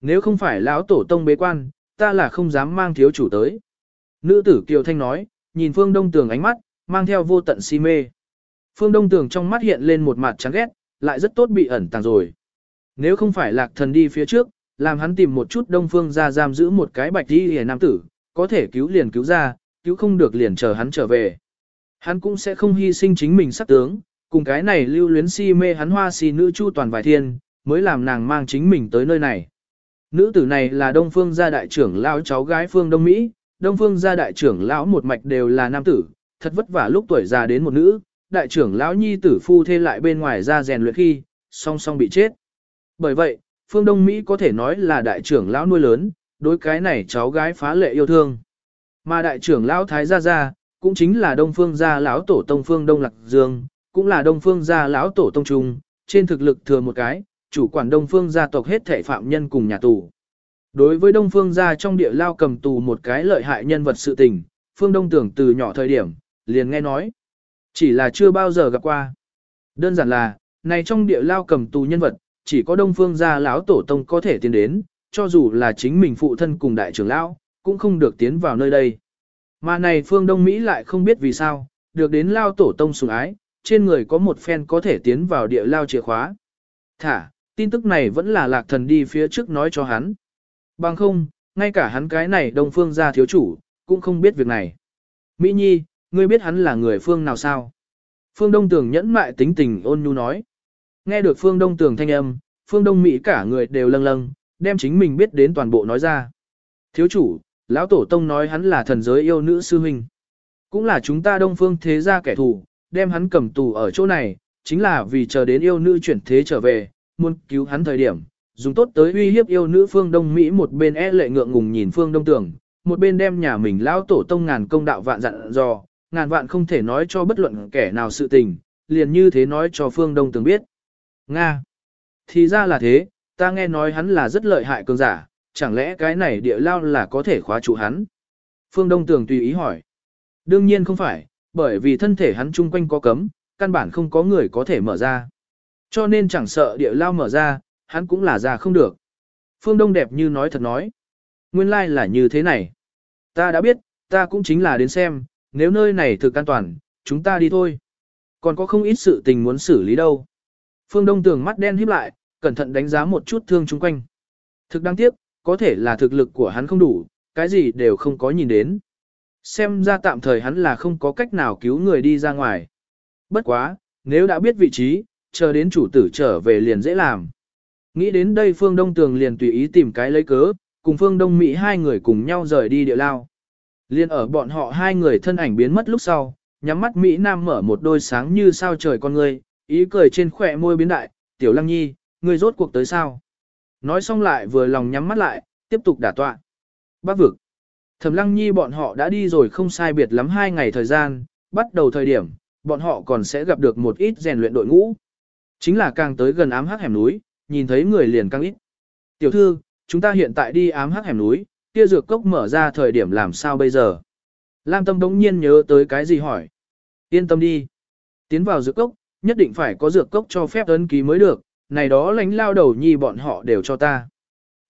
Nếu không phải lão tổ tông bế quan, ta là không dám mang thiếu chủ tới. Nữ tử Kiều Thanh nói, nhìn Phương Đông Tường ánh mắt, mang theo vô tận si mê. Phương Đông Tường trong mắt hiện lên một mặt chán ghét, lại rất tốt bị ẩn tàng rồi. Nếu không phải lạc thần đi phía trước, làm hắn tìm một chút Đông Phương ra giam giữ một cái bạch đi hề nam tử, có thể cứu liền cứu ra, cứu không được liền chờ hắn trở về. Hắn cũng sẽ không hy sinh chính mình sắc tướng, cùng cái này lưu luyến si mê hắn hoa si nữ chu toàn vài thiên, mới làm nàng mang chính mình tới nơi này. Nữ tử này là Đông Phương gia đại trưởng lão cháu gái Phương Đông Mỹ, Đông Phương gia đại trưởng lão một mạch đều là nam tử, thật vất vả lúc tuổi già đến một nữ, đại trưởng lão nhi tử phu thê lại bên ngoài ra rèn luyện khi, song song bị chết. Bởi vậy, Phương Đông Mỹ có thể nói là đại trưởng lão nuôi lớn, đối cái này cháu gái phá lệ yêu thương. Mà đại trưởng lão Thái Gia Gia, cũng chính là Đông Phương gia lão tổ tông Phương Đông Lạc Dương, cũng là Đông Phương gia lão tổ tông trung, trên thực lực thừa một cái, chủ quản Đông Phương gia tộc hết thể phạm nhân cùng nhà tù. Đối với Đông Phương gia trong địa lao cầm tù một cái lợi hại nhân vật sự tình, Phương Đông tưởng từ nhỏ thời điểm, liền nghe nói. Chỉ là chưa bao giờ gặp qua. Đơn giản là, này trong địa lao cầm tù nhân vật, chỉ có đông phương gia lão tổ tông có thể tiến đến, cho dù là chính mình phụ thân cùng đại trưởng lão, cũng không được tiến vào nơi đây. Mà này phương Đông Mỹ lại không biết vì sao, được đến lao tổ tông sủng ái, trên người có một phen có thể tiến vào địa lao chìa khóa. Thả, tin tức này vẫn là lạc thần đi phía trước nói cho hắn. Bằng không, ngay cả hắn cái này đông phương gia thiếu chủ, cũng không biết việc này. Mỹ Nhi, ngươi biết hắn là người phương nào sao? Phương Đông Tường nhẫn mại tính tình ôn nhu nói. Nghe được Phương Đông Tường thanh âm, Phương Đông Mỹ cả người đều lâng lâng, đem chính mình biết đến toàn bộ nói ra. Thiếu chủ, lão tổ tông nói hắn là thần giới yêu nữ sư huynh. Cũng là chúng ta đông phương thế gia kẻ thù, đem hắn cầm tù ở chỗ này, chính là vì chờ đến yêu nữ chuyển thế trở về, muốn cứu hắn thời điểm, dùng tốt tới uy hiếp yêu nữ phương Đông Mỹ một bên e lệ ngượng ngùng nhìn phương Đông Tường, một bên đem nhà mình lão tổ tông ngàn công đạo vạn dặn dò, ngàn vạn không thể nói cho bất luận kẻ nào sự tình, liền như thế nói cho phương Đông Tường biết. Nga! Thì ra là thế, ta nghe nói hắn là rất lợi hại cường giả, chẳng lẽ cái này địa lao là có thể khóa trụ hắn? Phương Đông Tường tùy ý hỏi. Đương nhiên không phải, bởi vì thân thể hắn chung quanh có cấm, căn bản không có người có thể mở ra. Cho nên chẳng sợ địa lao mở ra, hắn cũng là ra không được. Phương Đông đẹp như nói thật nói. Nguyên lai like là như thế này. Ta đã biết, ta cũng chính là đến xem, nếu nơi này thực an toàn, chúng ta đi thôi. Còn có không ít sự tình muốn xử lý đâu. Phương Đông tường mắt đen híp lại, cẩn thận đánh giá một chút thương chung quanh. Thực đáng tiếc, có thể là thực lực của hắn không đủ, cái gì đều không có nhìn đến. Xem ra tạm thời hắn là không có cách nào cứu người đi ra ngoài. Bất quá, nếu đã biết vị trí, chờ đến chủ tử trở về liền dễ làm. Nghĩ đến đây Phương Đông Tường liền tùy ý tìm cái lấy cớ, cùng Phương Đông Mỹ hai người cùng nhau rời đi địa lao. Liên ở bọn họ hai người thân ảnh biến mất lúc sau, nhắm mắt Mỹ Nam mở một đôi sáng như sao trời con người, ý cười trên khỏe môi biến đại, tiểu lăng nhi, ngươi rốt cuộc tới sao? Nói xong lại vừa lòng nhắm mắt lại, tiếp tục đả tọa. Bác vực. Thẩm lăng nhi bọn họ đã đi rồi không sai biệt lắm hai ngày thời gian, bắt đầu thời điểm, bọn họ còn sẽ gặp được một ít rèn luyện đội ngũ. Chính là càng tới gần ám hắc hẻm núi, nhìn thấy người liền càng ít. Tiểu thư, chúng ta hiện tại đi ám hắc hẻm núi, kia dược cốc mở ra thời điểm làm sao bây giờ? Lam Tâm đống nhiên nhớ tới cái gì hỏi. Yên tâm đi. Tiến vào dược cốc, nhất định phải có dược cốc cho phép ấn ký mới được, này đó lánh lao đầu nhi bọn họ đều cho ta.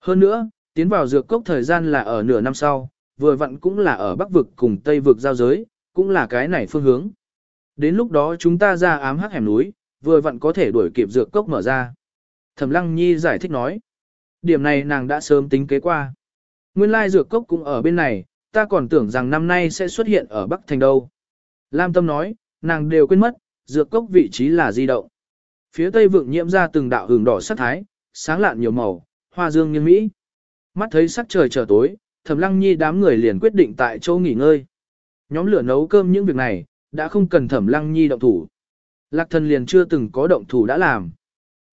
Hơn nữa, tiến vào dược cốc thời gian là ở nửa năm sau, vừa vặn cũng là ở bắc vực cùng tây vực giao giới, cũng là cái này phương hướng. Đến lúc đó chúng ta ra ám hắc hẻm núi, vừa vặn có thể đuổi kịp dược cốc mở ra. Thẩm Lăng Nhi giải thích nói. Điểm này nàng đã sớm tính kế qua. Nguyên lai dược cốc cũng ở bên này, ta còn tưởng rằng năm nay sẽ xuất hiện ở Bắc Thành đâu. Lam Tâm nói, nàng đều quên mất, dược cốc vị trí là di động. Phía tây vượng nhiễm ra từng đạo hưởng đỏ sắc thái, sáng lạn nhiều màu, hoa dương nghiêng mỹ. Mắt thấy sắc trời trở tối, Thẩm Lăng Nhi đám người liền quyết định tại chỗ nghỉ ngơi. Nhóm lửa nấu cơm những việc này, đã không cần Thẩm Lăng Nhi động thủ. Lạc thần liền chưa từng có động thủ đã làm.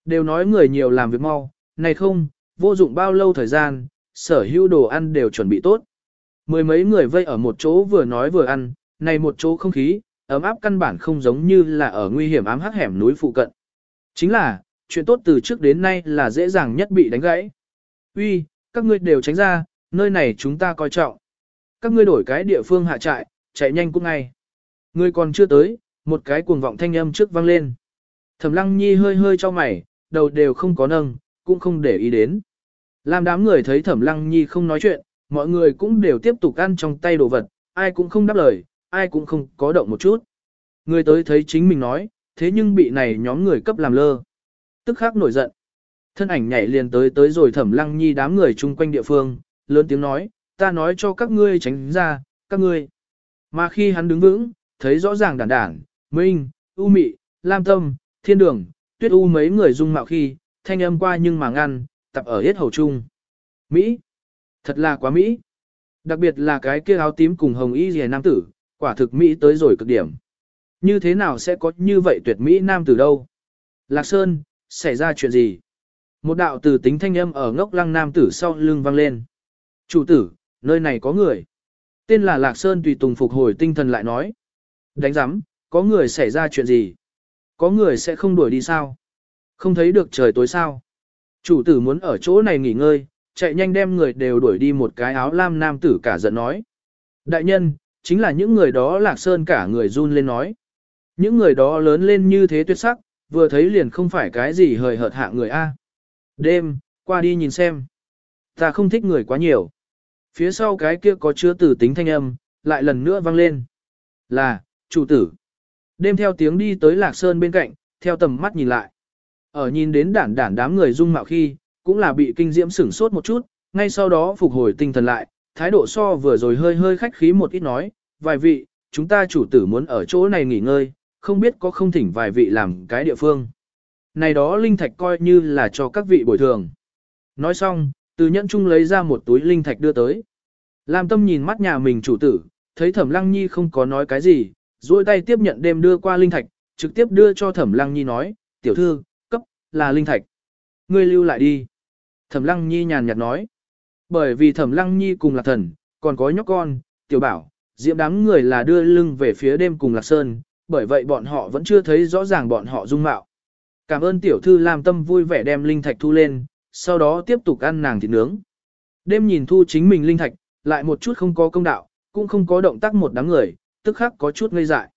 Đều nói người nhiều làm việc mau, này không, vô dụng bao lâu thời gian, sở hữu đồ ăn đều chuẩn bị tốt. Mười mấy người vây ở một chỗ vừa nói vừa ăn, này một chỗ không khí, ấm áp căn bản không giống như là ở nguy hiểm ám hắc hẻm núi phụ cận. Chính là, chuyện tốt từ trước đến nay là dễ dàng nhất bị đánh gãy. Uy, các ngươi đều tránh ra, nơi này chúng ta coi trọng. Các ngươi đổi cái địa phương hạ trại, chạy nhanh cũng ngay. Ngươi còn chưa tới, một cái cuồng vọng thanh âm trước vang lên. Thẩm Lăng Nhi hơi hơi cho mày, đầu đều không có nâng, cũng không để ý đến. Làm đám người thấy Thẩm Lăng Nhi không nói chuyện, mọi người cũng đều tiếp tục ăn trong tay đồ vật, ai cũng không đáp lời, ai cũng không có động một chút. Người tới thấy chính mình nói, thế nhưng bị này nhóm người cấp làm lơ. Tức khắc nổi giận. Thân ảnh nhảy liền tới tới rồi Thẩm Lăng Nhi đám người chung quanh địa phương, lớn tiếng nói, ta nói cho các ngươi tránh ra, các ngươi. Mà khi hắn đứng vững, thấy rõ ràng đản đản, Minh, U Mị, Lam Tâm, Thiên Đường, Tuyết U mấy người dung mạo khi, thanh âm qua nhưng mà ngăn, tập ở hết hầu chung. Mỹ! Thật là quá Mỹ! Đặc biệt là cái kia áo tím cùng hồng y rìa nam tử, quả thực Mỹ tới rồi cực điểm. Như thế nào sẽ có như vậy tuyệt Mỹ nam tử đâu? Lạc Sơn, xảy ra chuyện gì? Một đạo tử tính thanh âm ở ngốc lăng nam tử sau lưng vang lên. Chủ tử, nơi này có người. Tên là Lạc Sơn tùy tùng phục hồi tinh thần lại nói. Đánh giám, có người xảy ra chuyện gì? Có người sẽ không đuổi đi sao? Không thấy được trời tối sao? Chủ tử muốn ở chỗ này nghỉ ngơi, chạy nhanh đem người đều đuổi đi một cái áo lam nam tử cả giận nói. Đại nhân, chính là những người đó lạc sơn cả người run lên nói. Những người đó lớn lên như thế tuyệt sắc, vừa thấy liền không phải cái gì hời hợt hạ người A. Đêm, qua đi nhìn xem. Ta không thích người quá nhiều. Phía sau cái kia có chứa tử tính thanh âm, lại lần nữa vang lên. Là, chủ tử. Đêm theo tiếng đi tới lạc sơn bên cạnh, theo tầm mắt nhìn lại. Ở nhìn đến đản đản đám người dung mạo khi, cũng là bị kinh diễm sửng sốt một chút, ngay sau đó phục hồi tinh thần lại, thái độ so vừa rồi hơi hơi khách khí một ít nói, vài vị, chúng ta chủ tử muốn ở chỗ này nghỉ ngơi, không biết có không thỉnh vài vị làm cái địa phương. Này đó linh thạch coi như là cho các vị bồi thường. Nói xong, từ nhẫn chung lấy ra một túi linh thạch đưa tới. Lam tâm nhìn mắt nhà mình chủ tử, thấy thẩm lăng nhi không có nói cái gì, duỗi tay tiếp nhận đêm đưa qua linh thạch, trực tiếp đưa cho thẩm lăng nhi nói, tiểu thư, cấp, là linh thạch. Ngươi lưu lại đi. Thẩm lăng nhi nhàn nhạt nói. Bởi vì thẩm lăng nhi cùng lạc thần, còn có nhóc con, tiểu bảo, diệm đám người là đưa lưng về phía đêm cùng lạc sơn, bởi vậy bọn họ vẫn chưa thấy rõ ràng bọn họ dung mạo. Cảm ơn tiểu thư làm tâm vui vẻ đem linh thạch thu lên, sau đó tiếp tục ăn nàng thịt nướng. Đêm nhìn thu chính mình linh thạch, lại một chút không có công đạo, cũng không có động tác một đám người, tức khắc có chút ngây dại.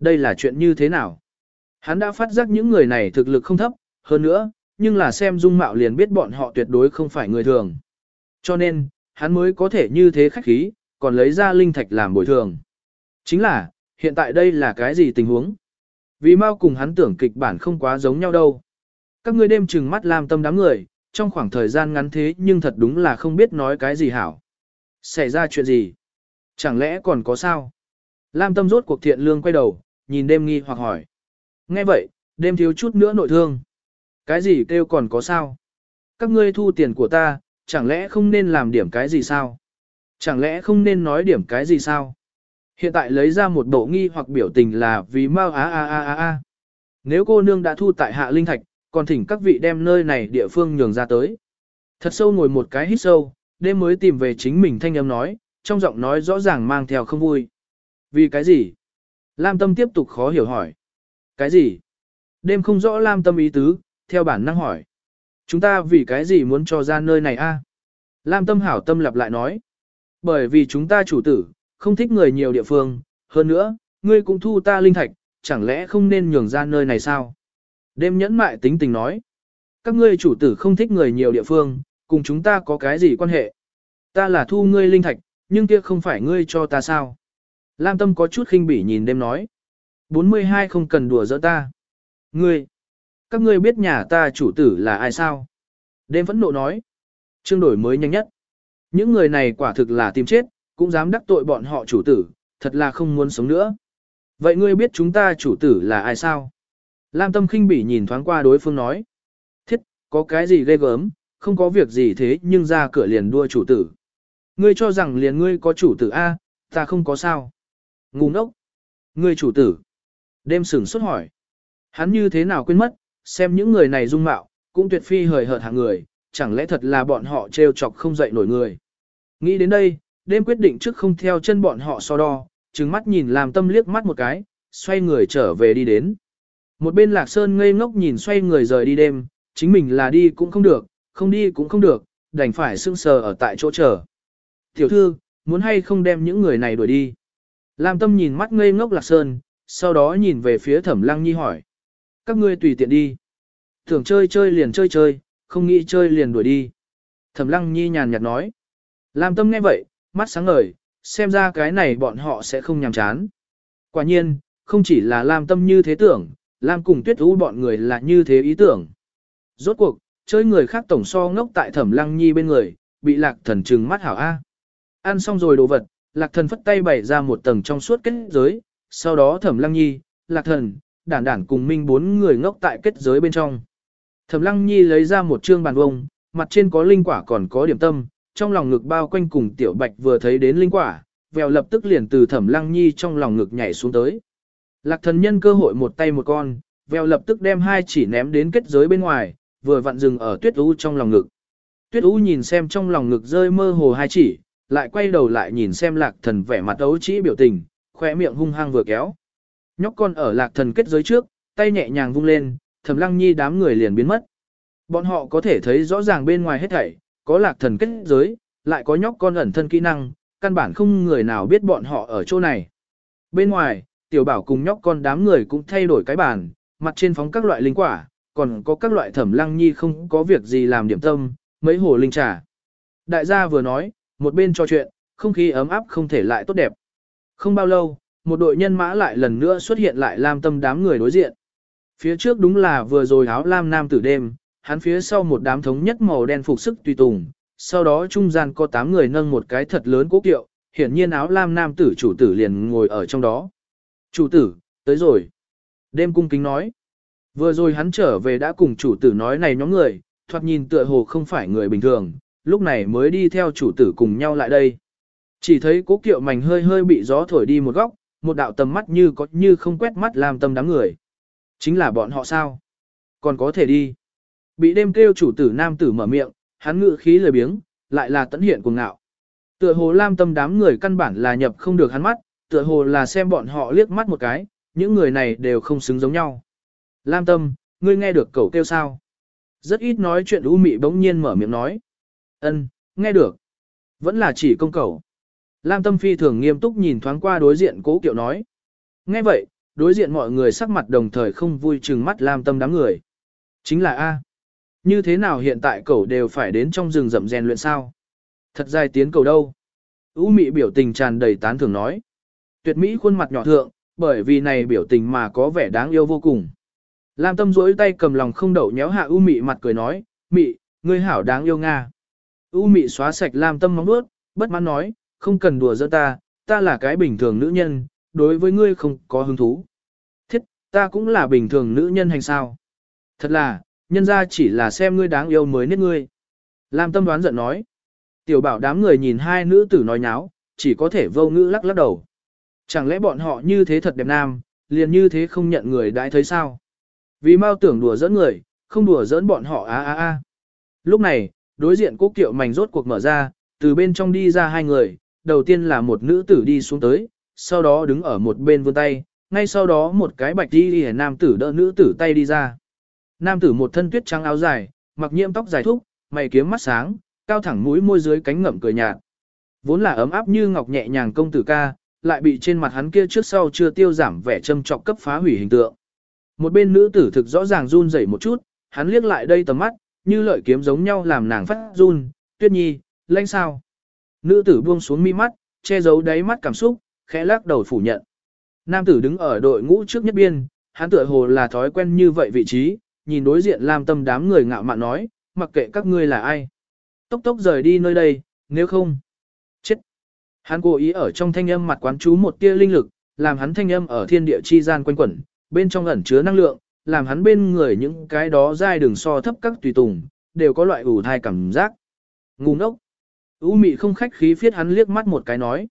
Đây là chuyện như thế nào? Hắn đã phát giác những người này thực lực không thấp, hơn nữa, nhưng là xem dung mạo liền biết bọn họ tuyệt đối không phải người thường. Cho nên, hắn mới có thể như thế khách khí, còn lấy ra linh thạch làm bồi thường. Chính là, hiện tại đây là cái gì tình huống? Vì mau cùng hắn tưởng kịch bản không quá giống nhau đâu. Các ngươi đêm chừng mắt làm tâm đám người, trong khoảng thời gian ngắn thế nhưng thật đúng là không biết nói cái gì hảo. Xảy ra chuyện gì? Chẳng lẽ còn có sao? Lam tâm rốt cuộc thiện lương quay đầu, nhìn đêm nghi hoặc hỏi. Nghe vậy, đêm thiếu chút nữa nội thương. Cái gì kêu còn có sao? Các ngươi thu tiền của ta, chẳng lẽ không nên làm điểm cái gì sao? Chẳng lẽ không nên nói điểm cái gì sao? Hiện tại lấy ra một bộ nghi hoặc biểu tình là vì mau á á á á á. Nếu cô nương đã thu tại hạ linh thạch, còn thỉnh các vị đem nơi này địa phương nhường ra tới. Thật sâu ngồi một cái hít sâu, đêm mới tìm về chính mình thanh âm nói, trong giọng nói rõ ràng mang theo không vui. Vì cái gì? Lam Tâm tiếp tục khó hiểu hỏi. Cái gì? Đêm không rõ Lam Tâm ý tứ, theo bản năng hỏi. Chúng ta vì cái gì muốn cho ra nơi này a? Lam Tâm hảo tâm lặp lại nói. Bởi vì chúng ta chủ tử, không thích người nhiều địa phương, hơn nữa, ngươi cũng thu ta linh thạch, chẳng lẽ không nên nhường ra nơi này sao? Đêm nhẫn mại tính tình nói. Các ngươi chủ tử không thích người nhiều địa phương, cùng chúng ta có cái gì quan hệ? Ta là thu ngươi linh thạch, nhưng kia không phải ngươi cho ta sao? Lam Tâm có chút khinh bỉ nhìn đêm nói. 42 không cần đùa giỡn ta. Ngươi, các ngươi biết nhà ta chủ tử là ai sao? Đêm vẫn nộ nói. Trương đổi mới nhanh nhất. Những người này quả thực là tìm chết, cũng dám đắc tội bọn họ chủ tử, thật là không muốn sống nữa. Vậy ngươi biết chúng ta chủ tử là ai sao? Lam Tâm khinh bỉ nhìn thoáng qua đối phương nói. Thiết, có cái gì ghê gớm, không có việc gì thế nhưng ra cửa liền đua chủ tử. Ngươi cho rằng liền ngươi có chủ tử A, ta không có sao. Ngu ngốc. Ngươi chủ tử. Đêm sửng xuất hỏi. Hắn như thế nào quên mất, xem những người này dung mạo, cũng tuyệt phi hời hợt hạng người, chẳng lẽ thật là bọn họ trêu chọc không dậy nổi người. Nghĩ đến đây, đêm quyết định trước không theo chân bọn họ so đo, trừng mắt nhìn làm tâm liếc mắt một cái, xoay người trở về đi đến. Một bên lạc sơn ngây ngốc nhìn xoay người rời đi đêm, chính mình là đi cũng không được, không đi cũng không được, đành phải sưng sờ ở tại chỗ chờ. Tiểu thư, muốn hay không đem những người này đuổi đi. Lam tâm nhìn mắt ngây ngốc lạc sơn, sau đó nhìn về phía thẩm lăng nhi hỏi. Các ngươi tùy tiện đi. thường chơi chơi liền chơi chơi, không nghĩ chơi liền đuổi đi. Thẩm lăng nhi nhàn nhạt nói. Lam tâm nghe vậy, mắt sáng ngời, xem ra cái này bọn họ sẽ không nhàm chán. Quả nhiên, không chỉ là Lam tâm như thế tưởng, Lam cùng tuyết ú bọn người là như thế ý tưởng. Rốt cuộc, chơi người khác tổng so ngốc tại thẩm lăng nhi bên người, bị lạc thần trừng mắt hảo A. Ăn xong rồi đồ vật, lạc thần phất tay bày ra một tầng trong suốt kết giới, sau đó thẩm lăng nhi, lạc thần, đản đản cùng minh bốn người ngốc tại kết giới bên trong. Thẩm lăng nhi lấy ra một trương bàn vông, mặt trên có linh quả còn có điểm tâm, trong lòng ngực bao quanh cùng tiểu bạch vừa thấy đến linh quả, vèo lập tức liền từ thẩm lăng nhi trong lòng ngực nhảy xuống tới. Lạc thần nhân cơ hội một tay một con, vèo lập tức đem hai chỉ ném đến kết giới bên ngoài, vừa vặn dừng ở tuyết u trong lòng ngực. Tuyết u nhìn xem trong lòng ngực rơi mơ hồ hai chỉ, lại quay đầu lại nhìn xem lạc thần vẻ mặt ấu trĩ biểu tình, khỏe miệng hung hăng vừa kéo. Nhóc con ở lạc thần kết giới trước, tay nhẹ nhàng vung lên, thầm lăng nhi đám người liền biến mất. Bọn họ có thể thấy rõ ràng bên ngoài hết thảy, có lạc thần kết giới, lại có nhóc con ẩn thân kỹ năng, căn bản không người nào biết bọn họ ở chỗ này. Bên ngoài, tiểu bảo cùng nhóc con đám người cũng thay đổi cái bàn, mặt trên phóng các loại linh quả, còn có các loại thẩm lăng nhi không có việc gì làm điểm tâm, mấy hồ linh trà. Đại gia vừa nói, một bên trò chuyện, không khí ấm áp không thể lại tốt đẹp. Không bao lâu, một đội nhân mã lại lần nữa xuất hiện lại lam tâm đám người đối diện. Phía trước đúng là vừa rồi áo lam nam tử đêm, hắn phía sau một đám thống nhất màu đen phục sức tùy tùng, sau đó trung gian có 8 người nâng một cái thật lớn cố kiệu, hiển nhiên áo lam nam tử chủ tử liền ngồi ở trong đó. Chủ tử, tới rồi. Đêm cung kính nói. Vừa rồi hắn trở về đã cùng chủ tử nói này nhóm người, thoạt nhìn tựa hồ không phải người bình thường, lúc này mới đi theo chủ tử cùng nhau lại đây. Chỉ thấy cố kiệu mảnh hơi hơi bị gió thổi đi một góc, một đạo tầm mắt như có như không quét mắt làm tâm đám người. Chính là bọn họ sao? Còn có thể đi. Bị đêm kêu chủ tử nam tử mở miệng, hắn ngự khí lười biếng, lại là tận hiện cuồng ngạo. Tựa hồ lam tâm đám người căn bản là nhập không được hắn mắt, tựa hồ là xem bọn họ liếc mắt một cái, những người này đều không xứng giống nhau. Lam tâm, ngươi nghe được cậu kêu sao? Rất ít nói chuyện U Mị bỗng nhiên mở miệng nói. Ân, nghe được. Vẫn là chỉ công cậu. Lam tâm phi thường nghiêm túc nhìn thoáng qua đối diện cố kiệu nói. Nghe vậy, đối diện mọi người sắc mặt đồng thời không vui chừng mắt Lam tâm đám người. Chính là A. Như thế nào hiện tại cậu đều phải đến trong rừng rậm rèn luyện sao? Thật dài tiến cầu đâu? U mị biểu tình tràn đầy tán thưởng nói. Tuyệt mỹ khuôn mặt nhỏ thượng, bởi vì này biểu tình mà có vẻ đáng yêu vô cùng. Lam tâm duỗi tay cầm lòng không đậu nhéo hạ U mị mặt cười nói, mị, ngươi hảo đáng yêu Nga. U mị xóa sạch Lam tâm móng vuốt, bất mãn nói, không cần đùa giỡn ta, ta là cái bình thường nữ nhân, đối với ngươi không có hứng thú. Thiết, ta cũng là bình thường nữ nhân hành sao. Thật là, nhân ra chỉ là xem ngươi đáng yêu mới nết ngươi. Lam tâm đoán giận nói. Tiểu bảo đám người nhìn hai nữ tử nói nháo, chỉ có thể vô ngữ lắc lắc đầu. Chẳng lẽ bọn họ như thế thật đẹp nam, liền như thế không nhận người đãi thấy sao? Vì mau tưởng đùa dẫn người, không đùa dẫn bọn họ á á á. Lúc này, đối diện cố kiệu mảnh rốt cuộc mở ra, từ bên trong đi ra hai người, đầu tiên là một nữ tử đi xuống tới, sau đó đứng ở một bên vươn tay, ngay sau đó một cái bạch đi đi nam tử đỡ nữ tử tay đi ra. Nam tử một thân tuyết trắng áo dài, mặc nhiễm tóc dài thúc, mày kiếm mắt sáng, cao thẳng mũi môi dưới cánh ngậm cười nhạt. Vốn là ấm áp như ngọc nhẹ nhàng công tử ca, lại bị trên mặt hắn kia trước sau chưa tiêu giảm vẻ châm trọc cấp phá hủy hình tượng. Một bên nữ tử thực rõ ràng run rẩy một chút, hắn liếc lại đây tầm mắt, như lợi kiếm giống nhau làm nàng phát run, tuyết nhi, lanh sao. Nữ tử buông xuống mi mắt, che giấu đáy mắt cảm xúc, khẽ lắc đầu phủ nhận. Nam tử đứng ở đội ngũ trước nhất biên, hắn tựa hồ là thói quen như vậy vị trí, nhìn đối diện làm Tâm đám người ngạo mạn nói, mặc kệ các ngươi là ai. Tốc tốc rời đi nơi đây, nếu không. Hắn cố ý ở trong thanh âm mặt quán chú một tia linh lực, làm hắn thanh âm ở thiên địa chi gian quanh quẩn, bên trong ẩn chứa năng lượng, làm hắn bên người những cái đó dai đường so thấp các tùy tùng, đều có loại ủ thai cảm giác. Ngu ngốc. U mị không khách khí phiết hắn liếc mắt một cái nói.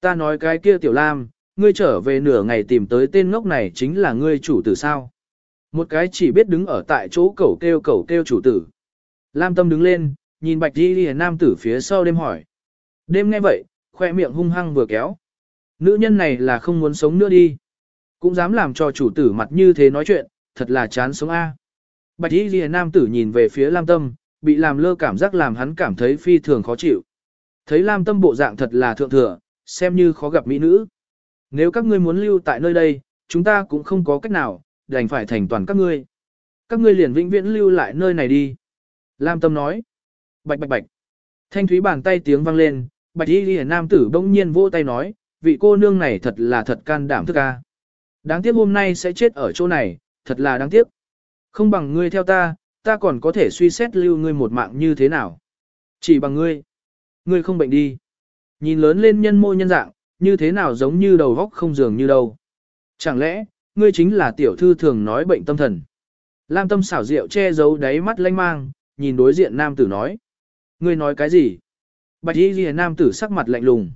Ta nói cái kia tiểu lam, ngươi trở về nửa ngày tìm tới tên ngốc này chính là ngươi chủ tử sao. Một cái chỉ biết đứng ở tại chỗ cẩu kêu cẩu kêu chủ tử. Lam tâm đứng lên, nhìn bạch đi đi nam tử phía sau đêm hỏi. Đêm nghe vậy, khoe miệng hung hăng vừa kéo. Nữ nhân này là không muốn sống nữa đi. Cũng dám làm cho chủ tử mặt như thế nói chuyện, thật là chán sống A. Bạch y ghi nam tử nhìn về phía Lam Tâm, bị làm lơ cảm giác làm hắn cảm thấy phi thường khó chịu. Thấy Lam Tâm bộ dạng thật là thượng thừa, xem như khó gặp mỹ nữ. Nếu các ngươi muốn lưu tại nơi đây, chúng ta cũng không có cách nào, đành phải thành toàn các ngươi. Các ngươi liền vĩnh viễn lưu lại nơi này đi. Lam Tâm nói. Bạch bạch bạch. Thanh thúy bàn tay tiếng vang lên, bạch y Liễu nam tử bỗng nhiên vỗ tay nói, vị cô nương này thật là thật can đảm thức a. Đáng tiếc hôm nay sẽ chết ở chỗ này, thật là đáng tiếc. Không bằng ngươi theo ta, ta còn có thể suy xét lưu ngươi một mạng như thế nào. Chỉ bằng ngươi. Ngươi không bệnh đi. Nhìn lớn lên nhân mô nhân dạng, như thế nào giống như đầu góc không dường như đâu. Chẳng lẽ, ngươi chính là tiểu thư thường nói bệnh tâm thần. Lam tâm xảo rượu che giấu đáy mắt lanh mang, nhìn đối diện nam tử nói. Ngươi nói cái gì? Bạch y Lìa nam tử sắc mặt lạnh lùng.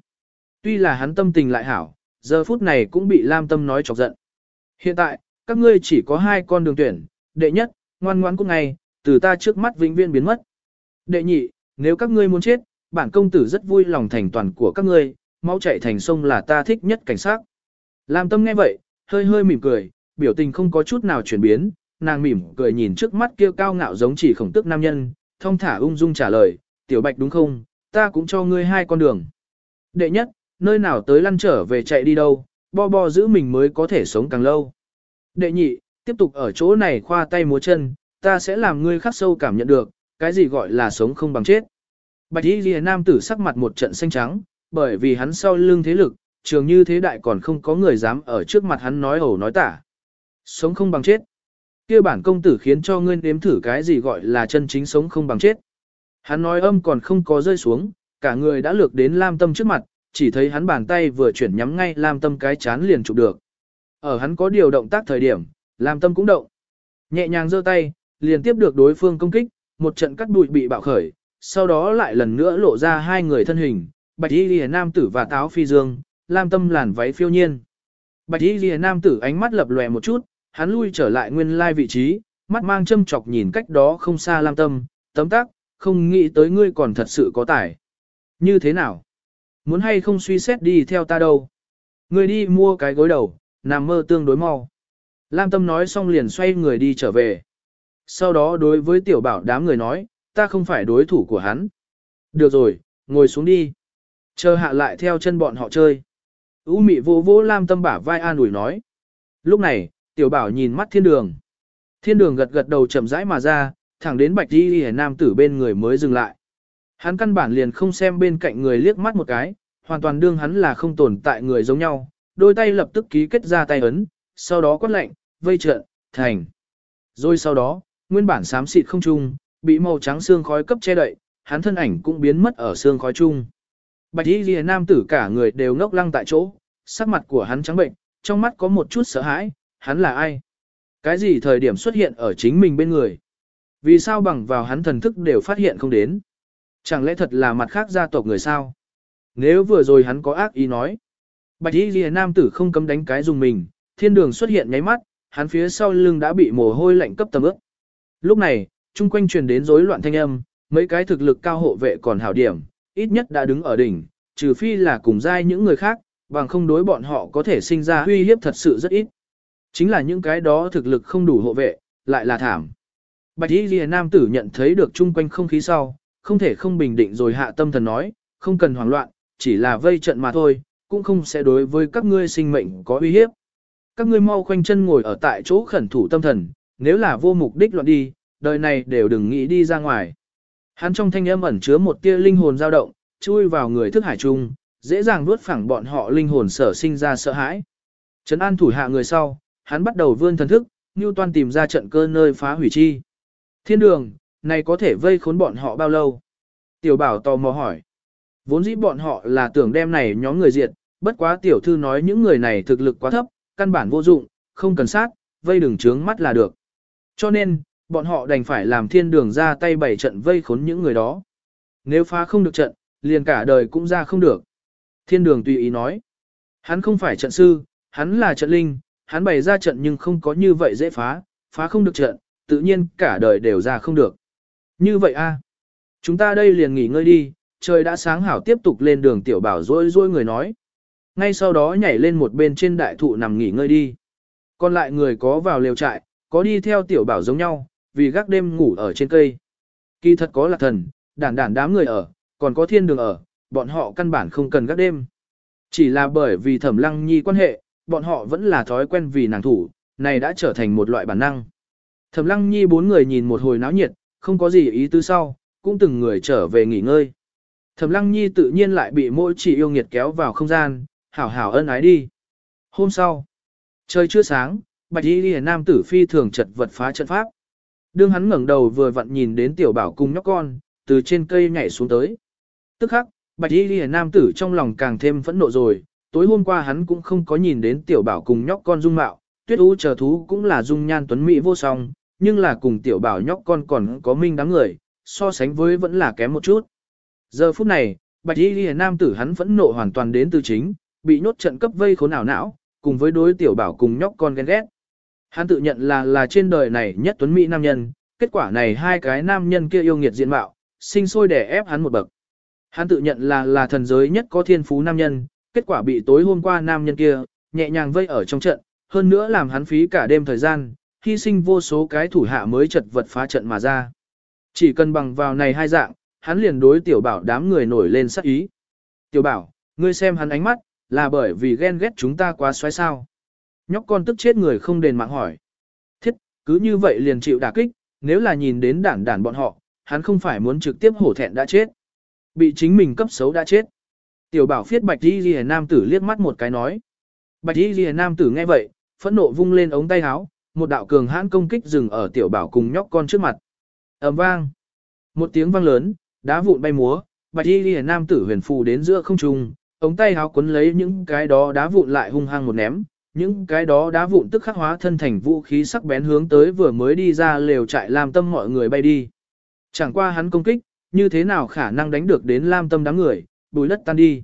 Tuy là hắn tâm tình lại hảo, giờ phút này cũng bị Lam tâm nói chọc giận. Hiện tại, các ngươi chỉ có hai con đường tuyển, đệ nhất, ngoan ngoãn cũng ngay, từ ta trước mắt vĩnh viễn biến mất. Đệ nhị, nếu các ngươi muốn chết, bản công tử rất vui lòng thành toàn của các ngươi, máu chạy thành sông là ta thích nhất cảnh sát. Lam tâm nghe vậy, hơi hơi mỉm cười, biểu tình không có chút nào chuyển biến, nàng mỉm cười nhìn trước mắt kia cao ngạo giống chỉ khổng tức nam nhân, thông thả ung dung trả lời, tiểu bạch đúng không, ta cũng cho ngươi hai con đường. Đệ nhất, nơi nào tới lăn trở về chạy đi đâu, bo bo giữ mình mới có thể sống càng lâu. Đệ nhị, tiếp tục ở chỗ này khoa tay múa chân, ta sẽ làm ngươi khắc sâu cảm nhận được, cái gì gọi là sống không bằng chết. Bạch y ghi nam tử sắc mặt một trận xanh trắng, bởi vì hắn sau lưng thế lực, trường như thế đại còn không có người dám ở trước mặt hắn nói ẩu nói tả. Sống không bằng chết. kia bản công tử khiến cho ngươi nếm thử cái gì gọi là chân chính sống không bằng chết. Hắn nói âm còn không có rơi xuống, cả người đã lược đến Lam Tâm trước mặt, chỉ thấy hắn bàn tay vừa chuyển nhắm ngay Lam Tâm cái chán liền chụp được. Ở hắn có điều động tác thời điểm, Lam Tâm cũng động. Nhẹ nhàng giơ tay, liền tiếp được đối phương công kích, một trận cắt bụi bị bạo khởi, sau đó lại lần nữa lộ ra hai người thân hình, Bạch Y Liễu nam tử và Táo Phi Dương, Lam Tâm làn váy phiêu nhiên. Bạch Y Liễu nam tử ánh mắt lập lòe một chút, hắn lui trở lại nguyên lai vị trí, mắt mang châm chọc nhìn cách đó không xa Lam Tâm, tấm tắc, không nghĩ tới ngươi còn thật sự có tài. Như thế nào? Muốn hay không suy xét đi theo ta đâu? Ngươi đi mua cái gối đầu, nằm mơ tương đối mau. Lam Tâm nói xong liền xoay người đi trở về. Sau đó đối với tiểu bảo đám người nói, ta không phải đối thủ của hắn. Được rồi, ngồi xuống đi. Chờ hạ lại theo chân bọn họ chơi. U mị vô vô Lam Tâm bả vai an ủi nói. Lúc này, tiểu bảo nhìn mắt thiên đường. Thiên đường gật gật đầu chậm rãi mà ra, thẳng đến bạch đi hề nam tử bên người mới dừng lại. Hắn căn bản liền không xem bên cạnh người liếc mắt một cái, hoàn toàn đương hắn là không tồn tại người giống nhau, đôi tay lập tức ký kết ra tay ấn, sau đó quát lệnh, vây trận, thành. Rồi sau đó, nguyên bản xám xịt không trung, bị màu trắng xương khói cấp che đậy, hắn thân ảnh cũng biến mất ở xương khói chung. Bạch y lìa nam tử cả người đều ngốc lăng tại chỗ, sắc mặt của hắn trắng bệnh, trong mắt có một chút sợ hãi, hắn là ai? Cái gì thời điểm xuất hiện ở chính mình bên người? Vì sao bằng vào hắn thần thức đều phát hiện không đến? Chẳng lẽ thật là mặt khác gia tộc người sao? Nếu vừa rồi hắn có ác ý nói. Bạch y lìa nam tử không cấm đánh cái dùng mình, thiên đường xuất hiện nháy mắt, hắn phía sau lưng đã bị mồ hôi lạnh cấp tầm ướt. Lúc này, chung quanh truyền đến rối loạn thanh âm, mấy cái thực lực cao hộ vệ còn hảo điểm, ít nhất đã đứng ở đỉnh, trừ phi là cùng giai những người khác, bằng không đối bọn họ có thể sinh ra uy hiếp thật sự rất ít. Chính là những cái đó thực lực không đủ hộ vệ, lại là thảm. Bạch Y Lìa nam tử nhận thấy được chung quanh không khí sau, không thể không bình định rồi hạ tâm thần nói, không cần hoảng loạn, chỉ là vây trận mà thôi, cũng không sẽ đối với các ngươi sinh mệnh có uy hiếp. Các ngươi mau khoanh chân ngồi ở tại chỗ khẩn thủ tâm thần, nếu là vô mục đích loạn đi, đời này đều đừng nghĩ đi ra ngoài. Hắn trong thanh âm ẩn chứa một tia linh hồn dao động, chui vào người thức hải trung, dễ dàng nuốt phẳng bọn họ linh hồn sở sinh ra sợ hãi. Trấn an thủ hạ người sau, hắn bắt đầu vươn thần thức, như toan tìm ra trận cơ nơi phá hủy chi. Thiên đường, này có thể vây khốn bọn họ bao lâu? Tiểu bảo tò mò hỏi. Vốn dĩ bọn họ là tưởng đem này nhóm người diệt, bất quá tiểu thư nói những người này thực lực quá thấp, căn bản vô dụng, không cần sát, vây đừng trướng mắt là được. Cho nên, bọn họ đành phải làm thiên đường ra tay bảy trận vây khốn những người đó. Nếu phá không được trận, liền cả đời cũng ra không được. Thiên đường tùy ý nói. Hắn không phải trận sư, hắn là trận linh, hắn bày ra trận nhưng không có như vậy dễ phá, phá không được trận, tự nhiên cả đời đều ra không được. Như vậy a, Chúng ta đây liền nghỉ ngơi đi, trời đã sáng hảo tiếp tục lên đường tiểu bảo rôi rôi người nói. Ngay sau đó nhảy lên một bên trên đại thụ nằm nghỉ ngơi đi. Còn lại người có vào lều trại, có đi theo tiểu bảo giống nhau, vì gác đêm ngủ ở trên cây. Kỳ thật có là thần, đản đản đám người ở, còn có thiên đường ở, bọn họ căn bản không cần gác đêm. Chỉ là bởi vì thẩm lăng nhi quan hệ, bọn họ vẫn là thói quen vì nàng thủ, này đã trở thành một loại bản năng. Thẩm lăng nhi bốn người nhìn một hồi náo nhiệt, không có gì ý tứ sau, cũng từng người trở về nghỉ ngơi. Thẩm lăng nhi tự nhiên lại bị mỗi chỉ yêu nghiệt kéo vào không gian, hảo hảo ân ái đi. Hôm sau, trời chưa sáng, bạch y Liễu nam tử phi thường chật vật phá trận pháp. Đương hắn ngẩng đầu vừa vặn nhìn đến tiểu bảo cùng nhóc con, từ trên cây nhảy xuống tới. Tức khắc, bạch y Liễu nam tử trong lòng càng thêm phẫn nộ rồi, tối hôm qua hắn cũng không có nhìn đến tiểu bảo cùng nhóc con dung mạo, tuyết U chờ thú cũng là dung nhan tuấn mỹ vô song, nhưng là cùng tiểu bảo nhóc con còn có minh đáng người, so sánh với vẫn là kém một chút. Giờ phút này, bạch y ghi nam tử hắn vẫn nộ hoàn toàn đến từ chính, bị nhốt trận cấp vây khốn ảo não, cùng với đối tiểu bảo cùng nhóc con ghen ghét. Hắn tự nhận là là trên đời này nhất tuấn mỹ nam nhân, kết quả này hai cái nam nhân kia yêu nghiệt diện mạo, sinh sôi để ép hắn một bậc. Hắn tự nhận là là thần giới nhất có thiên phú nam nhân, kết quả bị tối hôm qua nam nhân kia, nhẹ nhàng vây ở trong trận, hơn nữa làm hắn phí cả đêm thời gian, hy sinh vô số cái thủ hạ mới chật vật phá trận mà ra. Chỉ cần bằng vào này hai dạng, hắn liền đối tiểu bảo đám người nổi lên sắc ý. Tiểu bảo, Ngươi xem hắn ánh mắt, là bởi vì ghen ghét chúng ta quá xoáy sao. Nhóc con tức chết người không đền mạng hỏi. Thiết, cứ như vậy liền chịu đả kích, nếu là nhìn đến đản đản bọn họ, hắn không phải muốn trực tiếp hổ thẹn đã chết. Bị chính mình cấp xấu đã chết. Tiểu bảo phiết bạch đi ghi nam tử liếc mắt một cái nói. Bạch đi ghi nam tử nghe vậy, phẫn nộ vung lên ống tay áo, một đạo cường hãn công kích dừng ở tiểu bảo cùng nhóc con trước mặt. ầm vang. Một tiếng vang lớn, đá vụn bay múa, bạch y ghi nam tử huyền phù đến giữa không trung, ống tay háo quấn lấy những cái đó đá vụn lại hung hăng một ném, những cái đó đá vụn tức khắc hóa thân thành vũ khí sắc bén hướng tới vừa mới đi ra lều trại làm tâm mọi người bay đi. Chẳng qua hắn công kích, như thế nào khả năng đánh được đến lam tâm đám người, bùi đất tan đi.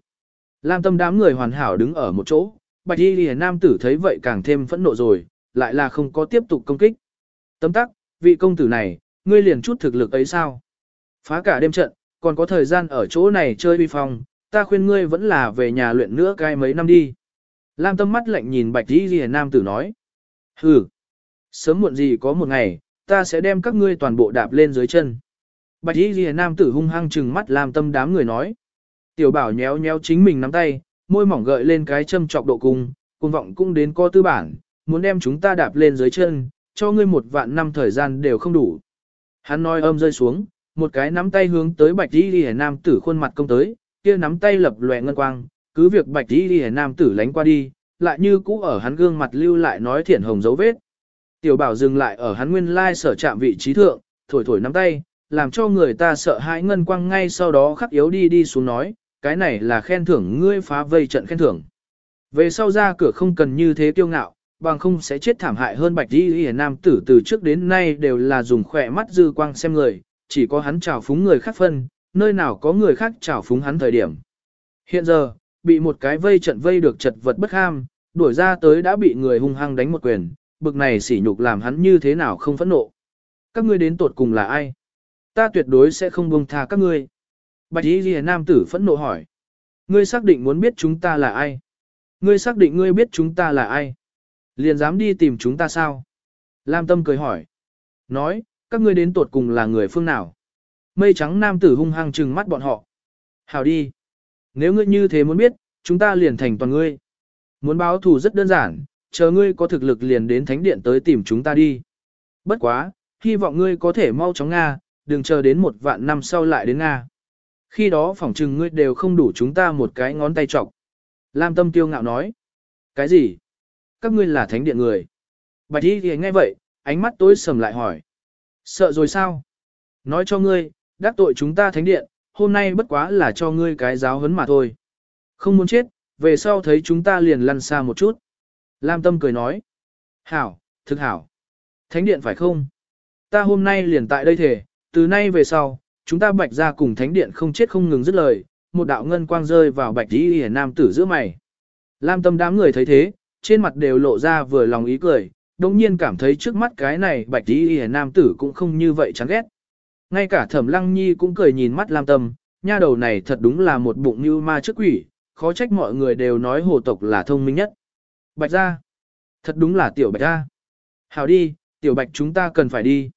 Lam tâm đám người hoàn hảo đứng ở một chỗ, bạch y lìa nam tử thấy vậy càng thêm phẫn nộ rồi, lại là không có tiếp tục công kích. Tấm tắc, vị công tử này, ngươi liền chút thực lực ấy sao? Phá cả đêm trận, còn có thời gian ở chỗ này chơi vi phong, ta khuyên ngươi vẫn là về nhà luyện nữa cái mấy năm đi. Lam tâm mắt lạnh nhìn bạch đi ghi nam tử nói. Hừ, sớm muộn gì có một ngày, ta sẽ đem các ngươi toàn bộ đạp lên dưới chân. Bạch y ghi nam tử hung hăng trừng mắt Lam tâm đám người nói. Tiểu bảo nhéo nhéo chính mình nắm tay, môi mỏng gợi lên cái châm trọc độ cung, cung vọng cũng đến co tư bản, muốn đem chúng ta đạp lên dưới chân, cho ngươi một vạn năm thời gian đều không đủ. Hắn nói âm rơi xuống, một cái nắm tay hướng tới bạch đi đi nam tử khuôn mặt công tới, kia nắm tay lập lòe ngân quang, cứ việc bạch đi đi nam tử lánh qua đi, lại như cũ ở hắn gương mặt lưu lại nói thiển hồng dấu vết. Tiểu bảo dừng lại ở hắn nguyên lai sở chạm vị trí thượng, thổi thổi nắm tay, làm cho người ta sợ hãi ngân quang ngay sau đó khắc yếu đi đi xuống nói, cái này là khen thưởng ngươi phá vây trận khen thưởng. Về sau ra cửa không cần như thế kiêu ngạo, bằng không sẽ chết thảm hại hơn bạch đi hề nam tử từ trước đến nay đều là dùng khỏe mắt dư quang xem người, chỉ có hắn trào phúng người khác phân, nơi nào có người khác trào phúng hắn thời điểm. Hiện giờ, bị một cái vây trận vây được chật vật bất ham, đuổi ra tới đã bị người hung hăng đánh một quyền, bực này sỉ nhục làm hắn như thế nào không phẫn nộ. Các ngươi đến tột cùng là ai? Ta tuyệt đối sẽ không buông tha các ngươi. Bạch Y Liễu nam tử phẫn nộ hỏi. Ngươi xác định muốn biết chúng ta là ai? Ngươi xác định ngươi biết chúng ta là ai? Liền dám đi tìm chúng ta sao? Lam Tâm cười hỏi. Nói, các ngươi đến tuột cùng là người phương nào? Mây trắng nam tử hung hăng trừng mắt bọn họ. Hào đi. Nếu ngươi như thế muốn biết, chúng ta liền thành toàn ngươi. Muốn báo thù rất đơn giản, chờ ngươi có thực lực liền đến thánh điện tới tìm chúng ta đi. Bất quá, hy vọng ngươi có thể mau chóng Nga, đừng chờ đến một vạn năm sau lại đến Nga. Khi đó phỏng trừng ngươi đều không đủ chúng ta một cái ngón tay trọc. Lam tâm tiêu ngạo nói. Cái gì? Các ngươi là thánh điện người. Bạch y thì nghe vậy, ánh mắt tối sầm lại hỏi. Sợ rồi sao? Nói cho ngươi, đắc tội chúng ta thánh điện, hôm nay bất quá là cho ngươi cái giáo huấn mà thôi. Không muốn chết, về sau thấy chúng ta liền lăn xa một chút. Lam tâm cười nói. Hảo, thực hảo. Thánh điện phải không? Ta hôm nay liền tại đây thể, từ nay về sau, chúng ta bạch ra cùng thánh điện không chết không ngừng dứt lời, một đạo ngân quang rơi vào bạch đi hề nam tử giữa mày. Lam tâm đám người thấy thế, trên mặt đều lộ ra vừa lòng ý cười, đồng nhiên cảm thấy trước mắt cái này bạch đi hề nam tử cũng không như vậy chán ghét. Ngay cả thẩm lăng nhi cũng cười nhìn mắt Lam tâm, nha đầu này thật đúng là một bụng như ma trước quỷ, khó trách mọi người đều nói hồ tộc là thông minh nhất. Bạch ra, thật đúng là tiểu bạch ra. Hào đi, tiểu bạch chúng ta cần phải đi.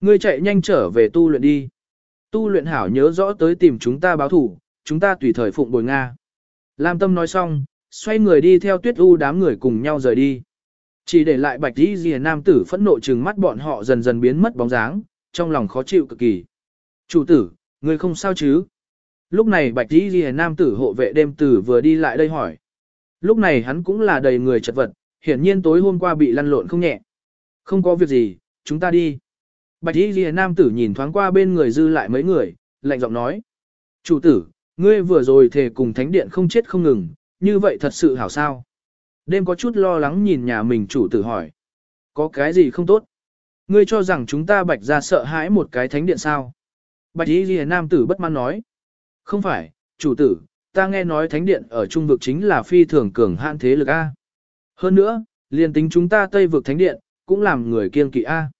Ngươi chạy nhanh trở về tu luyện đi. Tu luyện hảo nhớ rõ tới tìm chúng ta báo thủ, chúng ta tùy thời phụng bồi Nga. Lam Tâm nói xong, xoay người đi theo tuyết u đám người cùng nhau rời đi. Chỉ để lại bạch đi rìa nam tử phẫn nộ trừng mắt bọn họ dần dần biến mất bóng dáng, trong lòng khó chịu cực kỳ. Chủ tử, người không sao chứ? Lúc này bạch đi rìa nam tử hộ vệ đêm tử vừa đi lại đây hỏi. Lúc này hắn cũng là đầy người chật vật, hiển nhiên tối hôm qua bị lăn lộn không nhẹ. Không có việc gì, chúng ta đi. Bạch y ghi nam tử nhìn thoáng qua bên người dư lại mấy người, lạnh giọng nói. Chủ tử, ngươi vừa rồi thề cùng thánh điện không chết không ngừng, như vậy thật sự hảo sao? Đêm có chút lo lắng nhìn nhà mình chủ tử hỏi. Có cái gì không tốt? Ngươi cho rằng chúng ta bạch ra sợ hãi một cái thánh điện sao? Bạch y ghi nam tử bất mãn nói. Không phải, chủ tử, ta nghe nói thánh điện ở trung vực chính là phi thường cường hạn thế lực A. Hơn nữa, liền tính chúng ta tây vực thánh điện, cũng làm người kiên kỵ A.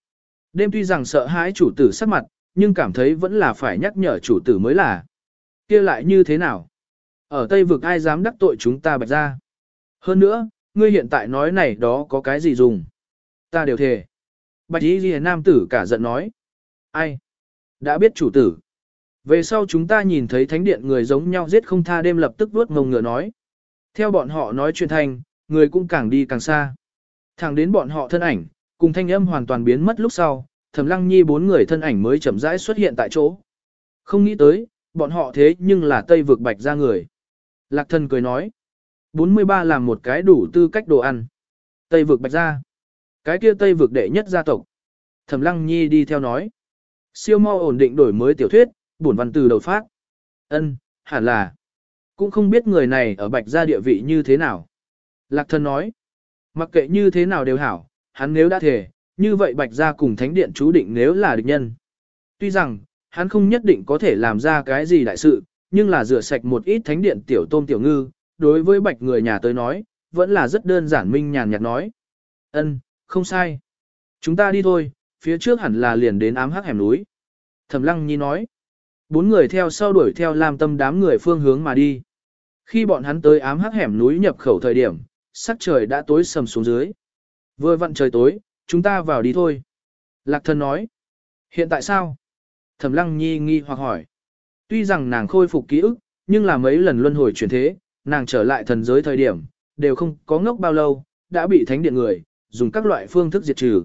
Đêm tuy rằng sợ hãi chủ tử sắc mặt, nhưng cảm thấy vẫn là phải nhắc nhở chủ tử mới là. kia lại như thế nào? Ở Tây vực ai dám đắc tội chúng ta bạch ra? Hơn nữa, ngươi hiện tại nói này đó có cái gì dùng? Ta đều thề. Bạch y ghi nam tử cả giận nói. Ai? Đã biết chủ tử. Về sau chúng ta nhìn thấy thánh điện người giống nhau giết không tha đêm lập tức vuốt ngông ngựa nói. Theo bọn họ nói chuyện thành, người cũng càng đi càng xa. Thẳng đến bọn họ thân ảnh, cùng thanh âm hoàn toàn biến mất lúc sau, Thẩm Lăng Nhi bốn người thân ảnh mới chậm rãi xuất hiện tại chỗ. Không nghĩ tới, bọn họ thế nhưng là Tây vực bạch ra người. Lạc thần cười nói. 43 làm một cái đủ tư cách đồ ăn. Tây vực bạch Gia, Cái kia Tây vực đệ nhất gia tộc. Thẩm Lăng Nhi đi theo nói. Siêu mau ổn định đổi mới tiểu thuyết, bổn văn từ đầu phát. Ân, hẳn là. Cũng không biết người này ở bạch gia địa vị như thế nào. Lạc thần nói. Mặc kệ như thế nào đều hảo, hắn nếu đã thể, như vậy bạch gia cùng thánh điện chú định nếu là địch nhân. Tuy rằng, hắn không nhất định có thể làm ra cái gì đại sự, nhưng là rửa sạch một ít thánh điện tiểu tôm tiểu ngư, đối với bạch người nhà tới nói, vẫn là rất đơn giản minh nhàn nhạt nói. Ân, không sai. Chúng ta đi thôi, phía trước hẳn là liền đến ám hắc hẻm núi. Thẩm lăng nhi nói. Bốn người theo sau đuổi theo làm tâm đám người phương hướng mà đi. Khi bọn hắn tới ám hắc hẻm núi nhập khẩu thời điểm, sắc trời đã tối sầm xuống dưới. Vừa vặn trời tối, chúng ta vào đi thôi. Lạc thần nói. Hiện tại sao? Thẩm lăng nhi nghi hoặc hỏi. Tuy rằng nàng khôi phục ký ức, nhưng là mấy lần luân hồi chuyển thế, nàng trở lại thần giới thời điểm, đều không có ngốc bao lâu, đã bị thánh điện người, dùng các loại phương thức diệt trừ.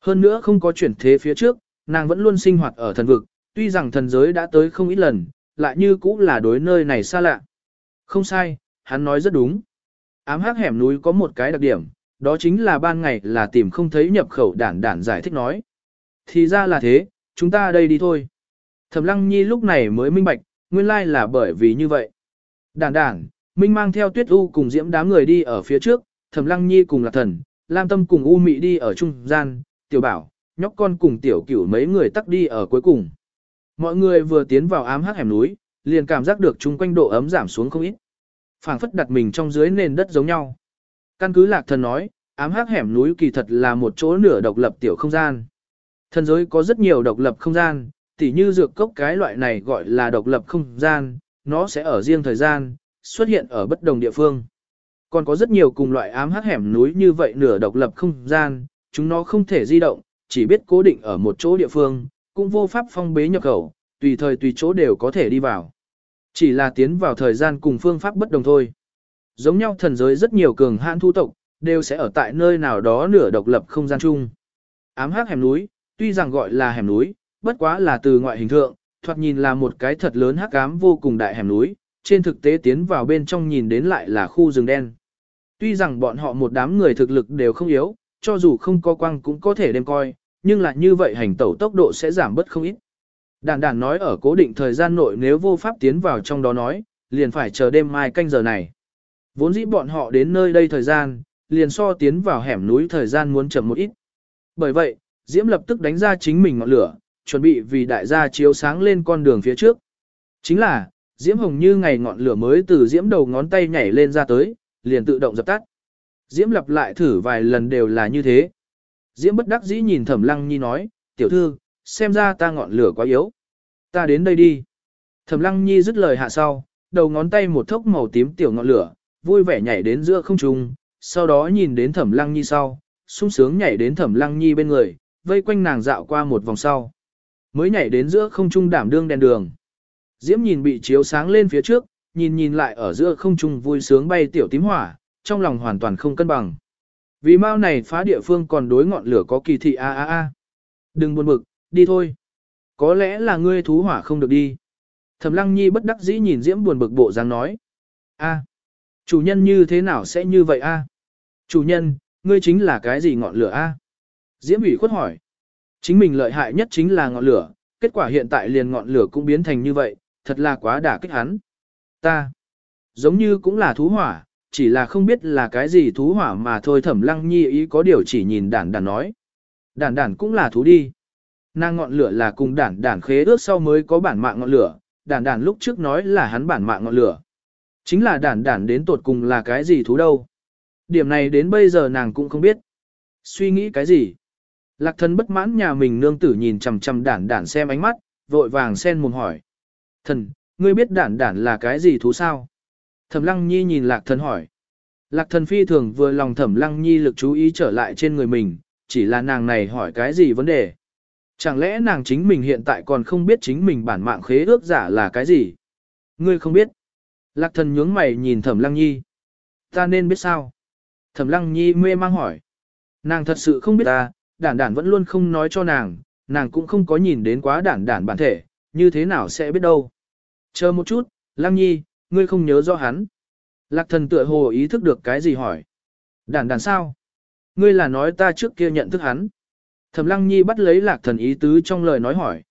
Hơn nữa không có chuyển thế phía trước, nàng vẫn luôn sinh hoạt ở thần vực, tuy rằng thần giới đã tới không ít lần, lại như cũng là đối nơi này xa lạ. Không sai, hắn nói rất đúng. Ám hắc hẻm núi có một cái đặc điểm, đó chính là ban ngày là tìm không thấy nhập khẩu đản đản giải thích nói. Thì ra là thế, chúng ta đây đi thôi. Thẩm lăng nhi lúc này mới minh bạch, nguyên lai là bởi vì như vậy. Đản đản, Minh mang theo tuyết u cùng diễm đám người đi ở phía trước, Thẩm lăng nhi cùng lạc thần, Lam tâm cùng u mị đi ở trung gian, tiểu bảo, nhóc con cùng tiểu cửu mấy người tắc đi ở cuối cùng. Mọi người vừa tiến vào ám hắc hẻm núi, liền cảm giác được chung quanh độ ấm giảm xuống không ít. phảng phất đặt mình trong dưới nền đất giống nhau. Căn cứ lạc thần nói, ám hắc hẻm núi kỳ thật là một chỗ nửa độc lập tiểu không gian. Thần giới có rất nhiều độc lập không gian, tỉ như dược cốc cái loại này gọi là độc lập không gian, nó sẽ ở riêng thời gian, xuất hiện ở bất đồng địa phương. Còn có rất nhiều cùng loại ám hắc hẻm núi như vậy nửa độc lập không gian, chúng nó không thể di động, chỉ biết cố định ở một chỗ địa phương, cũng vô pháp phong bế nhập khẩu, tùy thời tùy chỗ đều có thể đi vào. Chỉ là tiến vào thời gian cùng phương pháp bất đồng thôi. Giống nhau thần giới rất nhiều cường hãn thu tộc, đều sẽ ở tại nơi nào đó nửa độc lập không gian chung. Ám hắc hẻm núi, tuy rằng gọi là hẻm núi, bất quá là từ ngoại hình thượng, thoạt nhìn là một cái thật lớn hắc ám vô cùng đại hẻm núi, trên thực tế tiến vào bên trong nhìn đến lại là khu rừng đen. Tuy rằng bọn họ một đám người thực lực đều không yếu, cho dù không có quang cũng có thể đem coi, nhưng là như vậy hành tẩu tốc độ sẽ giảm bớt không ít. Đàn đàn nói ở cố định thời gian nội nếu vô pháp tiến vào trong đó nói, liền phải chờ đêm mai canh giờ này. Vốn dĩ bọn họ đến nơi đây thời gian, liền so tiến vào hẻm núi thời gian muốn chậm một ít. Bởi vậy, Diễm lập tức đánh ra chính mình ngọn lửa, chuẩn bị vì đại gia chiếu sáng lên con đường phía trước. Chính là, Diễm hồng như ngày ngọn lửa mới từ Diễm đầu ngón tay nhảy lên ra tới, liền tự động dập tắt. Diễm lặp lại thử vài lần đều là như thế. Diễm bất đắc dĩ nhìn Thẩm Lăng Nhi nói, tiểu thư, xem ra ta ngọn lửa quá yếu. Ta đến đây đi. Thẩm Lăng Nhi dứt lời hạ sau, đầu ngón tay một thốc màu tím tiểu ngọn lửa, vui vẻ nhảy đến giữa không trung, sau đó nhìn đến Thẩm Lăng Nhi sau, sung sướng nhảy đến Thẩm Lăng Nhi bên người, vây quanh nàng dạo qua một vòng sau. Mới nhảy đến giữa không trung đảm đương đèn đường. Diễm nhìn bị chiếu sáng lên phía trước, nhìn nhìn lại ở giữa không trung vui sướng bay tiểu tím hỏa, trong lòng hoàn toàn không cân bằng. Vì mau này phá địa phương còn đối ngọn lửa có kỳ thị a a a. Đừng buồn bực, đi thôi. Có lẽ là ngươi thú hỏa không được đi. Thẩm Lăng Nhi bất đắc dĩ nhìn Diễm buồn bực bộ dáng nói. A, chủ nhân như thế nào sẽ như vậy a? Chủ nhân, ngươi chính là cái gì ngọn lửa a? Diễm ủy khuất hỏi. Chính mình lợi hại nhất chính là ngọn lửa, kết quả hiện tại liền ngọn lửa cũng biến thành như vậy, thật là quá đả kích hắn. Ta, giống như cũng là thú hỏa, chỉ là không biết là cái gì thú hỏa mà thôi thẩm lăng nhi ý có điều chỉ nhìn đản đản nói. Đản đản cũng là thú đi. Nàng ngọn lửa là cùng đản đản khế ước sau mới có bản mạng ngọn lửa, đản đản lúc trước nói là hắn bản mạng ngọn lửa. Chính là đản đản đến tột cùng là cái gì thú đâu. Điểm này đến bây giờ nàng cũng không biết. Suy nghĩ cái gì? Lạc thần bất mãn nhà mình nương tử nhìn chằm chằm đản đản xem ánh mắt, vội vàng sen mồm hỏi. Thần, ngươi biết đản đản là cái gì thú sao? Thẩm lăng nhi nhìn lạc thần hỏi. Lạc thần phi thường vừa lòng thẩm lăng nhi lực chú ý trở lại trên người mình, chỉ là nàng này hỏi cái gì vấn đề. Chẳng lẽ nàng chính mình hiện tại còn không biết chính mình bản mạng khế ước giả là cái gì? Ngươi không biết. Lạc thần nhướng mày nhìn thẩm lăng nhi. Ta nên biết sao? Thẩm lăng nhi mê mang hỏi. Nàng thật sự không biết ta, đản đản vẫn luôn không nói cho nàng, nàng cũng không có nhìn đến quá đản đản bản thể, như thế nào sẽ biết đâu. Chờ một chút, lăng nhi, ngươi không nhớ rõ hắn. Lạc thần tựa hồ ý thức được cái gì hỏi. Đản đản sao? Ngươi là nói ta trước kia nhận thức hắn. Thẩm lăng nhi bắt lấy lạc thần ý tứ trong lời nói hỏi.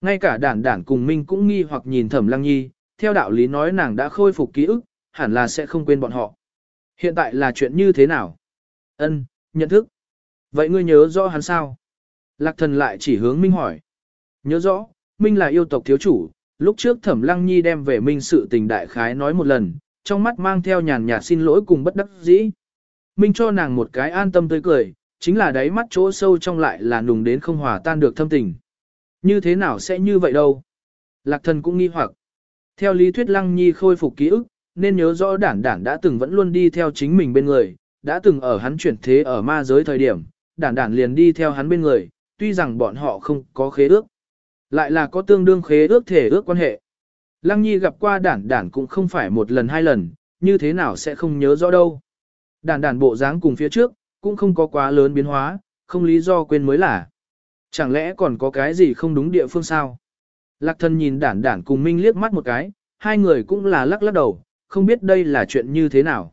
Ngay cả đản đản cùng Minh cũng nghi hoặc nhìn thẩm lăng nhi, theo đạo lý nói nàng đã khôi phục ký ức, hẳn là sẽ không quên bọn họ. Hiện tại là chuyện như thế nào? Ân, nhận thức. Vậy ngươi nhớ rõ hắn sao? Lạc thần lại chỉ hướng Minh hỏi. Nhớ rõ, Minh là yêu tộc thiếu chủ, lúc trước thẩm lăng nhi đem về Minh sự tình đại khái nói một lần, trong mắt mang theo nhàn nhạt xin lỗi cùng bất đắc dĩ. Minh cho nàng một cái an tâm tươi cười, chính là đáy mắt chỗ sâu trong lại là nùng đến không hòa tan được thâm tình. Như thế nào sẽ như vậy đâu? Lạc thần cũng nghi hoặc. Theo lý thuyết lăng nhi khôi phục ký ức, nên nhớ rõ đản đản đã từng vẫn luôn đi theo chính mình bên người, đã từng ở hắn chuyển thế ở ma giới thời điểm, đản đản liền đi theo hắn bên người, tuy rằng bọn họ không có khế ước. Lại là có tương đương khế ước thể ước quan hệ. Lăng nhi gặp qua đản đản cũng không phải một lần hai lần, như thế nào sẽ không nhớ rõ đâu. Đản đản bộ dáng cùng phía trước, cũng không có quá lớn biến hóa, không lý do quên mới là. Chẳng lẽ còn có cái gì không đúng địa phương sao? Lạc thần nhìn đản đản cùng Minh liếc mắt một cái, hai người cũng là lắc lắc đầu, không biết đây là chuyện như thế nào.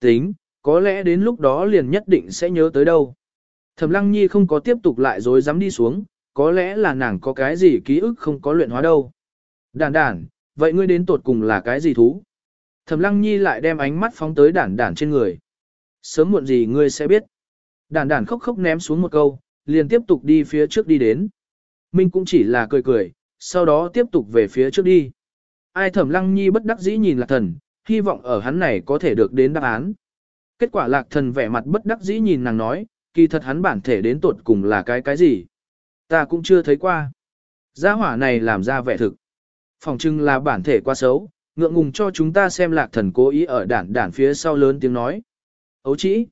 Tính, có lẽ đến lúc đó liền nhất định sẽ nhớ tới đâu. Thẩm Lăng Nhi không có tiếp tục lại dối dám đi xuống, có lẽ là nàng có cái gì ký ức không có luyện hóa đâu. Đản đản, vậy ngươi đến tột cùng là cái gì thú? Thẩm Lăng Nhi lại đem ánh mắt phóng tới đản đản trên người. Sớm muộn gì ngươi sẽ biết. Đản đản khóc khóc ném xuống một câu, liền tiếp tục đi phía trước đi đến. Minh cũng chỉ là cười cười, sau đó tiếp tục về phía trước đi. Ai thẩm lăng nhi bất đắc dĩ nhìn lạc thần, hy vọng ở hắn này có thể được đến đáp án. Kết quả lạc thần vẻ mặt bất đắc dĩ nhìn nàng nói, kỳ thật hắn bản thể đến tột cùng là cái cái gì. Ta cũng chưa thấy qua. Gia hỏa này làm ra vẻ thực. Phòng trưng là bản thể quá xấu, ngượng ngùng cho chúng ta xem lạc thần cố ý ở đản đản phía sau lớn tiếng nói. Ấu chỉ.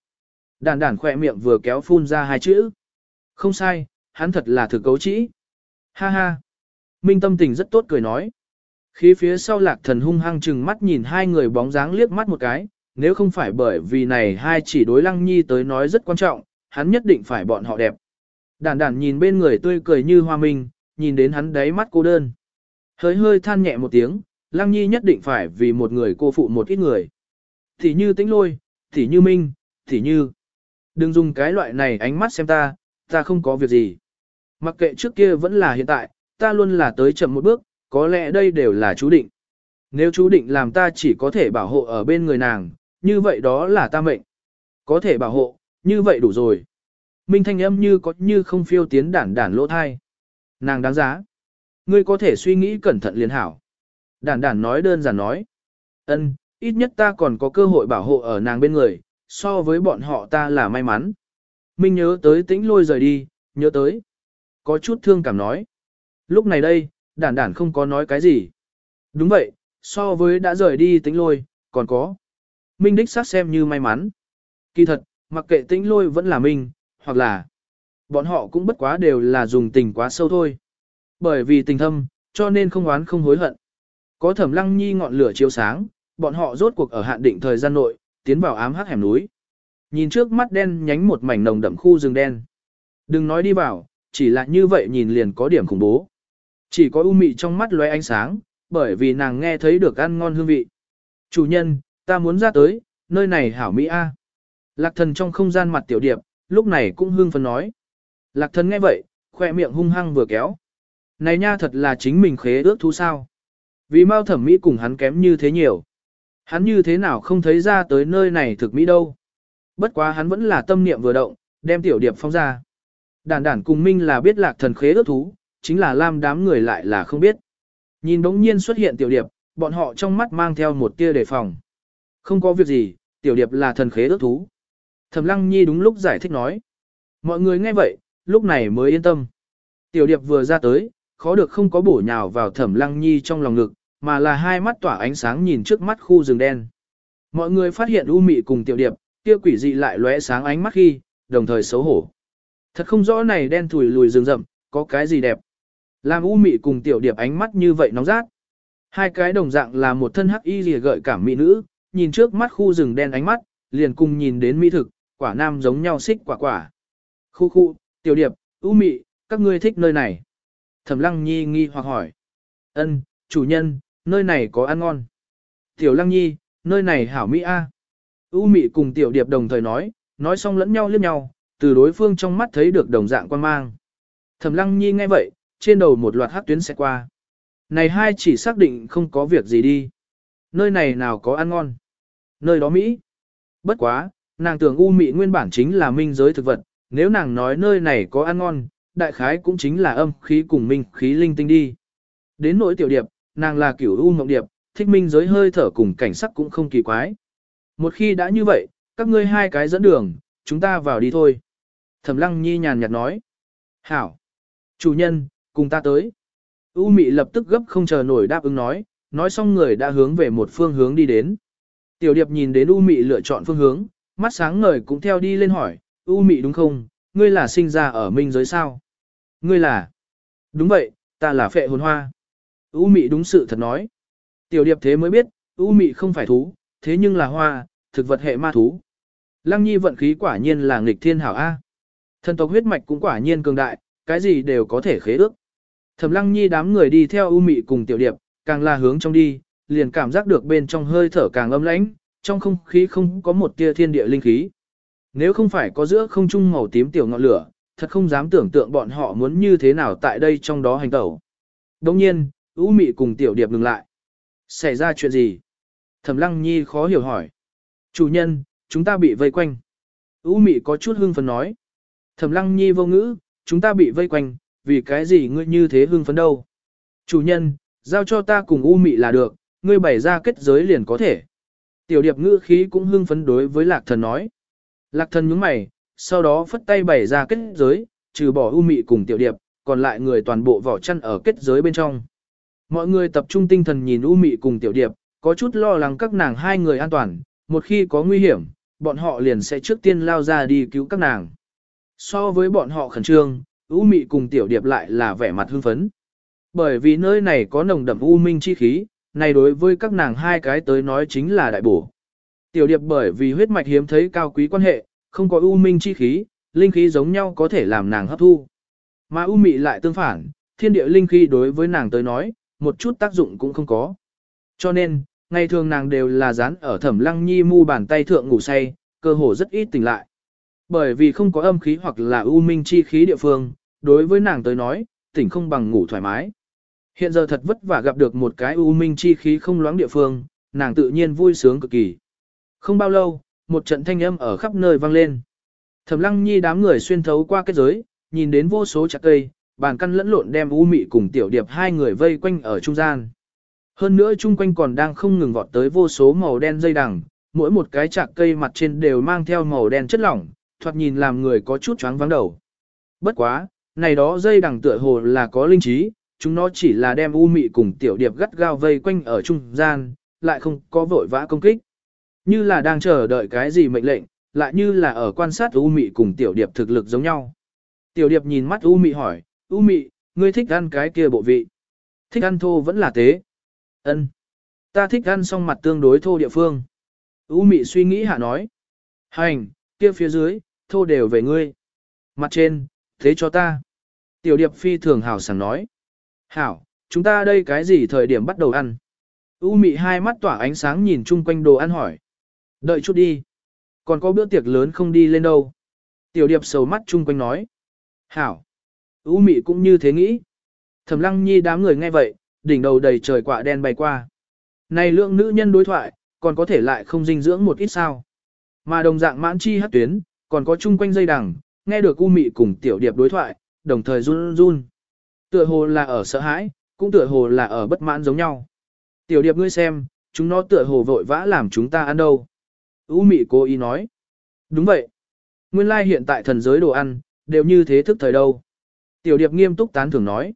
Đản đản khỏe miệng vừa kéo phun ra hai chữ. Không sai, hắn thật là thực ấu chỉ. Ha ha. Minh tâm tình rất tốt cười nói. Khi phía sau lạc thần hung hăng chừng mắt nhìn hai người bóng dáng liếc mắt một cái, nếu không phải bởi vì này hai chỉ đối lăng nhi tới nói rất quan trọng, hắn nhất định phải bọn họ đẹp. Đản đản nhìn bên người tươi cười như hoa minh, nhìn đến hắn đáy mắt cô đơn. Hơi hơi than nhẹ một tiếng, lăng nhi nhất định phải vì một người cô phụ một ít người. Thì như tĩnh lôi, thì như minh, thì như. Đừng dùng cái loại này ánh mắt xem ta, ta không có việc gì. Mặc kệ trước kia vẫn là hiện tại, ta luôn là tới chậm một bước, có lẽ đây đều là chú định. Nếu chú định làm ta chỉ có thể bảo hộ ở bên người nàng, như vậy đó là ta mệnh. Có thể bảo hộ, như vậy đủ rồi. Minh thanh âm như có như không phiêu tiến đản đản lỗ thai. Nàng đáng giá. Ngươi có thể suy nghĩ cẩn thận liền hảo. Đản đản nói đơn giản nói. ân, ít nhất ta còn có cơ hội bảo hộ ở nàng bên người, so với bọn họ ta là may mắn. Minh nhớ tới tĩnh lôi rời đi, nhớ tới. Có chút thương cảm nói. Lúc này đây, đản đản không có nói cái gì. Đúng vậy, so với đã rời đi tĩnh lôi, còn có. Minh đích xác xem như may mắn. Kỳ thật, mặc kệ tĩnh lôi vẫn là Minh, hoặc là bọn họ cũng bất quá đều là dùng tình quá sâu thôi. Bởi vì tình thâm, cho nên không oán không hối hận. Có thẩm lăng nhi ngọn lửa chiếu sáng, bọn họ rốt cuộc ở hạn định thời gian nội, tiến vào ám hắc hẻm núi. Nhìn trước mắt đen nhánh một mảnh nồng đậm khu rừng đen. Đừng nói đi vào, chỉ là như vậy nhìn liền có điểm khủng bố. Chỉ có u mị trong mắt lóe ánh sáng, bởi vì nàng nghe thấy được ăn ngon hương vị. Chủ nhân, ta muốn ra tới, nơi này hảo mỹ a. Lạc thần trong không gian mặt tiểu điệp, lúc này cũng hương phấn nói. Lạc thần nghe vậy, khoe miệng hung hăng vừa kéo. Này nha thật là chính mình khế ước thú sao. Vì mau thẩm mỹ cùng hắn kém như thế nhiều. Hắn như thế nào không thấy ra tới nơi này thực mỹ đâu. Bất quá hắn vẫn là tâm niệm vừa động, đem tiểu điệp phong ra. Đản đản cùng minh là biết lạc thần khế ước thú, chính là lam đám người lại là không biết. Nhìn đống nhiên xuất hiện tiểu điệp, bọn họ trong mắt mang theo một tia đề phòng. Không có việc gì, tiểu điệp là thần khế ước thú. Thẩm lăng nhi đúng lúc giải thích nói. Mọi người nghe vậy, lúc này mới yên tâm. Tiểu điệp vừa ra tới, khó được không có bổ nhào vào thẩm lăng nhi trong lòng ngực, mà là hai mắt tỏa ánh sáng nhìn trước mắt khu rừng đen. Mọi người phát hiện u mị cùng tiểu điệp, kia quỷ dị lại lóe sáng ánh mắt khi, đồng thời xấu hổ. Thật không rõ này đen thủi lùi rừng rậm, có cái gì đẹp. Làm u mị cùng tiểu điệp ánh mắt như vậy nóng rát. Hai cái đồng dạng là một thân hắc y rìa gợi cảm mỹ nữ, nhìn trước mắt khu rừng đen ánh mắt, liền cùng nhìn đến mỹ thực, quả nam giống nhau xích quả quả. Khu khu, tiểu điệp, ưu mị, các ngươi thích nơi này. Thẩm lăng nhi nghi hoặc hỏi. ân chủ nhân, nơi này có ăn ngon. Tiểu lăng nhi, nơi này hảo mỹ a. U mị cùng tiểu điệp đồng thời nói, nói xong lẫn nhau liếc nhau, từ đối phương trong mắt thấy được đồng dạng quan mang. Thẩm lăng nhi nghe vậy, trên đầu một loạt hát tuyến sẽ qua. Này hai chỉ xác định không có việc gì đi. Nơi này nào có ăn ngon. Nơi đó Mỹ. Bất quá, nàng tưởng u mị nguyên bản chính là minh giới thực vật, nếu nàng nói nơi này có ăn ngon, đại khái cũng chính là âm khí cùng minh khí linh tinh đi. Đến nỗi tiểu điệp, nàng là kiểu u mộng điệp, thích minh giới hơi thở cùng cảnh sắc cũng không kỳ quái. Một khi đã như vậy, các ngươi hai cái dẫn đường, chúng ta vào đi thôi. Thẩm lăng nhi nhàn nhạt nói. Hảo. Chủ nhân, cùng ta tới. U mị lập tức gấp không chờ nổi đáp ứng nói, nói xong người đã hướng về một phương hướng đi đến. Tiểu điệp nhìn đến U mị lựa chọn phương hướng, mắt sáng ngời cũng theo đi lên hỏi, U mị đúng không, ngươi là sinh ra ở minh giới sao? Ngươi là? Đúng vậy, ta là phệ hồn hoa. U mị đúng sự thật nói. Tiểu điệp thế mới biết, U mị không phải thú, thế nhưng là hoa, thực vật hệ ma thú. Lăng nhi vận khí quả nhiên là nghịch thiên hảo A. Thần tộc huyết mạch cũng quả nhiên cường đại, cái gì đều có thể khế ước. Thẩm lăng nhi đám người đi theo U mị cùng tiểu điệp, càng là hướng trong đi, liền cảm giác được bên trong hơi thở càng âm lãnh, trong không khí không có một tia thiên địa linh khí. Nếu không phải có giữa không trung màu tím tiểu ngọn lửa, thật không dám tưởng tượng bọn họ muốn như thế nào tại đây trong đó hành tẩu. Đồng nhiên, U Mị cùng Tiểu Điệp ngừng lại. Xảy ra chuyện gì? Thẩm Lăng Nhi khó hiểu hỏi. Chủ nhân, chúng ta bị vây quanh. U Mị có chút hưng phấn nói. Thẩm Lăng Nhi vô ngữ, chúng ta bị vây quanh, vì cái gì ngươi như thế hưng phấn đâu? Chủ nhân, giao cho ta cùng U Mị là được, ngươi bày ra kết giới liền có thể. Tiểu Điệp ngữ khí cũng hưng phấn đối với Lạc Thần nói. Lạc Thần nhướng mày, sau đó phất tay bày ra kết giới, trừ bỏ U Mị cùng Tiểu Điệp, còn lại người toàn bộ vỏ chăn ở kết giới bên trong. Mọi người tập trung tinh thần nhìn U Mị cùng Tiểu Điệp, có chút lo lắng các nàng hai người an toàn, một khi có nguy hiểm, bọn họ liền sẽ trước tiên lao ra đi cứu các nàng. So với bọn họ khẩn trương, U Mị cùng Tiểu Điệp lại là vẻ mặt hưng phấn. Bởi vì nơi này có nồng đậm u minh chi khí, này đối với các nàng hai cái tới nói chính là đại bổ. Tiểu Điệp bởi vì huyết mạch hiếm thấy cao quý quan hệ, không có u minh chi khí, linh khí giống nhau có thể làm nàng hấp thu. Mà u mị lại tương phản, thiên địa linh khí đối với nàng tới nói, một chút tác dụng cũng không có. Cho nên, ngày thường nàng đều là dán ở thẩm lăng nhi mu bàn tay thượng ngủ say, cơ hồ rất ít tỉnh lại. Bởi vì không có âm khí hoặc là u minh chi khí địa phương, đối với nàng tới nói, tỉnh không bằng ngủ thoải mái. Hiện giờ thật vất vả gặp được một cái u minh chi khí không loãng địa phương, nàng tự nhiên vui sướng cực kỳ. Không bao lâu, một trận thanh âm ở khắp nơi vang lên. Thẩm Lăng Nhi đám người xuyên thấu qua kết giới, nhìn đến vô số chặt cây, bàn căn lẫn lộn đem U Mị cùng Tiểu Điệp hai người vây quanh ở trung gian. Hơn nữa chung quanh còn đang không ngừng vọt tới vô số màu đen dây đằng, mỗi một cái chạc cây mặt trên đều mang theo màu đen chất lỏng, thoạt nhìn làm người có chút choáng vắng đầu. Bất quá, này đó dây đằng tựa hồ là có linh trí, chúng nó chỉ là đem U Mị cùng Tiểu Điệp gắt gao vây quanh ở trung gian, lại không có vội vã công kích. Như là đang chờ đợi cái gì mệnh lệnh, lại như là ở quan sát U Mị cùng Tiểu Điệp thực lực giống nhau. Tiểu Điệp nhìn mắt U Mị hỏi, U Mị, ngươi thích ăn cái kia bộ vị. Thích ăn thô vẫn là tế. Ân, Ta thích ăn song mặt tương đối thô địa phương. U Mị suy nghĩ hạ nói. Hành, kia phía dưới, thô đều về ngươi. Mặt trên, thế cho ta. Tiểu Điệp phi thường hảo sảng nói. Hảo, chúng ta đây cái gì thời điểm bắt đầu ăn? U Mị hai mắt tỏa ánh sáng nhìn chung quanh đồ ăn hỏi. Đợi chút đi. Còn có bữa tiệc lớn không đi lên đâu. Tiểu điệp sầu mắt chung quanh nói. Hảo. U mị cũng như thế nghĩ. Thẩm lăng nhi đám người nghe vậy, đỉnh đầu đầy trời quả đen bay qua. Này lượng nữ nhân đối thoại, còn có thể lại không dinh dưỡng một ít sao. Mà đồng dạng mãn chi hát tuyến, còn có chung quanh dây đằng, nghe được u mị cùng tiểu điệp đối thoại, đồng thời run run. Tựa hồ là ở sợ hãi, cũng tựa hồ là ở bất mãn giống nhau. Tiểu điệp ngươi xem, chúng nó tựa hồ vội vã làm chúng ta ăn đâu. U mị cố ý nói. Đúng vậy. Nguyên lai hiện tại thần giới đồ ăn, đều như thế thức thời đâu. Tiểu điệp nghiêm túc tán thưởng nói.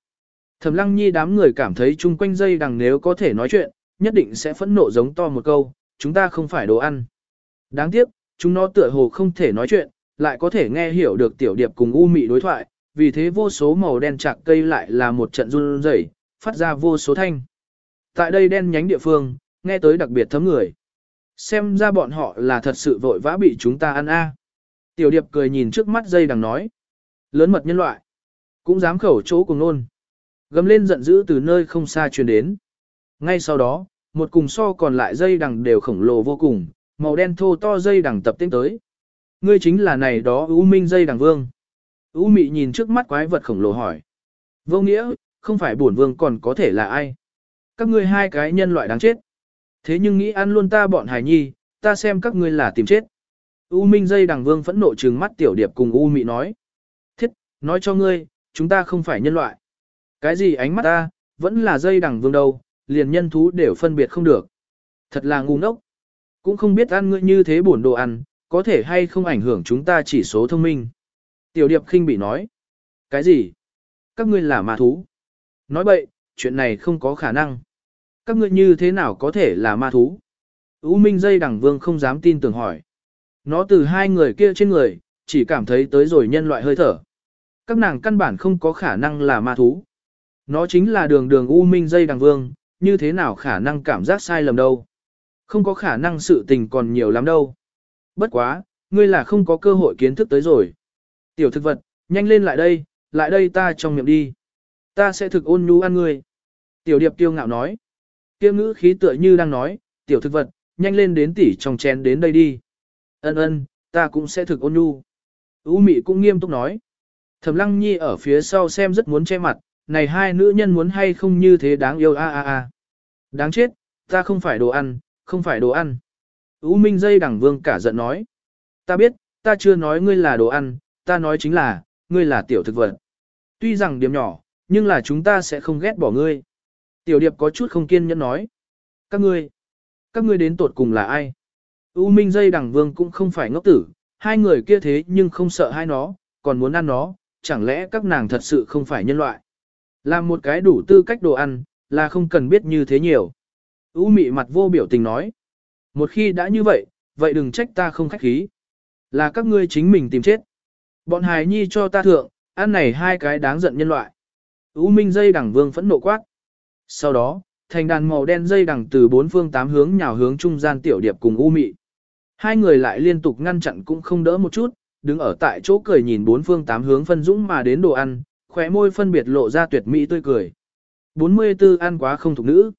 Thẩm lăng nhi đám người cảm thấy chung quanh dây đằng nếu có thể nói chuyện, nhất định sẽ phẫn nộ giống to một câu, chúng ta không phải đồ ăn. Đáng tiếc, chúng nó tựa hồ không thể nói chuyện, lại có thể nghe hiểu được tiểu điệp cùng u mị đối thoại, vì thế vô số màu đen chạc cây lại là một trận run rẩy, phát ra vô số thanh. Tại đây đen nhánh địa phương, nghe tới đặc biệt thấm người. Xem ra bọn họ là thật sự vội vã bị chúng ta ăn a. Tiểu điệp cười nhìn trước mắt dây đằng nói. Lớn mật nhân loại. Cũng dám khẩu chỗ cùng nôn. Gầm lên giận dữ từ nơi không xa truyền đến. Ngay sau đó, một cùng so còn lại dây đằng đều khổng lồ vô cùng, màu đen thô to dây đằng tập tiến tới. Ngươi chính là này đó ưu minh dây đằng vương. U mị nhìn trước mắt quái vật khổng lồ hỏi. Vô nghĩa, không phải bổn vương còn có thể là ai? Các ngươi hai cái nhân loại đáng chết. Thế nhưng nghĩ ăn luôn ta bọn hài nhi, ta xem các ngươi là tìm chết. U Minh dây đằng vương phẫn nộ trừng mắt tiểu điệp cùng U Mị nói. Thiết, nói cho ngươi, chúng ta không phải nhân loại. Cái gì ánh mắt ta, vẫn là dây đằng vương đâu, liền nhân thú đều phân biệt không được. Thật là ngu ngốc. Cũng không biết ăn ngươi như thế bổn đồ ăn, có thể hay không ảnh hưởng chúng ta chỉ số thông minh. Tiểu điệp khinh bị nói. Cái gì? Các ngươi là ma thú. Nói bậy, chuyện này không có khả năng. Các ngươi như thế nào có thể là ma thú? U Minh dây đằng vương không dám tin tưởng hỏi. Nó từ hai người kia trên người, chỉ cảm thấy tới rồi nhân loại hơi thở. Các nàng căn bản không có khả năng là ma thú. Nó chính là đường đường U Minh dây đằng vương, như thế nào khả năng cảm giác sai lầm đâu. Không có khả năng sự tình còn nhiều lắm đâu. Bất quá, ngươi là không có cơ hội kiến thức tới rồi. Tiểu thực vật, nhanh lên lại đây, lại đây ta trong miệng đi. Ta sẽ thực ôn nhu ăn ngươi. Tiểu điệp kiêu ngạo nói. Kiêu ngữ khí tựa như đang nói, tiểu thực vật, nhanh lên đến tỉ trong chén đến đây đi. Ân ân, ta cũng sẽ thực ôn nhu. U mị cũng nghiêm túc nói. Thẩm lăng nhi ở phía sau xem rất muốn che mặt, này hai nữ nhân muốn hay không như thế đáng yêu a a a. Đáng chết, ta không phải đồ ăn, không phải đồ ăn. U minh dây đẳng vương cả giận nói. Ta biết, ta chưa nói ngươi là đồ ăn, ta nói chính là, ngươi là tiểu thực vật. Tuy rằng điểm nhỏ, nhưng là chúng ta sẽ không ghét bỏ ngươi. Tiểu điệp có chút không kiên nhẫn nói. Các ngươi, các ngươi đến tột cùng là ai? U Minh dây đằng vương cũng không phải ngốc tử, hai người kia thế nhưng không sợ hai nó, còn muốn ăn nó, chẳng lẽ các nàng thật sự không phải nhân loại? Làm một cái đủ tư cách đồ ăn, là không cần biết như thế nhiều. U mị mặt vô biểu tình nói. Một khi đã như vậy, vậy đừng trách ta không khách khí. Là các ngươi chính mình tìm chết. Bọn hài nhi cho ta thượng, ăn này hai cái đáng giận nhân loại. U minh dây đằng vương phẫn nộ quát. Sau đó, thành đàn màu đen dây đằng từ bốn phương tám hướng nhào hướng trung gian tiểu điệp cùng U mị. Hai người lại liên tục ngăn chặn cũng không đỡ một chút, đứng ở tại chỗ cười nhìn bốn phương tám hướng phân dũng mà đến đồ ăn, khóe môi phân biệt lộ ra tuyệt mỹ tươi cười. 44 ăn quá không thuộc nữ.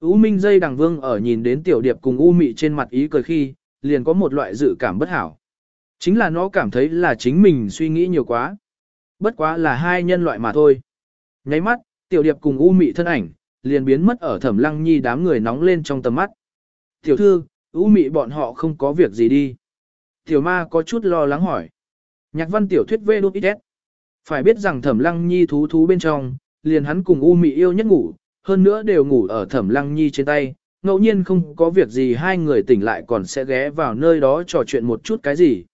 U Minh dây đằng vương ở nhìn đến tiểu điệp cùng U mị trên mặt ý cười khi, liền có một loại dự cảm bất hảo. Chính là nó cảm thấy là chính mình suy nghĩ nhiều quá. Bất quá là hai nhân loại mà thôi. Nháy mắt, tiểu điệp cùng U mị thân ảnh, liền biến mất ở thẩm lăng nhi đám người nóng lên trong tầm mắt. Tiểu thư, U mị bọn họ không có việc gì đi. Tiểu ma có chút lo lắng hỏi. Nhạc văn tiểu thuyết vê đút ít Phải biết rằng thẩm lăng nhi thú thú bên trong, liền hắn cùng U mị yêu nhất ngủ, hơn nữa đều ngủ ở thẩm lăng nhi trên tay. Ngẫu nhiên không có việc gì hai người tỉnh lại còn sẽ ghé vào nơi đó trò chuyện một chút cái gì.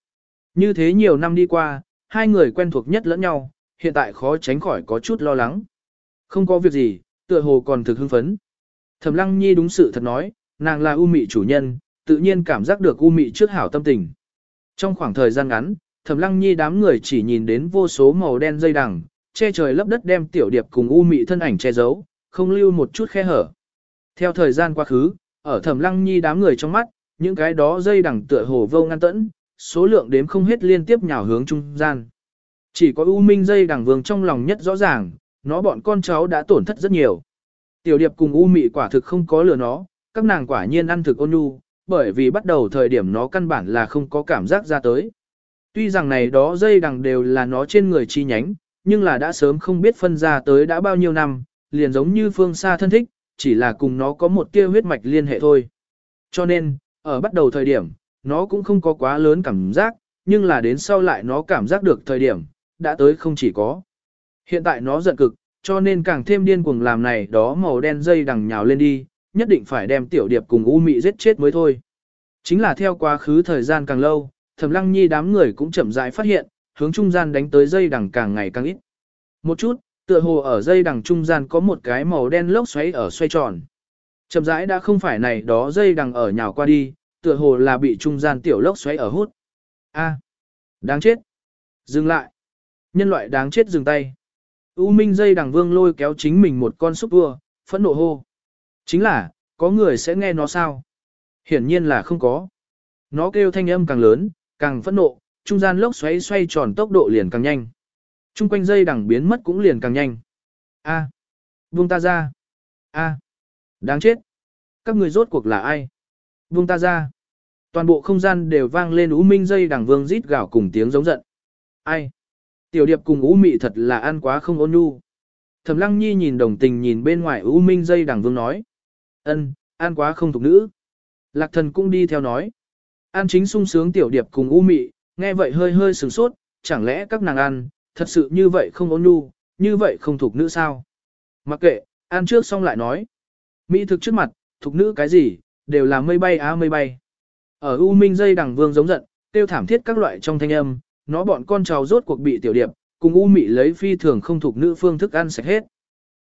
Như thế nhiều năm đi qua, hai người quen thuộc nhất lẫn nhau, hiện tại khó tránh khỏi có chút lo lắng. Không có việc gì, tựa hồ còn thực hưng phấn. Thẩm lăng nhi đúng sự thật nói, nàng là u mị chủ nhân, tự nhiên cảm giác được u mị trước hảo tâm tình. Trong khoảng thời gian ngắn, thẩm lăng nhi đám người chỉ nhìn đến vô số màu đen dây đằng, che trời lấp đất đem tiểu điệp cùng u mị thân ảnh che giấu, không lưu một chút khe hở. Theo thời gian quá khứ, ở thẩm lăng nhi đám người trong mắt, những cái đó dây đằng tựa hồ vô ngăn tẫn, số lượng đếm không hết liên tiếp nhào hướng trung gian. Chỉ có U Minh dây đằng vương trong lòng nhất rõ ràng, nó bọn con cháu đã tổn thất rất nhiều. Tiểu điệp cùng U Mị quả thực không có lừa nó, các nàng quả nhiên ăn thực ôn nhu, bởi vì bắt đầu thời điểm nó căn bản là không có cảm giác ra tới. Tuy rằng này đó dây đằng đều là nó trên người chi nhánh, nhưng là đã sớm không biết phân ra tới đã bao nhiêu năm, liền giống như phương xa thân thích, chỉ là cùng nó có một tia huyết mạch liên hệ thôi. Cho nên, ở bắt đầu thời điểm, nó cũng không có quá lớn cảm giác, nhưng là đến sau lại nó cảm giác được thời điểm, đã tới không chỉ có. Hiện tại nó giận cực, cho nên càng thêm điên cuồng làm này đó màu đen dây đằng nhào lên đi, nhất định phải đem tiểu điệp cùng U Mị giết chết mới thôi. Chính là theo quá khứ thời gian càng lâu, Thẩm Lăng Nhi đám người cũng chậm rãi phát hiện, hướng trung gian đánh tới dây đằng càng ngày càng ít. Một chút, tựa hồ ở dây đằng trung gian có một cái màu đen lốc xoáy ở xoay tròn. Chậm rãi đã không phải này đó dây đằng ở nhào qua đi, tựa hồ là bị trung gian tiểu lốc xoáy ở hút. A, đáng chết. Dừng lại. Nhân loại đáng chết dừng tay. U Minh dây đằng vương lôi kéo chính mình một con xúc vua, phẫn nộ hô. Chính là, có người sẽ nghe nó sao? Hiển nhiên là không có. Nó kêu thanh âm càng lớn, càng phẫn nộ, trung gian lốc xoáy xoay tròn tốc độ liền càng nhanh. Trung quanh dây đằng biến mất cũng liền càng nhanh. A, buông ta ra. A, đáng chết. Các người rốt cuộc là ai? Buông ta ra. Toàn bộ không gian đều vang lên U Minh dây đằng vương rít gào cùng tiếng giống giận. Ai? Tiểu điệp cùng U Mị thật là ăn quá không ôn nhu. Thẩm Lăng Nhi nhìn đồng tình nhìn bên ngoài U Minh dây đằng vương nói. Ân, ăn quá không thuộc nữ. Lạc thần cũng đi theo nói. An chính sung sướng tiểu điệp cùng U Mị, nghe vậy hơi hơi sửng sốt, chẳng lẽ các nàng ăn, thật sự như vậy không ôn nhu, như vậy không thuộc nữ sao? Mặc kệ, ăn trước xong lại nói. Mỹ thực trước mặt, thuộc nữ cái gì, đều là mây bay á mây bay. Ở U Minh dây đằng vương giống giận, tiêu thảm thiết các loại trong thanh âm, nó bọn con trào rốt cuộc bị tiểu điệp, cùng U Mị lấy phi thường không thuộc nữ phương thức ăn sạch hết.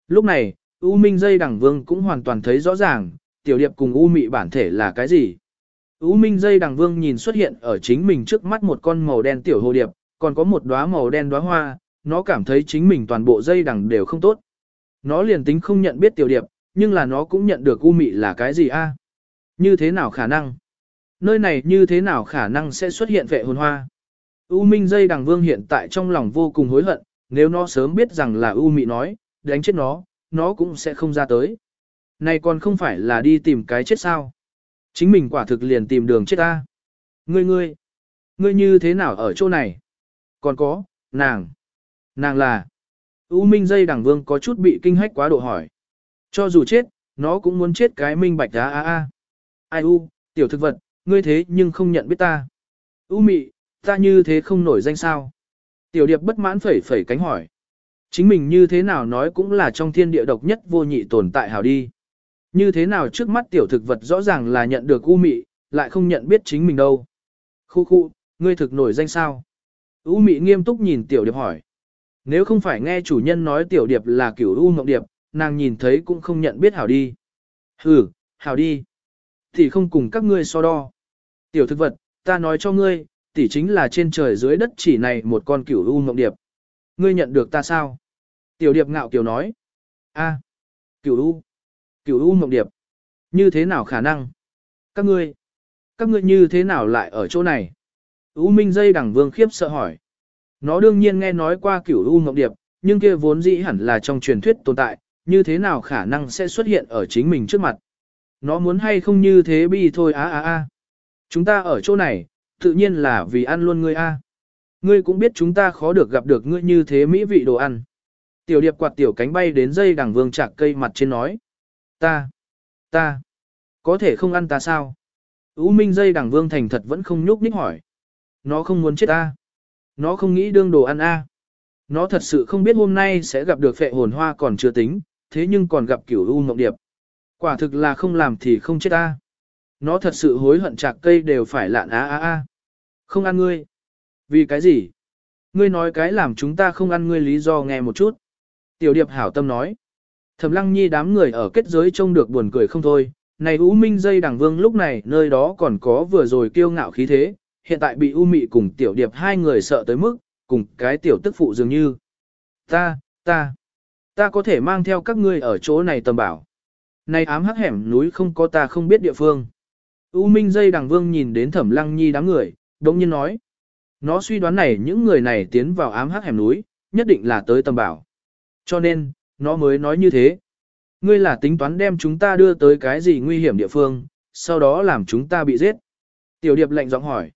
Lúc này, U Minh dây đằng vương cũng hoàn toàn thấy rõ ràng, tiểu điệp cùng U Mị bản thể là cái gì. U Minh dây đằng vương nhìn xuất hiện ở chính mình trước mắt một con màu đen tiểu hồ điệp, còn có một đóa màu đen đóa hoa, nó cảm thấy chính mình toàn bộ dây đằng đều không tốt. Nó liền tính không nhận biết tiểu điệp, nhưng là nó cũng nhận được U Mị là cái gì a? Như thế nào khả năng? Nơi này như thế nào khả năng sẽ xuất hiện vệ hồn hoa? U Minh dây đằng vương hiện tại trong lòng vô cùng hối hận, nếu nó sớm biết rằng là U Mị nói, đánh chết nó, nó cũng sẽ không ra tới. Này còn không phải là đi tìm cái chết sao? Chính mình quả thực liền tìm đường chết ta. Ngươi ngươi, ngươi như thế nào ở chỗ này? Còn có, nàng, nàng là... U Minh dây đằng vương có chút bị kinh hách quá độ hỏi. Cho dù chết, nó cũng muốn chết cái minh bạch á a a. Ai u, tiểu thực vật, ngươi thế nhưng không nhận biết ta. U mị, ta như thế không nổi danh sao. Tiểu điệp bất mãn phẩy phẩy cánh hỏi. Chính mình như thế nào nói cũng là trong thiên địa độc nhất vô nhị tồn tại hào đi. Như thế nào trước mắt tiểu thực vật rõ ràng là nhận được u mị, lại không nhận biết chính mình đâu. Khu khu, ngươi thực nổi danh sao? U mị nghiêm túc nhìn tiểu điệp hỏi. Nếu không phải nghe chủ nhân nói tiểu điệp là kiểu u mộng điệp, nàng nhìn thấy cũng không nhận biết hảo đi. Ừ, hảo đi. Thì không cùng các ngươi so đo. Tiểu thực vật, ta nói cho ngươi, tỷ chính là trên trời dưới đất chỉ này một con cửu u mộng điệp. Ngươi nhận được ta sao? Tiểu điệp ngạo kiều nói. a à, u. cửu u mộng điệp. Như thế nào khả năng? Các ngươi. Các ngươi như thế nào lại ở chỗ này? U Minh dây đằng vương khiếp sợ hỏi. Nó đương nhiên nghe nói qua cửu U Ngọc Điệp, nhưng kia vốn dĩ hẳn là trong truyền thuyết tồn tại, như thế nào khả năng sẽ xuất hiện ở chính mình trước mặt. Nó muốn hay không như thế bi thôi á á á. Chúng ta ở chỗ này, tự nhiên là vì ăn luôn ngươi a. Ngươi cũng biết chúng ta khó được gặp được ngươi như thế mỹ vị đồ ăn. Tiểu điệp quạt tiểu cánh bay đến dây đằng vương chạc cây mặt trên nói. Ta, ta, có thể không ăn ta sao? U Minh dây đằng vương thành thật vẫn không nhúc nhích hỏi. Nó không muốn chết ta. Nó không nghĩ đương đồ ăn a. Nó thật sự không biết hôm nay sẽ gặp được phệ hồn hoa còn chưa tính, thế nhưng còn gặp kiểu u mộng điệp. Quả thực là không làm thì không chết ta. Nó thật sự hối hận chạc cây đều phải lạn á á á. Không ăn ngươi. Vì cái gì? Ngươi nói cái làm chúng ta không ăn ngươi lý do nghe một chút. Tiểu điệp hảo tâm nói. Thẩm lăng nhi đám người ở kết giới trông được buồn cười không thôi. Này U Minh dây đằng vương lúc này nơi đó còn có vừa rồi kiêu ngạo khí thế, hiện tại bị U Mị cùng Tiểu Điệp hai người sợ tới mức, cùng cái tiểu tức phụ dường như. Ta, ta, ta có thể mang theo các ngươi ở chỗ này tầm bảo. Này ám hắc hẻm núi không có ta không biết địa phương. U Minh dây đằng vương nhìn đến thẩm lăng nhi đám người, đồng nhiên nói. Nó suy đoán này những người này tiến vào ám hắc hẻm núi, nhất định là tới tầm bảo. Cho nên, nó mới nói như thế. Ngươi là tính toán đem chúng ta đưa tới cái gì nguy hiểm địa phương, sau đó làm chúng ta bị giết. Tiểu điệp lệnh giọng hỏi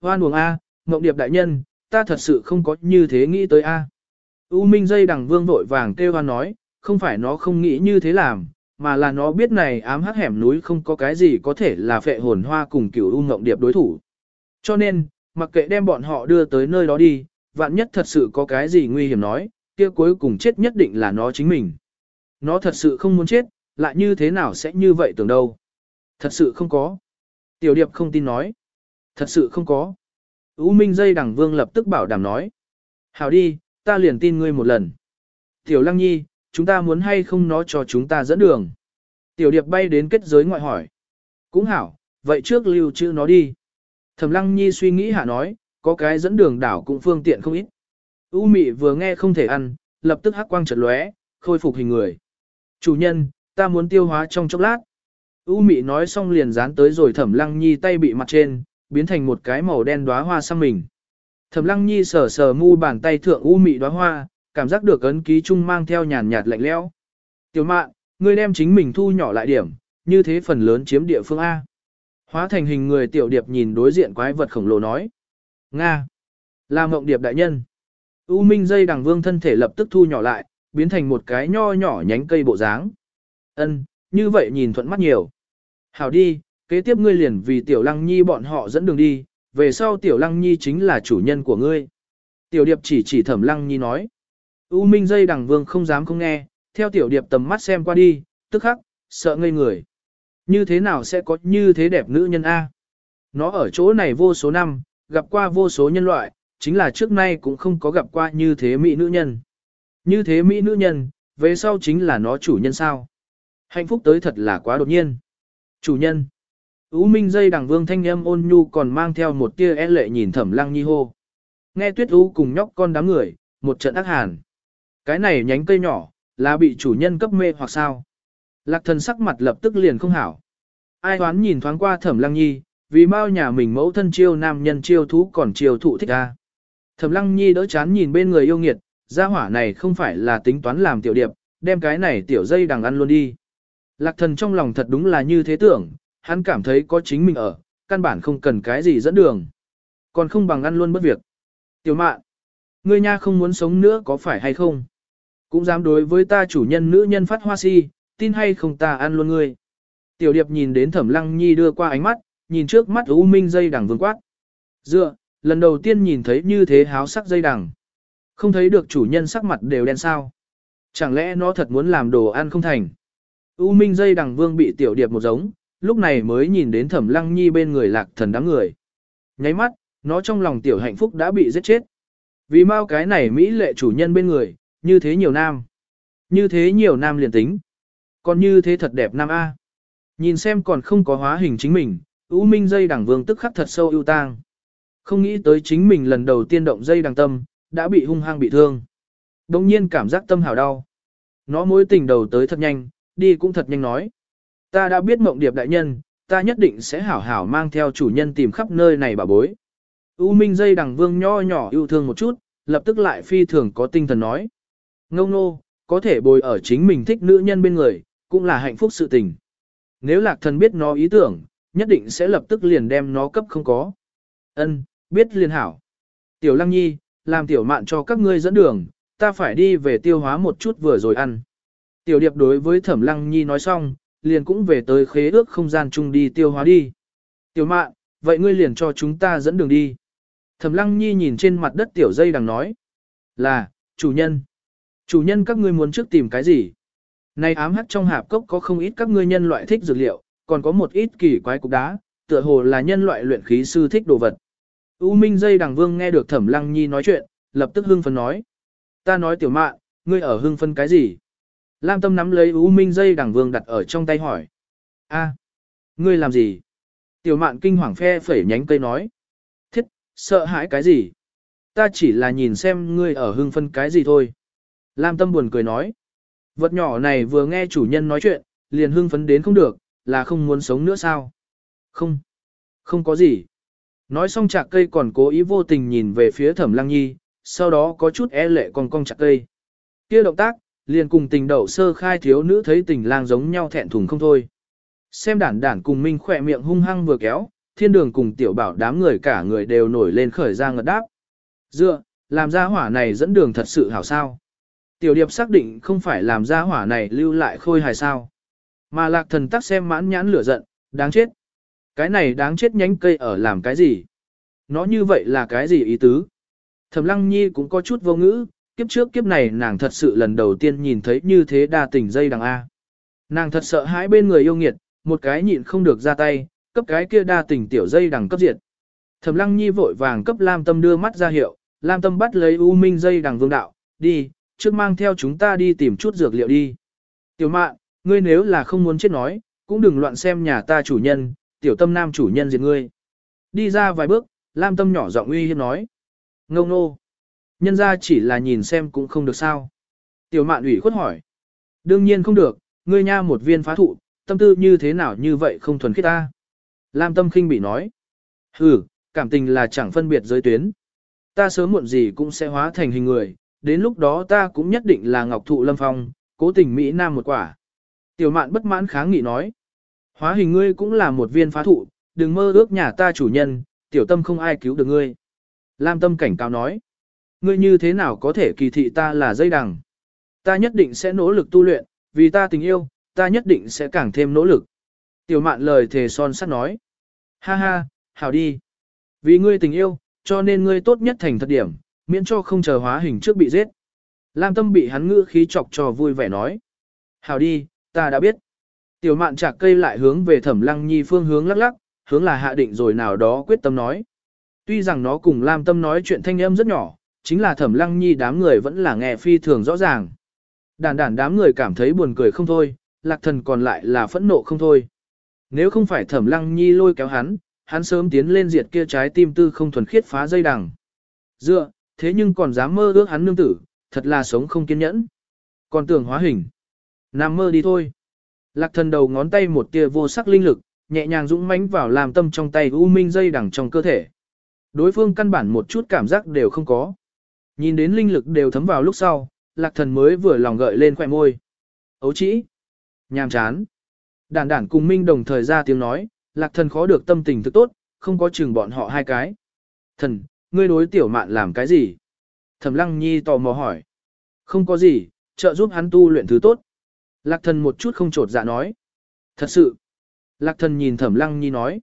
hoan buồng A, Ngộng Điệp đại nhân, ta thật sự không có như thế nghĩ tới A. U Minh dây đằng vương vội vàng kêu hoan nói, không phải nó không nghĩ như thế làm, mà là nó biết này ám hắc hẻm núi không có cái gì có thể là phệ hồn hoa cùng cửu U Ngộng Điệp đối thủ. Cho nên, mặc kệ đem bọn họ đưa tới nơi đó đi, vạn nhất thật sự có cái gì nguy hiểm nói, kia cuối cùng chết nhất định là nó chính mình. Nó thật sự không muốn chết, lại như thế nào sẽ như vậy tưởng đâu. Thật sự không có. Tiểu điệp không tin nói. Thật sự không có. U Minh dây đằng vương lập tức bảo đảm nói. Hảo đi, ta liền tin ngươi một lần. Tiểu Lăng Nhi, chúng ta muốn hay không nó cho chúng ta dẫn đường. Tiểu Điệp bay đến kết giới ngoại hỏi. Cũng hảo, vậy trước lưu trữ nó đi. Thẩm Lăng Nhi suy nghĩ hạ nói, có cái dẫn đường đảo cũng phương tiện không ít. U mị vừa nghe không thể ăn, lập tức hắc quang chợt lóe, khôi phục hình người. Chủ nhân, ta muốn tiêu hóa trong chốc lát. U mị nói xong liền dán tới rồi thẩm lăng nhi tay bị mặt trên, biến thành một cái màu đen đóa hoa sang mình. Thẩm lăng nhi sờ sờ mu bàn tay thượng u mị đóa hoa, cảm giác được ấn ký chung mang theo nhàn nhạt lạnh lẽo. Tiểu mạn, ngươi đem chính mình thu nhỏ lại điểm, như thế phần lớn chiếm địa phương A. Hóa thành hình người tiểu điệp nhìn đối diện quái vật khổng lồ nói. Nga. Là mộng điệp đại nhân. U minh dây đằng vương thân thể lập tức thu nhỏ lại, biến thành một cái nho nhỏ nhánh cây bộ dáng. Ân, như vậy nhìn thuận mắt nhiều. Hảo đi, kế tiếp ngươi liền vì tiểu lăng nhi bọn họ dẫn đường đi, về sau tiểu lăng nhi chính là chủ nhân của ngươi. Tiểu điệp chỉ chỉ thẩm lăng nhi nói. U minh dây đằng vương không dám không nghe, theo tiểu điệp tầm mắt xem qua đi, tức khắc, sợ ngây người. Như thế nào sẽ có như thế đẹp nữ nhân A? Nó ở chỗ này vô số năm, gặp qua vô số nhân loại, chính là trước nay cũng không có gặp qua như thế mỹ nữ nhân. Như thế mỹ nữ nhân, về sau chính là nó chủ nhân sao. Hạnh phúc tới thật là quá đột nhiên. Chủ nhân. U Minh dây đằng vương thanh âm ôn nhu còn mang theo một tia e lệ nhìn thẩm lăng nhi hô. Nghe tuyết U cùng nhóc con đám người, một trận ác hàn. Cái này nhánh cây nhỏ, là bị chủ nhân cấp mê hoặc sao. Lạc thần sắc mặt lập tức liền không hảo. Ai toán nhìn thoáng qua thẩm lăng nhi, vì bao nhà mình mẫu thân chiêu nam nhân chiêu thú còn chiêu thụ thích ra. Thẩm lăng nhi đỡ chán nhìn bên người yêu nghiệt, gia hỏa này không phải là tính toán làm tiểu điệp, đem cái này tiểu dây đằng ăn luôn đi. Lạc thần trong lòng thật đúng là như thế tưởng, hắn cảm thấy có chính mình ở, căn bản không cần cái gì dẫn đường. Còn không bằng ăn luôn bất việc. Tiểu mạn, ngươi nha không muốn sống nữa có phải hay không? Cũng dám đối với ta chủ nhân nữ nhân phát hoa si, tin hay không ta ăn luôn ngươi. Tiểu điệp nhìn đến thẩm lăng nhi đưa qua ánh mắt, nhìn trước mắt U Minh dây đằng vương quát. Dựa, lần đầu tiên nhìn thấy như thế háo sắc dây đằng. Không thấy được chủ nhân sắc mặt đều đen sao. Chẳng lẽ nó thật muốn làm đồ ăn không thành. U Minh dây đằng vương bị tiểu điệp một giống, lúc này mới nhìn đến thẩm lăng nhi bên người lạc thần đám người. Nháy mắt, nó trong lòng tiểu hạnh phúc đã bị giết chết. Vì mau cái này Mỹ lệ chủ nhân bên người, như thế nhiều nam. Như thế nhiều nam liền tính. Còn như thế thật đẹp nam A. Nhìn xem còn không có hóa hình chính mình, U Minh dây đằng vương tức khắc thật sâu ưu tang. Không nghĩ tới chính mình lần đầu tiên động dây đằng tâm, đã bị hung hăng bị thương. Đồng nhiên cảm giác tâm hào đau. Nó mối tình đầu tới thật nhanh, đi cũng thật nhanh nói. Ta đã biết mộng điệp đại nhân, ta nhất định sẽ hảo hảo mang theo chủ nhân tìm khắp nơi này bà bối. U Minh dây đằng vương nho nhỏ yêu thương một chút, lập tức lại phi thường có tinh thần nói. Ngông nô, có thể bồi ở chính mình thích nữ nhân bên người, cũng là hạnh phúc sự tình. Nếu lạc thần biết nó ý tưởng, nhất định sẽ lập tức liền đem nó cấp không có. Ân, biết liền hảo. Tiểu Lăng Nhi, làm tiểu mạn cho các ngươi dẫn đường, ta phải đi về tiêu hóa một chút vừa rồi ăn. Tiểu Điệp đối với Thẩm Lăng Nhi nói xong, liền cũng về tới khế ước không gian chung đi tiêu hóa đi. Tiểu mạn, vậy ngươi liền cho chúng ta dẫn đường đi. Thẩm Lăng Nhi nhìn trên mặt đất tiểu dây đằng nói. Là, chủ nhân. Chủ nhân các ngươi muốn trước tìm cái gì? Này ám hắc trong hạp cốc có không ít các ngươi nhân loại thích dược liệu, còn có một ít kỳ quái cục đá, tựa hồ là nhân loại luyện khí sư thích đồ vật. U Minh dây đằng vương nghe được Thẩm Lăng Nhi nói chuyện, lập tức hưng phấn nói. Ta nói tiểu mạn, ngươi ở hưng phấn cái gì? Lam Tâm nắm lấy U Minh dây đằng vương đặt ở trong tay hỏi. A, ngươi làm gì? Tiểu mạn kinh hoàng phe phẩy nhánh cây nói. Thiết, sợ hãi cái gì? Ta chỉ là nhìn xem ngươi ở hưng phấn cái gì thôi. Lam Tâm buồn cười nói. Vật nhỏ này vừa nghe chủ nhân nói chuyện, liền hưng phấn đến không được, là không muốn sống nữa sao? Không, không có gì. Nói xong chạc cây còn cố ý vô tình nhìn về phía thẩm lăng nhi, sau đó có chút e lệ còn cong chạc cây. kia động tác, liền cùng tình đậu sơ khai thiếu nữ thấy tình lang giống nhau thẹn thùng không thôi. Xem đản đản cùng minh khỏe miệng hung hăng vừa kéo, thiên đường cùng tiểu bảo đám người cả người đều nổi lên khởi ra ngật đáp. Dựa, làm ra hỏa này dẫn đường thật sự hảo sao. Tiểu điệp xác định không phải làm ra hỏa này lưu lại khôi hài sao. Mà lạc thần tắc xem mãn nhãn lửa giận, đáng chết. Cái này đáng chết nhánh cây ở làm cái gì? Nó như vậy là cái gì ý tứ? Thẩm lăng nhi cũng có chút vô ngữ, kiếp trước kiếp này nàng thật sự lần đầu tiên nhìn thấy như thế đa tình dây đằng A. Nàng thật sợ hãi bên người yêu nghiệt, một cái nhịn không được ra tay, cấp cái kia đa tình tiểu dây đằng cấp diệt. Thẩm lăng nhi vội vàng cấp Lam Tâm đưa mắt ra hiệu, Lam Tâm bắt lấy U Minh dây đằng vương đạo, đi, trước mang theo chúng ta đi tìm chút dược liệu đi. Tiểu mạn, ngươi nếu là không muốn chết nói, cũng đừng loạn xem nhà ta chủ nhân, tiểu tâm nam chủ nhân diệt ngươi. Đi ra vài bước, Lam Tâm nhỏ giọng uy hiếp nói. Ngông nô. Nhân ra chỉ là nhìn xem cũng không được sao. Tiểu mạn ủy khuất hỏi. Đương nhiên không được, ngươi nha một viên phá thụ, tâm tư như thế nào như vậy không thuần khiết ta. Lam tâm khinh bị nói. Ừ, cảm tình là chẳng phân biệt giới tuyến. Ta sớm muộn gì cũng sẽ hóa thành hình người, đến lúc đó ta cũng nhất định là ngọc thụ lâm phong, cố tình Mỹ Nam một quả. Tiểu mạn bất mãn kháng nghị nói. Hóa hình ngươi cũng là một viên phá thụ, đừng mơ ước nhà ta chủ nhân, tiểu tâm không ai cứu được ngươi. Lam tâm cảnh cáo nói. Ngươi như thế nào có thể kỳ thị ta là dây đằng. Ta nhất định sẽ nỗ lực tu luyện, vì ta tình yêu, ta nhất định sẽ càng thêm nỗ lực. Tiểu mạn lời thề son sắt nói. Ha ha, hảo đi. Vì ngươi tình yêu, cho nên ngươi tốt nhất thành thật điểm, miễn cho không chờ hóa hình trước bị giết. Lam tâm bị hắn ngữ khí chọc cho vui vẻ nói. Hảo đi, ta đã biết. Tiểu mạn chạc cây lại hướng về thẩm lăng nhi phương hướng lắc lắc, hướng là hạ định rồi nào đó quyết tâm nói. Tuy rằng nó cùng Lam tâm nói chuyện thanh âm rất nhỏ, chính là thẩm lăng nhi đám người vẫn là nghe phi thường rõ ràng. Đàn đàn đám người cảm thấy buồn cười không thôi, lạc thần còn lại là phẫn nộ không thôi. Nếu không phải thẩm lăng nhi lôi kéo hắn, hắn sớm tiến lên diệt kia trái tim tư không thuần khiết phá dây đằng. Dựa, thế nhưng còn dám mơ ước hắn nương tử, thật là sống không kiên nhẫn. Còn tưởng hóa hình. Nằm mơ đi thôi. Lạc thần đầu ngón tay một tia vô sắc linh lực, nhẹ nhàng dũng mãnh vào làm tâm trong tay u minh dây đằng trong cơ thể. Đối phương căn bản một chút cảm giác đều không có. Nhìn đến linh lực đều thấm vào lúc sau, lạc thần mới vừa lòng gợi lên khỏe môi. Ấu chỉ. Nhàm chán. Đản đản cùng minh đồng thời ra tiếng nói, lạc thần khó được tâm tình thức tốt, không có chừng bọn họ hai cái. Thần, ngươi đối tiểu mạn làm cái gì? Thẩm lăng nhi tò mò hỏi. Không có gì, trợ giúp hắn tu luyện thứ tốt. Lạc thần một chút không trột dạ nói. Thật sự. Lạc thần nhìn thẩm lăng nhi nói.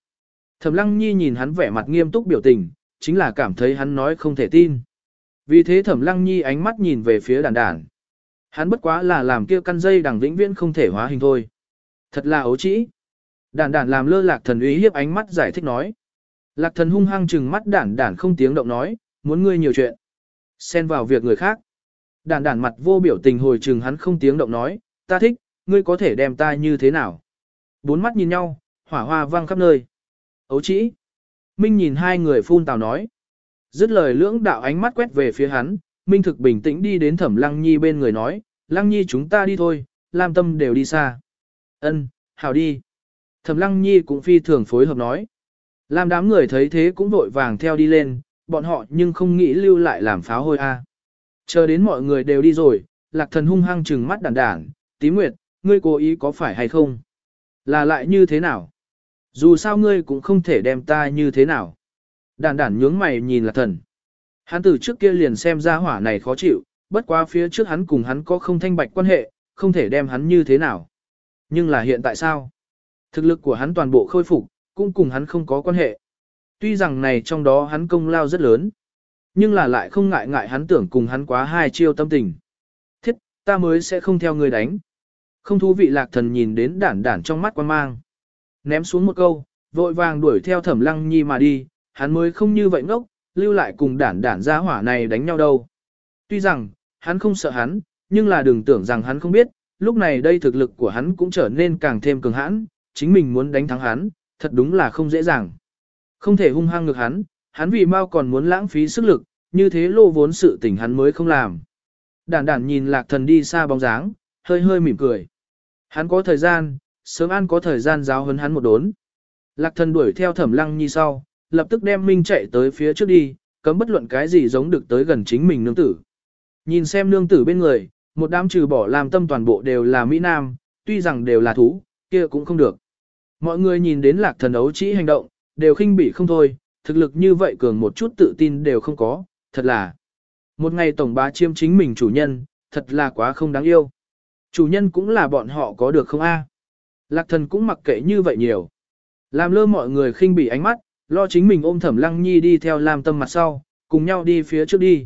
Thẩm lăng nhi nhìn hắn vẻ mặt nghiêm túc biểu tình, chính là cảm thấy hắn nói không thể tin. Vì thế thẩm lăng nhi ánh mắt nhìn về phía đàn đàn. Hắn bất quá là làm kia căn dây đằng vĩnh viễn không thể hóa hình thôi. Thật là ấu trĩ. Đàn đàn làm lơ lạc thần ý hiếp ánh mắt giải thích nói. Lạc thần hung hăng chừng mắt đản đản không tiếng động nói, muốn ngươi nhiều chuyện. Xen vào việc người khác. Đản đản mặt vô biểu tình hồi chừng hắn không tiếng động nói, ta thích, ngươi có thể đem ta như thế nào. Bốn mắt nhìn nhau, hỏa hoa vang khắp nơi. Ấu chỉ. Minh nhìn hai người phun tào nói. Dứt lời lưỡng đạo ánh mắt quét về phía hắn, Minh thực bình tĩnh đi đến thẩm Lăng Nhi bên người nói, Lăng Nhi chúng ta đi thôi, Lam Tâm đều đi xa. Ân, hảo đi. Thẩm Lăng Nhi cũng phi thường phối hợp nói. Lam đám người thấy thế cũng vội vàng theo đi lên, bọn họ nhưng không nghĩ lưu lại làm pháo hôi a. Chờ đến mọi người đều đi rồi, lạc thần hung hăng trừng mắt đản đản, tí nguyệt, ngươi cố ý có phải hay không? Là lại như thế nào? Dù sao ngươi cũng không thể đem ta như thế nào. Đản đản nhướng mày nhìn lạc thần. Hắn từ trước kia liền xem ra hỏa này khó chịu, bất quá phía trước hắn cùng hắn có không thanh bạch quan hệ, không thể đem hắn như thế nào. Nhưng là hiện tại sao? Thực lực của hắn toàn bộ khôi phục, cũng cùng hắn không có quan hệ. Tuy rằng này trong đó hắn công lao rất lớn, nhưng là lại không ngại ngại hắn tưởng cùng hắn quá hai chiêu tâm tình. Thiết, ta mới sẽ không theo người đánh. Không thú vị lạc thần nhìn đến đản đản trong mắt quan mang. Ném xuống một câu, vội vàng đuổi theo thẩm lăng nhi mà đi, hắn mới không như vậy ngốc, lưu lại cùng đản đản ra hỏa này đánh nhau đâu. Tuy rằng, hắn không sợ hắn, nhưng là đừng tưởng rằng hắn không biết, lúc này đây thực lực của hắn cũng trở nên càng thêm cường hãn, chính mình muốn đánh thắng hắn, thật đúng là không dễ dàng. Không thể hung hăng ngược hắn, hắn vì mau còn muốn lãng phí sức lực, như thế lô vốn sự tình hắn mới không làm. Đản đản nhìn lạc thần đi xa bóng dáng, hơi hơi mỉm cười. Hắn có thời gian, sớm ăn có thời gian giáo huấn hắn một đốn. Lạc thần đuổi theo thẩm lăng nhi sau, lập tức đem Minh chạy tới phía trước đi, cấm bất luận cái gì giống được tới gần chính mình nương tử. Nhìn xem nương tử bên người, một đám trừ bỏ làm tâm toàn bộ đều là Mỹ Nam, tuy rằng đều là thú, kia cũng không được. Mọi người nhìn đến lạc thần ấu chỉ hành động, đều khinh bỉ không thôi, thực lực như vậy cường một chút tự tin đều không có, thật là. Một ngày tổng bá chiêm chính mình chủ nhân, thật là quá không đáng yêu. Chủ nhân cũng là bọn họ có được không a? Lạc thần cũng mặc kệ như vậy nhiều. Làm lơ mọi người khinh bỉ ánh mắt, lo chính mình ôm thẩm lăng nhi đi theo Lam Tâm mặt sau, cùng nhau đi phía trước đi.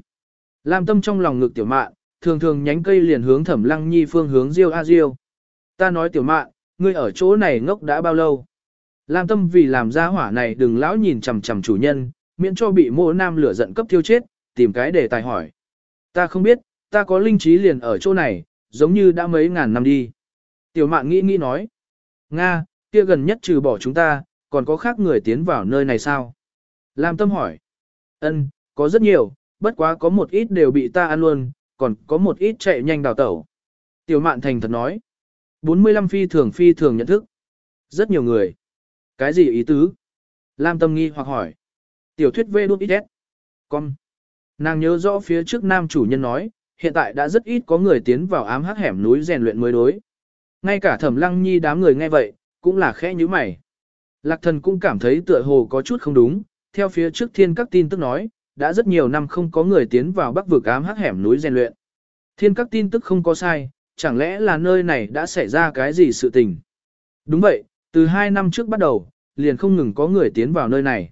Lam Tâm trong lòng ngực tiểu mạn, thường thường nhánh cây liền hướng thẩm lăng nhi phương hướng diêu a diêu. Ta nói tiểu mạn, ngươi ở chỗ này ngốc đã bao lâu? Lam Tâm vì làm ra hỏa này đừng lão nhìn chằm chằm chủ nhân, miễn cho bị mô nam lửa giận cấp thiêu chết, tìm cái để tài hỏi. Ta không biết, ta có linh trí liền ở chỗ này, giống như đã mấy ngàn năm đi. Tiểu mạn nghĩ nghĩ nói. Nga, kia gần nhất trừ bỏ chúng ta, còn có khác người tiến vào nơi này sao? Lam Tâm hỏi. Ân, có rất nhiều, bất quá có một ít đều bị ta ăn luôn, còn có một ít chạy nhanh đào tẩu. Tiểu mạn thành thật nói. 45 phi thường phi thường nhận thức. Rất nhiều người. Cái gì ý tứ? Lam tâm nghi hoặc hỏi. Tiểu thuyết vê đút ít Con. Nàng nhớ rõ phía trước nam chủ nhân nói, hiện tại đã rất ít có người tiến vào ám hắc hẻm núi rèn luyện mới đối. Ngay cả thẩm lăng nhi đám người nghe vậy, cũng là khẽ như mày. Lạc thần cũng cảm thấy tựa hồ có chút không đúng, theo phía trước thiên các tin tức nói, đã rất nhiều năm không có người tiến vào bắc vực ám hắc hẻm núi rèn luyện. Thiên các tin tức không có sai, chẳng lẽ là nơi này đã xảy ra cái gì sự tình? Đúng vậy, từ hai năm trước bắt đầu, liền không ngừng có người tiến vào nơi này.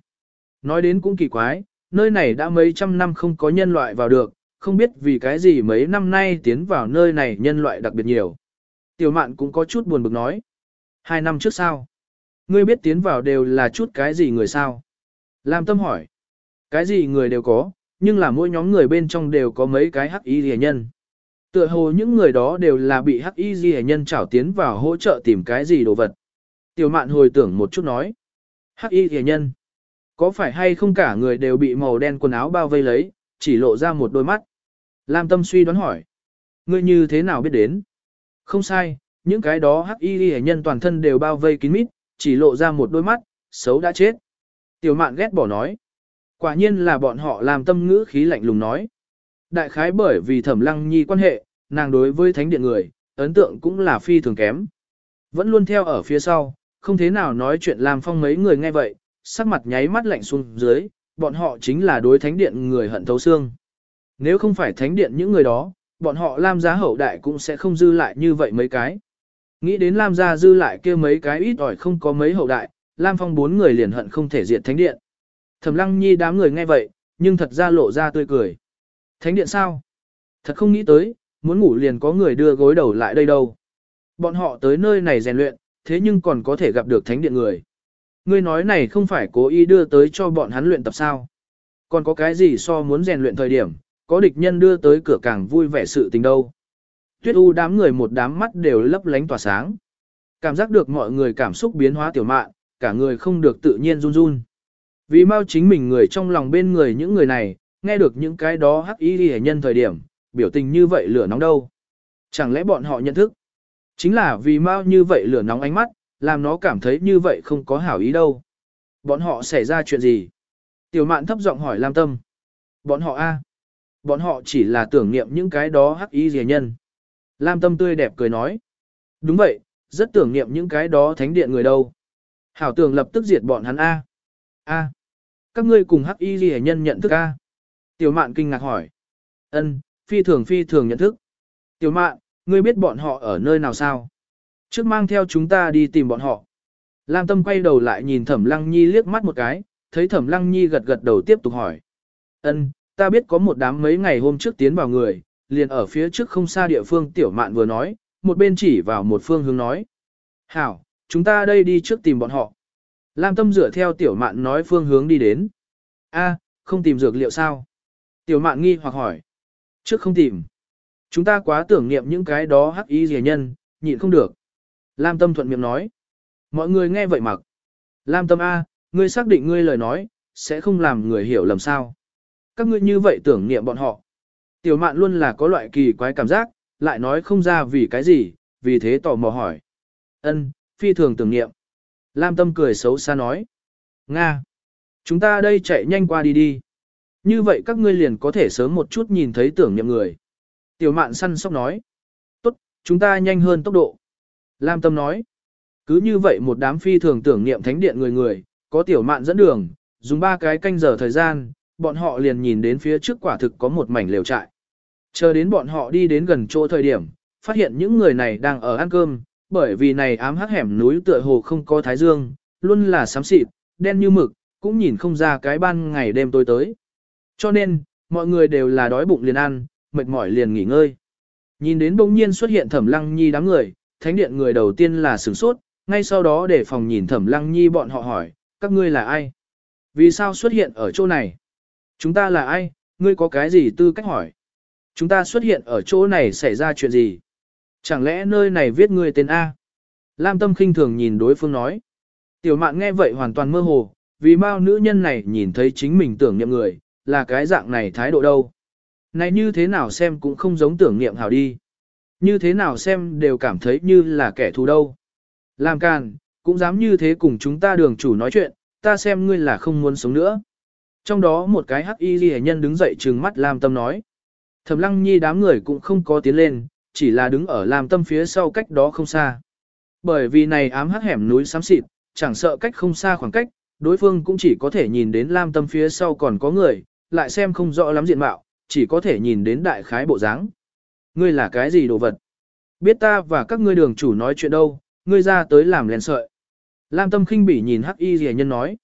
Nói đến cũng kỳ quái, nơi này đã mấy trăm năm không có nhân loại vào được, không biết vì cái gì mấy năm nay tiến vào nơi này nhân loại đặc biệt nhiều. Tiểu mạn cũng có chút buồn bực nói. Hai năm trước sao? Ngươi biết tiến vào đều là chút cái gì người sao? Lam tâm hỏi. Cái gì người đều có, nhưng là mỗi nhóm người bên trong đều có mấy cái hắc y rìa nhân. Tựa hồ những người đó đều là bị hắc y rìa nhân trảo tiến vào hỗ trợ tìm cái gì đồ vật. Tiểu mạn hồi tưởng một chút nói. Hắc y rìa nhân. Có phải hay không cả người đều bị màu đen quần áo bao vây lấy, chỉ lộ ra một đôi mắt. Lam tâm suy đoán hỏi. Ngươi như thế nào biết đến? Không sai, những cái đó hắc y ghi nhân toàn thân đều bao vây kín mít, chỉ lộ ra một đôi mắt, xấu đã chết. Tiểu mạn ghét bỏ nói. Quả nhiên là bọn họ làm tâm ngữ khí lạnh lùng nói. Đại khái bởi vì thẩm lăng nhi quan hệ, nàng đối với thánh điện người, ấn tượng cũng là phi thường kém. Vẫn luôn theo ở phía sau, không thế nào nói chuyện làm phong mấy người nghe vậy, sắc mặt nháy mắt lạnh xuống dưới, bọn họ chính là đối thánh điện người hận thấu xương. Nếu không phải thánh điện những người đó, bọn họ Lam gia hậu đại cũng sẽ không dư lại như vậy mấy cái. Nghĩ đến Lam gia dư lại kia mấy cái ít ỏi không có mấy hậu đại, Lam Phong bốn người liền hận không thể diệt thánh điện. Thẩm Lăng Nhi đám người nghe vậy, nhưng thật ra lộ ra tươi cười. Thánh điện sao? Thật không nghĩ tới, muốn ngủ liền có người đưa gối đầu lại đây đâu. Bọn họ tới nơi này rèn luyện, thế nhưng còn có thể gặp được thánh điện người. Ngươi nói này không phải cố ý đưa tới cho bọn hắn luyện tập sao? Còn có cái gì so muốn rèn luyện thời điểm, có địch nhân đưa tới cửa càng vui vẻ sự tình đâu. Tuyết u đám người một đám mắt đều lấp lánh tỏa sáng. Cảm giác được mọi người cảm xúc biến hóa tiểu mạn, cả người không được tự nhiên run run. Vì mau chính mình người trong lòng bên người những người này, nghe được những cái đó hắc y hệ nhân thời điểm, biểu tình như vậy lửa nóng đâu. Chẳng lẽ bọn họ nhận thức? Chính là vì mau như vậy lửa nóng ánh mắt, làm nó cảm thấy như vậy không có hảo ý đâu. Bọn họ xảy ra chuyện gì? Tiểu mạn thấp giọng hỏi Lam Tâm. Bọn họ a Bọn họ chỉ là tưởng niệm những cái đó hắc y rìa nhân. Lam tâm tươi đẹp cười nói. Đúng vậy, rất tưởng niệm những cái đó thánh điện người đâu. Hảo tưởng lập tức diệt bọn hắn A. A. Các ngươi cùng hắc y rìa nhân nhận thức A. Tiểu mạn kinh ngạc hỏi. Ân, phi thường phi thường nhận thức. Tiểu mạn, ngươi biết bọn họ ở nơi nào sao? Trước mang theo chúng ta đi tìm bọn họ. Lam tâm quay đầu lại nhìn thẩm lăng nhi liếc mắt một cái, thấy thẩm lăng nhi gật gật đầu tiếp tục hỏi. Ân, Ta biết có một đám mấy ngày hôm trước tiến vào người, liền ở phía trước không xa địa phương tiểu mạn vừa nói, một bên chỉ vào một phương hướng nói. Hảo, chúng ta đây đi trước tìm bọn họ. Lam tâm dựa theo tiểu mạn nói phương hướng đi đến. A, không tìm dược liệu sao? Tiểu mạn nghi hoặc hỏi. Trước không tìm. Chúng ta quá tưởng niệm những cái đó hắc y rẻ nhân, nhịn không được. Lam tâm thuận miệng nói. Mọi người nghe vậy mặc. Lam tâm A, ngươi xác định ngươi lời nói, sẽ không làm người hiểu lầm sao. Các ngươi như vậy tưởng niệm bọn họ. Tiểu mạn luôn là có loại kỳ quái cảm giác, lại nói không ra vì cái gì, vì thế tò mò hỏi. Ân, phi thường tưởng niệm. Lam tâm cười xấu xa nói. Nga. Chúng ta đây chạy nhanh qua đi đi. Như vậy các ngươi liền có thể sớm một chút nhìn thấy tưởng niệm người. Tiểu mạn săn sóc nói. Tốt, chúng ta nhanh hơn tốc độ. Lam tâm nói. Cứ như vậy một đám phi thường tưởng niệm thánh điện người người, có tiểu mạn dẫn đường, dùng ba cái canh giờ thời gian, bọn họ liền nhìn đến phía trước quả thực có một mảnh lều trại. Chờ đến bọn họ đi đến gần chỗ thời điểm, phát hiện những người này đang ở ăn cơm, bởi vì này ám hắc hẻm núi tựa hồ không có thái dương, luôn là xám xịt, đen như mực, cũng nhìn không ra cái ban ngày đêm tối tới. Cho nên, mọi người đều là đói bụng liền ăn, mệt mỏi liền nghỉ ngơi. Nhìn đến bỗng nhiên xuất hiện thẩm lăng nhi đám người, thánh điện người đầu tiên là sửng sốt, ngay sau đó để phòng nhìn thẩm lăng nhi bọn họ hỏi, các ngươi là ai? Vì sao xuất hiện ở chỗ này? Chúng ta là ai, ngươi có cái gì tư cách hỏi? Chúng ta xuất hiện ở chỗ này xảy ra chuyện gì? Chẳng lẽ nơi này viết ngươi tên A? Lam Tâm khinh thường nhìn đối phương nói. Tiểu mạn nghe vậy hoàn toàn mơ hồ, vì bao nữ nhân này nhìn thấy chính mình tưởng niệm người, là cái dạng này thái độ đâu. Này như thế nào xem cũng không giống tưởng niệm hảo đi. Như thế nào xem đều cảm thấy như là kẻ thù đâu. Làm càn, cũng dám như thế cùng chúng ta đường chủ nói chuyện, ta xem ngươi là không muốn sống nữa. Trong đó một cái hắc y ghi nhân đứng dậy trừng mắt Lam Tâm nói. Thẩm lăng nhi đám người cũng không có tiến lên, chỉ là đứng ở Lam Tâm phía sau cách đó không xa. Bởi vì này ám hắc hẻm núi xám xịt, chẳng sợ cách không xa khoảng cách, đối phương cũng chỉ có thể nhìn đến Lam Tâm phía sau còn có người, lại xem không rõ lắm diện mạo, chỉ có thể nhìn đến đại khái bộ dáng. Ngươi là cái gì đồ vật? Biết ta và các ngươi đường chủ nói chuyện đâu, ngươi ra tới làm lén sợi. Lam Tâm khinh bỉ nhìn Hắc Y Lệ Nhân nói.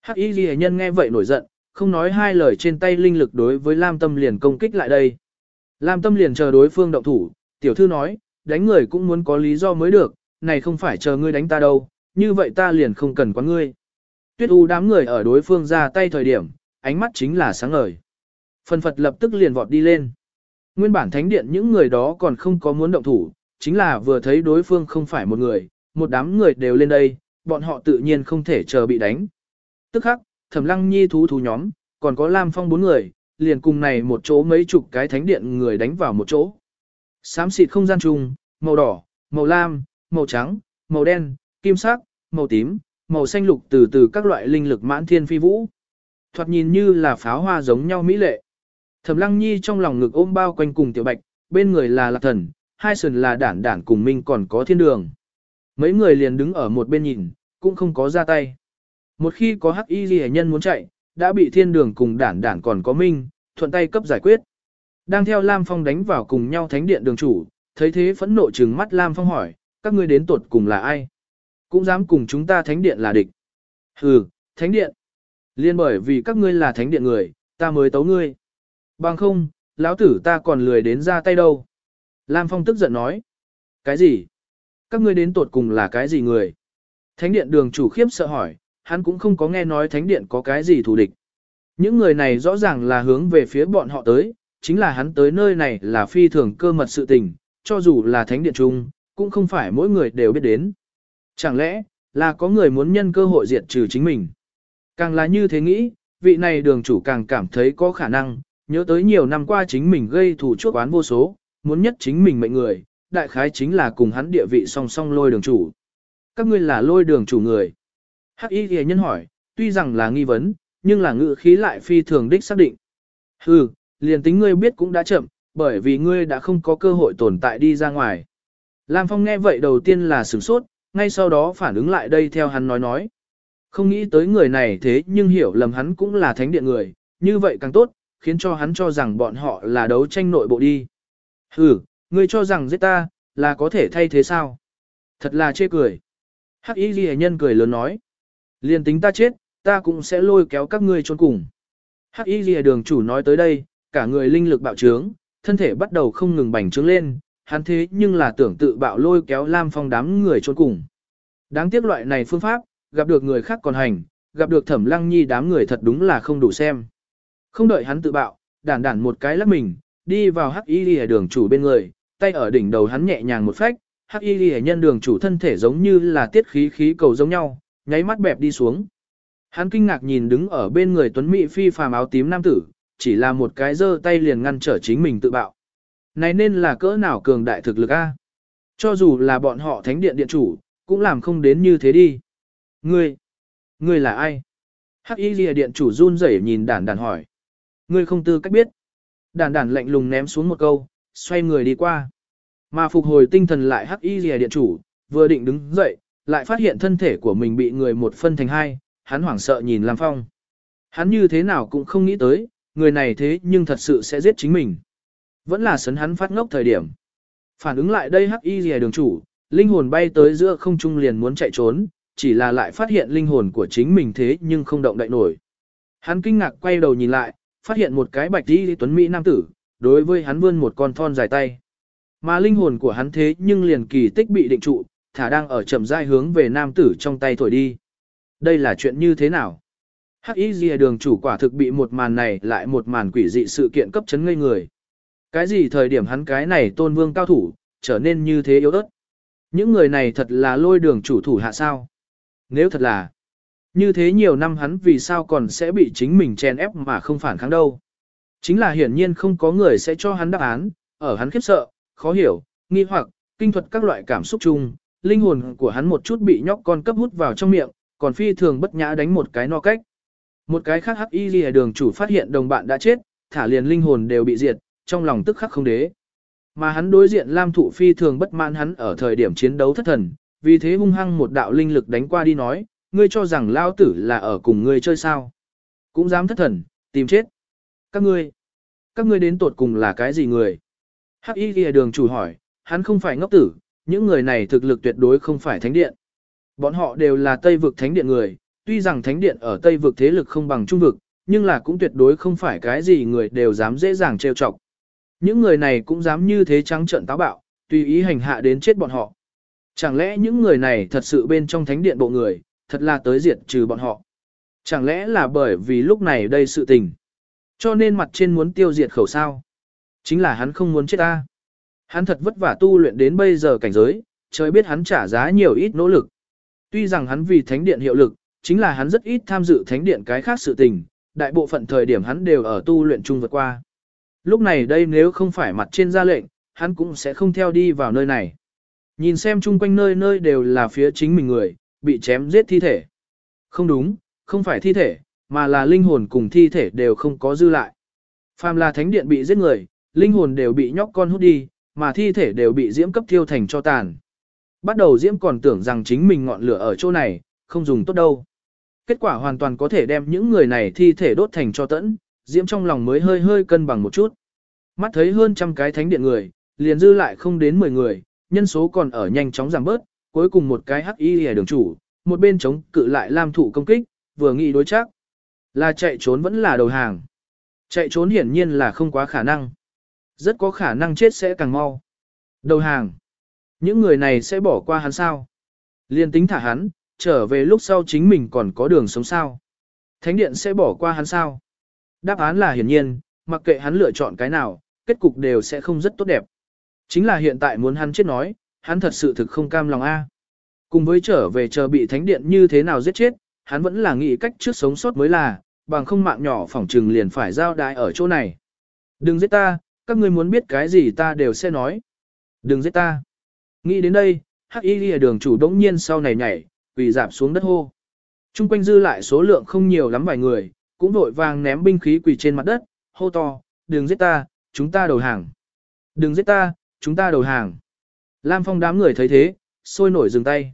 Hắc Y Lệ Nhân nghe vậy nổi giận, không nói hai lời trên tay linh lực đối với Lam Tâm liền công kích lại đây. Lam Tâm liền chờ đối phương động thủ, tiểu thư nói, đánh người cũng muốn có lý do mới được, này không phải chờ ngươi đánh ta đâu, như vậy ta liền không cần quán ngươi. Tuyết U đám người ở đối phương ra tay thời điểm, ánh mắt chính là sáng ngời. Phần Phật lập tức liền vọt đi lên. Nguyên bản thánh điện những người đó còn không có muốn động thủ, chính là vừa thấy đối phương không phải một người, một đám người đều lên đây, bọn họ tự nhiên không thể chờ bị đánh. Tức khắc, Thẩm Lăng Nhi thú thú nhóm, còn có Lam Phong bốn người, liền cùng này một chỗ mấy chục cái thánh điện người đánh vào một chỗ. Xám xịt không gian trùng, màu đỏ, màu lam, màu trắng, màu đen, kim sắc, màu tím, màu xanh lục từ từ các loại linh lực mãn thiên phi vũ. Thoạt nhìn như là pháo hoa giống nhau mỹ lệ. Thẩm Lăng Nhi trong lòng ngực ôm bao quanh cùng Tiểu Bạch, bên người là Lạc Thần, hai sườn là đản đản cùng Minh còn có thiên đường. Mấy người liền đứng ở một bên nhìn, cũng không có ra tay. Một khi có hắc y Liễu nhân muốn chạy, đã bị thiên đường cùng đản đản còn có Minh, thuận tay cấp giải quyết. Đang theo Lam Phong đánh vào cùng nhau thánh điện đường chủ, thấy thế phẫn nộ trừng mắt Lam Phong hỏi, các ngươi đến tuột cùng là ai? Cũng dám cùng chúng ta thánh điện là địch. Hừ, thánh điện. Liên bởi vì các ngươi là thánh điện người, ta mới tấu ngươi. Bằng không, lão tử ta còn lười đến ra tay đâu. Lam Phong tức giận nói. Cái gì? Các ngươi đến tột cùng là cái gì người? Thánh điện đường chủ khiếp sợ hỏi, hắn cũng không có nghe nói thánh điện có cái gì thù địch. Những người này rõ ràng là hướng về phía bọn họ tới, chính là hắn tới nơi này là phi thường cơ mật sự tình, cho dù là thánh điện chung, cũng không phải mỗi người đều biết đến. Chẳng lẽ, là có người muốn nhân cơ hội diệt trừ chính mình? Càng là như thế nghĩ, vị này đường chủ càng cảm thấy có khả năng, nhớ tới nhiều năm qua chính mình gây thù chuốc oán vô số, muốn nhất chính mình mệnh người, đại khái chính là cùng hắn địa vị song song lôi đường chủ. Các ngươi là lôi đường chủ người. Hắc y ghi nhân hỏi, tuy rằng là nghi vấn, nhưng là ngự khí lại phi thường đích xác định. Hừ, liền tính ngươi biết cũng đã chậm, bởi vì ngươi đã không có cơ hội tồn tại đi ra ngoài. Lam Phong nghe vậy đầu tiên là sửng sốt, ngay sau đó phản ứng lại đây theo hắn nói nói. Không nghĩ tới người này thế nhưng hiểu lầm hắn cũng là thánh điện người, như vậy càng tốt, khiến cho hắn cho rằng bọn họ là đấu tranh nội bộ đi. ừ ngươi cho rằng giết ta, là có thể thay thế sao? Thật là chê cười. Hắc y ghi nhân cười lớn nói. Liên tính ta chết, ta cũng sẽ lôi kéo các ngươi trốn cùng. Hắc y ghi đường chủ nói tới đây, cả người linh lực bạo trướng, thân thể bắt đầu không ngừng bành trướng lên, hắn thế nhưng là tưởng tự bạo lôi kéo Lam Phong đám người trốn cùng. Đáng tiếc loại này phương pháp, gặp được người khác còn hành, gặp được thẩm lăng nhi đám người thật đúng là không đủ xem. Không đợi hắn tự bạo, đản đản một cái lắc mình, đi vào hắc y ghi đường chủ bên người, tay ở đỉnh đầu hắn nhẹ nhàng một phách, hắc y ghi nhân đường chủ thân thể giống như là tiết khí khí cầu giống nhau, nháy mắt bẹp đi xuống. Hắn kinh ngạc nhìn đứng ở bên người tuấn mỹ phi phàm áo tím nam tử, chỉ là một cái giơ tay liền ngăn trở chính mình tự bạo. Này nên là cỡ nào cường đại thực lực a? Cho dù là bọn họ thánh điện điện chủ, cũng làm không đến như thế đi. Ngươi, ngươi là ai? Hắc y lìa điện chủ run rẩy nhìn đản đản hỏi. Ngươi không tư cách biết. Đản đản lạnh lùng ném xuống một câu, xoay người đi qua. Mà phục hồi tinh thần lại hắc y lìa điện chủ, vừa định đứng dậy, lại phát hiện thân thể của mình bị người một phân thành hai, hắn hoảng sợ nhìn Lam Phong. Hắn như thế nào cũng không nghĩ tới, người này thế nhưng thật sự sẽ giết chính mình. Vẫn là sấn hắn phát ngốc thời điểm. Phản ứng lại đây hắc y lìa đường chủ, linh hồn bay tới giữa không trung liền muốn chạy trốn, chỉ là lại phát hiện linh hồn của chính mình thế nhưng không động đậy nổi. Hắn kinh ngạc quay đầu nhìn lại, phát hiện một cái bạch đi tuấn Mỹ nam tử, đối với hắn vươn một con thon dài tay. Mà linh hồn của hắn thế nhưng liền kỳ tích bị định trụ, thả đang ở chậm rãi hướng về nam tử trong tay thổi đi. Đây là chuyện như thế nào? Hắc Y gì đường chủ quả thực bị một màn này lại một màn quỷ dị sự kiện cấp chấn ngây người. Cái gì thời điểm hắn cái này tôn vương cao thủ, trở nên như thế yếu ớt? Những người này thật là lôi đường chủ thủ hạ sao? Nếu thật là, Như thế nhiều năm hắn vì sao còn sẽ bị chính mình chèn ép mà không phản kháng đâu. Chính là hiển nhiên không có người sẽ cho hắn đáp án, ở hắn khiếp sợ, khó hiểu, nghi hoặc, kinh thuật các loại cảm xúc chung, linh hồn của hắn một chút bị nhóc con cấp hút vào trong miệng, còn phi thường bất nhã đánh một cái no cách. Một cái khác hắc y lìa đường chủ phát hiện đồng bạn đã chết, thả liền linh hồn đều bị diệt, trong lòng tức khắc không đế. Mà hắn đối diện Lam Thụ phi thường bất mãn hắn ở thời điểm chiến đấu thất thần, vì thế hung hăng một đạo linh lực đánh qua đi nói, ngươi cho rằng lao tử là ở cùng ngươi chơi sao. Cũng dám thất thần, tìm chết. Các ngươi, các ngươi đến tột cùng là cái gì người? Hắc y ghi đường chủ hỏi, hắn không phải ngốc tử, những người này thực lực tuyệt đối không phải thánh điện. Bọn họ đều là Tây vực thánh điện người, tuy rằng thánh điện ở Tây vực thế lực không bằng trung vực, nhưng là cũng tuyệt đối không phải cái gì người đều dám dễ dàng trêu chọc. Những người này cũng dám như thế trắng trợn táo bạo, tùy ý hành hạ đến chết bọn họ. Chẳng lẽ những người này thật sự bên trong thánh điện bộ người, thật là tới diệt trừ bọn họ. Chẳng lẽ là bởi vì lúc này đây sự tình. Cho nên mặt trên muốn tiêu diệt khẩu sao. Chính là hắn không muốn chết ta. Hắn thật vất vả tu luyện đến bây giờ cảnh giới, trời biết hắn trả giá nhiều ít nỗ lực. Tuy rằng hắn vì thánh điện hiệu lực, chính là hắn rất ít tham dự thánh điện cái khác sự tình, đại bộ phận thời điểm hắn đều ở tu luyện chung vượt qua. Lúc này đây nếu không phải mặt trên ra lệnh, hắn cũng sẽ không theo đi vào nơi này. Nhìn xem chung quanh nơi nơi đều là phía chính mình người, bị chém giết thi thể. Không đúng, không phải thi thể, mà là linh hồn cùng thi thể đều không có dư lại. Phàm là thánh điện bị giết người, linh hồn đều bị nhóc con hút đi, mà thi thể đều bị diễm cấp thiêu thành cho tàn. Bắt đầu diễm còn tưởng rằng chính mình ngọn lửa ở chỗ này, không dùng tốt đâu. Kết quả hoàn toàn có thể đem những người này thi thể đốt thành cho tẫn, diễm trong lòng mới hơi hơi cân bằng một chút. Mắt thấy hơn trăm cái thánh điện người, liền dư lại không đến 10 người, nhân số còn ở nhanh chóng giảm bớt, cuối cùng một cái hắc y lìa đường chủ, một bên chống cự lại lam thủ công kích, vừa nghĩ đối chắc. Là chạy trốn vẫn là đầu hàng. Chạy trốn hiển nhiên là không quá khả năng. Rất có khả năng chết sẽ càng mau. Đầu hàng. Những người này sẽ bỏ qua hắn sao? Liên tính thả hắn, trở về lúc sau chính mình còn có đường sống sao? Thánh điện sẽ bỏ qua hắn sao? Đáp án là hiển nhiên, mặc kệ hắn lựa chọn cái nào, kết cục đều sẽ không rất tốt đẹp. Chính là hiện tại muốn hắn chết nói, hắn thật sự thực không cam lòng a. Cùng với trở về chờ bị thánh điện như thế nào giết chết, hắn vẫn là nghĩ cách trước sống sót mới là, bằng không mạng nhỏ phỏng trừng liền phải giao đại ở chỗ này. Đừng giết ta, các ngươi muốn biết cái gì ta đều sẽ nói. Đừng giết ta. Nghĩ đến đây, hắc y lìa đường chủ đống nhiên sau này nhảy, quỳ dạp xuống đất hô. Trung quanh dư lại số lượng không nhiều lắm vài người, cũng vội vàng ném binh khí quỳ trên mặt đất, hô to, đừng giết ta, chúng ta đầu hàng. Đừng giết ta, chúng ta đầu hàng. Lam Phong đám người thấy thế, sôi nổi dừng tay.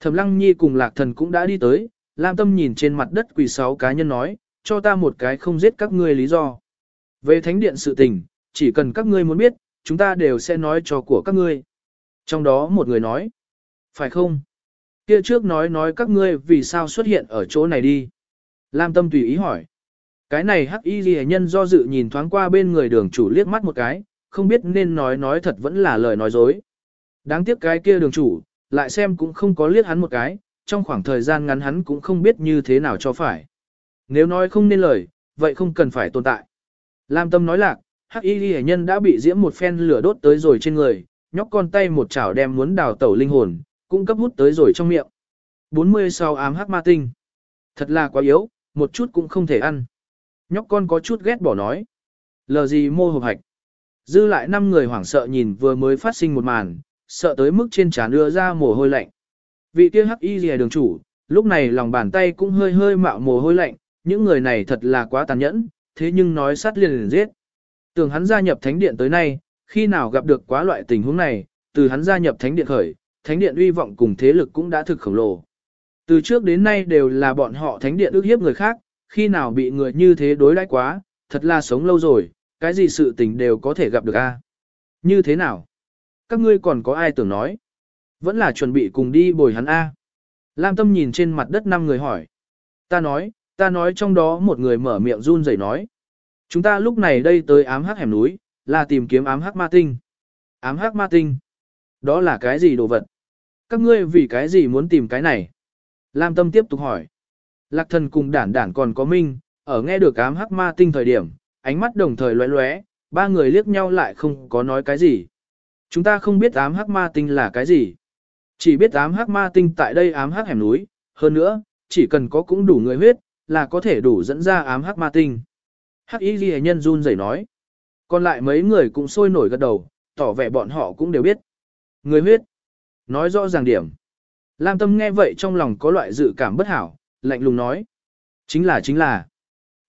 Thẩm Lăng Nhi cùng Lạc Thần cũng đã đi tới, Lam Tâm nhìn trên mặt đất quỳ sáu cá nhân nói, cho ta một cái không giết các ngươi lý do. Về thánh điện sự tình, chỉ cần các ngươi muốn biết, chúng ta đều sẽ nói cho của các ngươi. Trong đó một người nói, phải không? Kia trước nói nói các ngươi vì sao xuất hiện ở chỗ này đi. Lam Tâm tùy ý hỏi. Cái này hắc y ghi nhân do dự nhìn thoáng qua bên người đường chủ liếc mắt một cái, không biết nên nói nói thật vẫn là lời nói dối. Đáng tiếc cái kia đường chủ, lại xem cũng không có liếc hắn một cái, trong khoảng thời gian ngắn hắn cũng không biết như thế nào cho phải. Nếu nói không nên lời, vậy không cần phải tồn tại. Lam Tâm nói lạc, hắc y ghi nhân đã bị diễm một phen lửa đốt tới rồi trên người, nhóc con tay một chảo đem muốn đào tẩu linh hồn, cũng cấp hút tới rồi trong miệng. 40 sau ám hắc ma tinh. Thật là quá yếu, một chút cũng không thể ăn. Nhóc con có chút ghét bỏ nói. Lờ gì mô hộp hạch. Dư lại năm người hoảng sợ nhìn vừa mới phát sinh một màn, sợ tới mức trên trán đưa ra mồ hôi lạnh. Vị kia hắc y rìa đường chủ, lúc này lòng bàn tay cũng hơi hơi mạo mồ hôi lạnh, những người này thật là quá tàn nhẫn, thế nhưng nói sát liền liền giết. Tưởng hắn gia nhập thánh điện tới nay, khi nào gặp được quá loại tình huống này, từ hắn gia nhập thánh điện khởi, thánh điện uy vọng cùng thế lực cũng đã thực khổng lồ. Từ trước đến nay đều là bọn họ thánh điện ước hiếp người khác, khi nào bị người như thế đối đãi quá, thật là sống lâu rồi, cái gì sự tình đều có thể gặp được a. Như thế nào? Các ngươi còn có ai tưởng nói? Vẫn là chuẩn bị cùng đi bồi hắn a. Lam Tâm nhìn trên mặt đất năm người hỏi. Ta nói, ta nói trong đó một người mở miệng run rẩy nói. Chúng ta lúc này đây tới ám hắc hẻm núi, là tìm kiếm ám hắc ma tinh. Ám hắc ma tinh? Đó là cái gì đồ vật? Các ngươi vì cái gì muốn tìm cái này? Lam Tâm tiếp tục hỏi. Lạc thần cùng đản đản còn có minh, ở nghe được ám hắc ma tinh thời điểm, ánh mắt đồng thời lóe lóe, ba người liếc nhau lại không có nói cái gì. Chúng ta không biết ám hắc ma tinh là cái gì. Chỉ biết ám hắc ma tinh tại đây ám hắc hẻm núi, hơn nữa, chỉ cần có cũng đủ người huyết, là có thể đủ dẫn ra ám hắc ma tinh. Hắc y ghi nhân run rẩy nói. Còn lại mấy người cũng sôi nổi gật đầu, tỏ vẻ bọn họ cũng đều biết. Người huyết. Nói rõ ràng điểm. Lam tâm nghe vậy trong lòng có loại dự cảm bất hảo, lạnh lùng nói. Chính là chính là.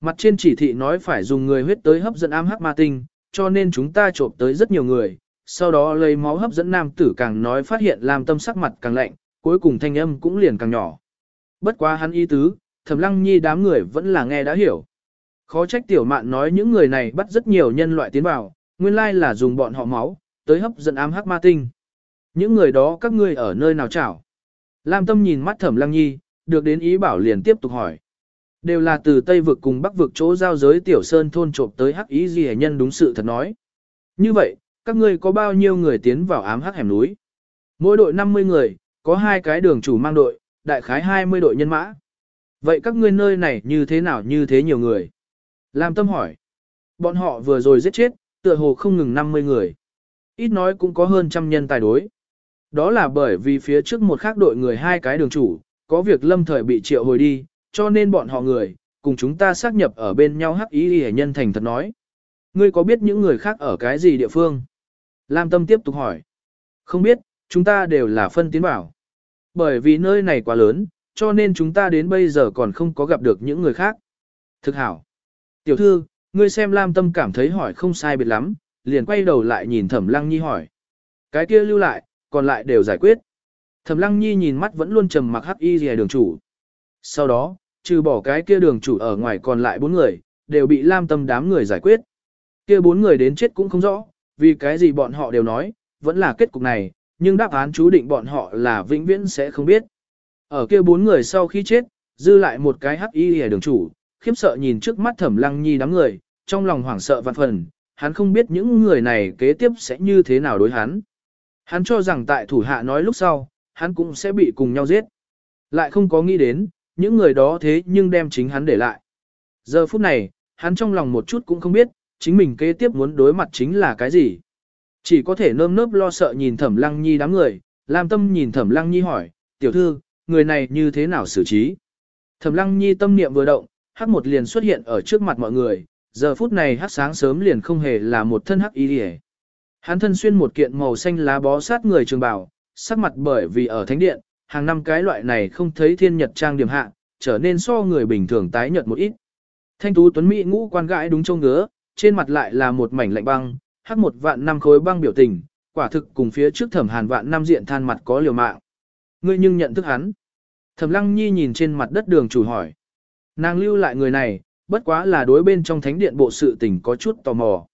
Mặt trên chỉ thị nói phải dùng người huyết tới hấp dẫn ám hắc ma tinh, cho nên chúng ta trộm tới rất nhiều người, sau đó lấy máu hấp dẫn nam tử càng nói phát hiện làm tâm sắc mặt càng lạnh, cuối cùng thanh âm cũng liền càng nhỏ. Bất quá hắn y tứ, thẩm lăng nhi đám người vẫn là nghe đã hiểu. Khó trách tiểu mạn nói những người này bắt rất nhiều nhân loại tiến vào, nguyên lai là dùng bọn họ máu, tới hấp dẫn ám hắc ma tinh. Những người đó các ngươi ở nơi nào chảo? Lam tâm nhìn mắt thẩm lăng nhi, được đến ý bảo liền tiếp tục hỏi. Đều là từ Tây vực cùng Bắc vực chỗ giao giới tiểu sơn thôn trộm tới hắc ý gì nhân đúng sự thật nói. Như vậy, các ngươi có bao nhiêu người tiến vào ám hắc hẻm núi? Mỗi đội 50 người, có hai cái đường chủ mang đội, đại khái 20 đội nhân mã. Vậy các ngươi nơi này như thế nào như thế nhiều người? làm Tâm hỏi. Bọn họ vừa rồi giết chết, tựa hồ không ngừng 50 người. Ít nói cũng có hơn trăm nhân tài đối. Đó là bởi vì phía trước một khác đội người hai cái đường chủ, có việc lâm thời bị triệu hồi đi, cho nên bọn họ người, cùng chúng ta xác nhập ở bên nhau hắc ý hề nhân thành thật nói. Ngươi có biết những người khác ở cái gì địa phương? Lam Tâm tiếp tục hỏi. Không biết, chúng ta đều là phân tiến bảo. Bởi vì nơi này quá lớn, cho nên chúng ta đến bây giờ còn không có gặp được những người khác. Thực hảo. Tiểu thư, ngươi xem Lam Tâm cảm thấy hỏi không sai biệt lắm, liền quay đầu lại nhìn Thẩm Lăng Nhi hỏi. Cái kia lưu lại, còn lại đều giải quyết. Thẩm Lăng Nhi nhìn mắt vẫn luôn trầm mặc hắc y rìa đường chủ. Sau đó, trừ bỏ cái kia đường chủ ở ngoài còn lại bốn người, đều bị Lam Tâm đám người giải quyết. Kia bốn người đến chết cũng không rõ, vì cái gì bọn họ đều nói, vẫn là kết cục này, nhưng đáp án chú định bọn họ là vĩnh viễn sẽ không biết. Ở kia bốn người sau khi chết, dư lại một cái hắc y hề đường chủ, khiếp sợ nhìn trước mắt Thẩm Lăng Nhi đám người, trong lòng hoảng sợ vạn phần, hắn không biết những người này kế tiếp sẽ như thế nào đối hắn. Hắn cho rằng tại thủ hạ nói lúc sau, hắn cũng sẽ bị cùng nhau giết. Lại không có nghĩ đến, những người đó thế nhưng đem chính hắn để lại. Giờ phút này, hắn trong lòng một chút cũng không biết, chính mình kế tiếp muốn đối mặt chính là cái gì. Chỉ có thể nơm nớp lo sợ nhìn thẩm lăng nhi đám người, làm tâm nhìn thẩm lăng nhi hỏi, tiểu thư, người này như thế nào xử trí. Thẩm lăng nhi tâm niệm vừa động, hắc một liền xuất hiện ở trước mặt mọi người, giờ phút này hắc sáng sớm liền không hề là một thân hắc y đi Hắn thân xuyên một kiện màu xanh lá bó sát người trường bào, sắc mặt bởi vì ở thánh điện, hàng năm cái loại này không thấy thiên nhật trang điểm hạ, trở nên so người bình thường tái nhợt một ít. Thanh tú tuấn mỹ ngũ quan gãi đúng trông ngứa, trên mặt lại là một mảnh lạnh băng, hắc một vạn năm khối băng biểu tình, quả thực cùng phía trước thẩm hàn vạn năm diện than mặt có liều mạng. Ngươi nhưng nhận thức hắn. Thẩm lăng nhi nhìn trên mặt đất đường chủ hỏi. Nàng lưu lại người này, bất quá là đối bên trong thánh điện bộ sự tình có chút tò mò.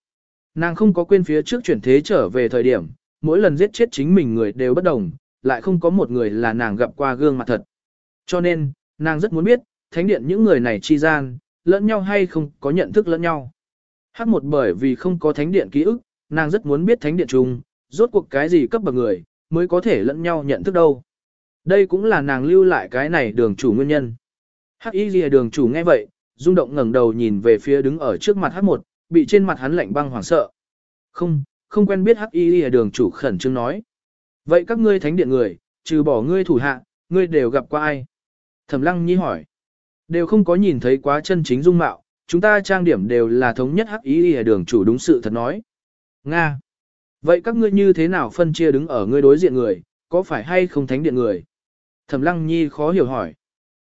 Nàng không có quên phía trước chuyển thế trở về thời điểm, mỗi lần giết chết chính mình người đều bất đồng, lại không có một người là nàng gặp qua gương mặt thật. Cho nên, nàng rất muốn biết, thánh điện những người này chi gian, lẫn nhau hay không có nhận thức lẫn nhau. Hát một bởi vì không có thánh điện ký ức, nàng rất muốn biết thánh điện chung, rốt cuộc cái gì cấp bậc người, mới có thể lẫn nhau nhận thức đâu. Đây cũng là nàng lưu lại cái này đường chủ nguyên nhân. Hắc y lìa đường chủ nghe vậy, rung động ngẩng đầu nhìn về phía đứng ở trước mặt hắc một, bị trên mặt hắn lạnh băng hoảng sợ. Không, không quen biết hắc y lìa đường chủ khẩn trương nói. Vậy các ngươi thánh điện người, trừ bỏ ngươi thủ hạ, ngươi đều gặp qua ai? Thẩm lăng nhi hỏi. Đều không có nhìn thấy quá chân chính dung mạo, chúng ta trang điểm đều là thống nhất hắc ý lìa đường chủ đúng sự thật nói. Nga. Vậy các ngươi như thế nào phân chia đứng ở ngươi đối diện người, có phải hay không thánh điện người? Thẩm lăng nhi khó hiểu hỏi.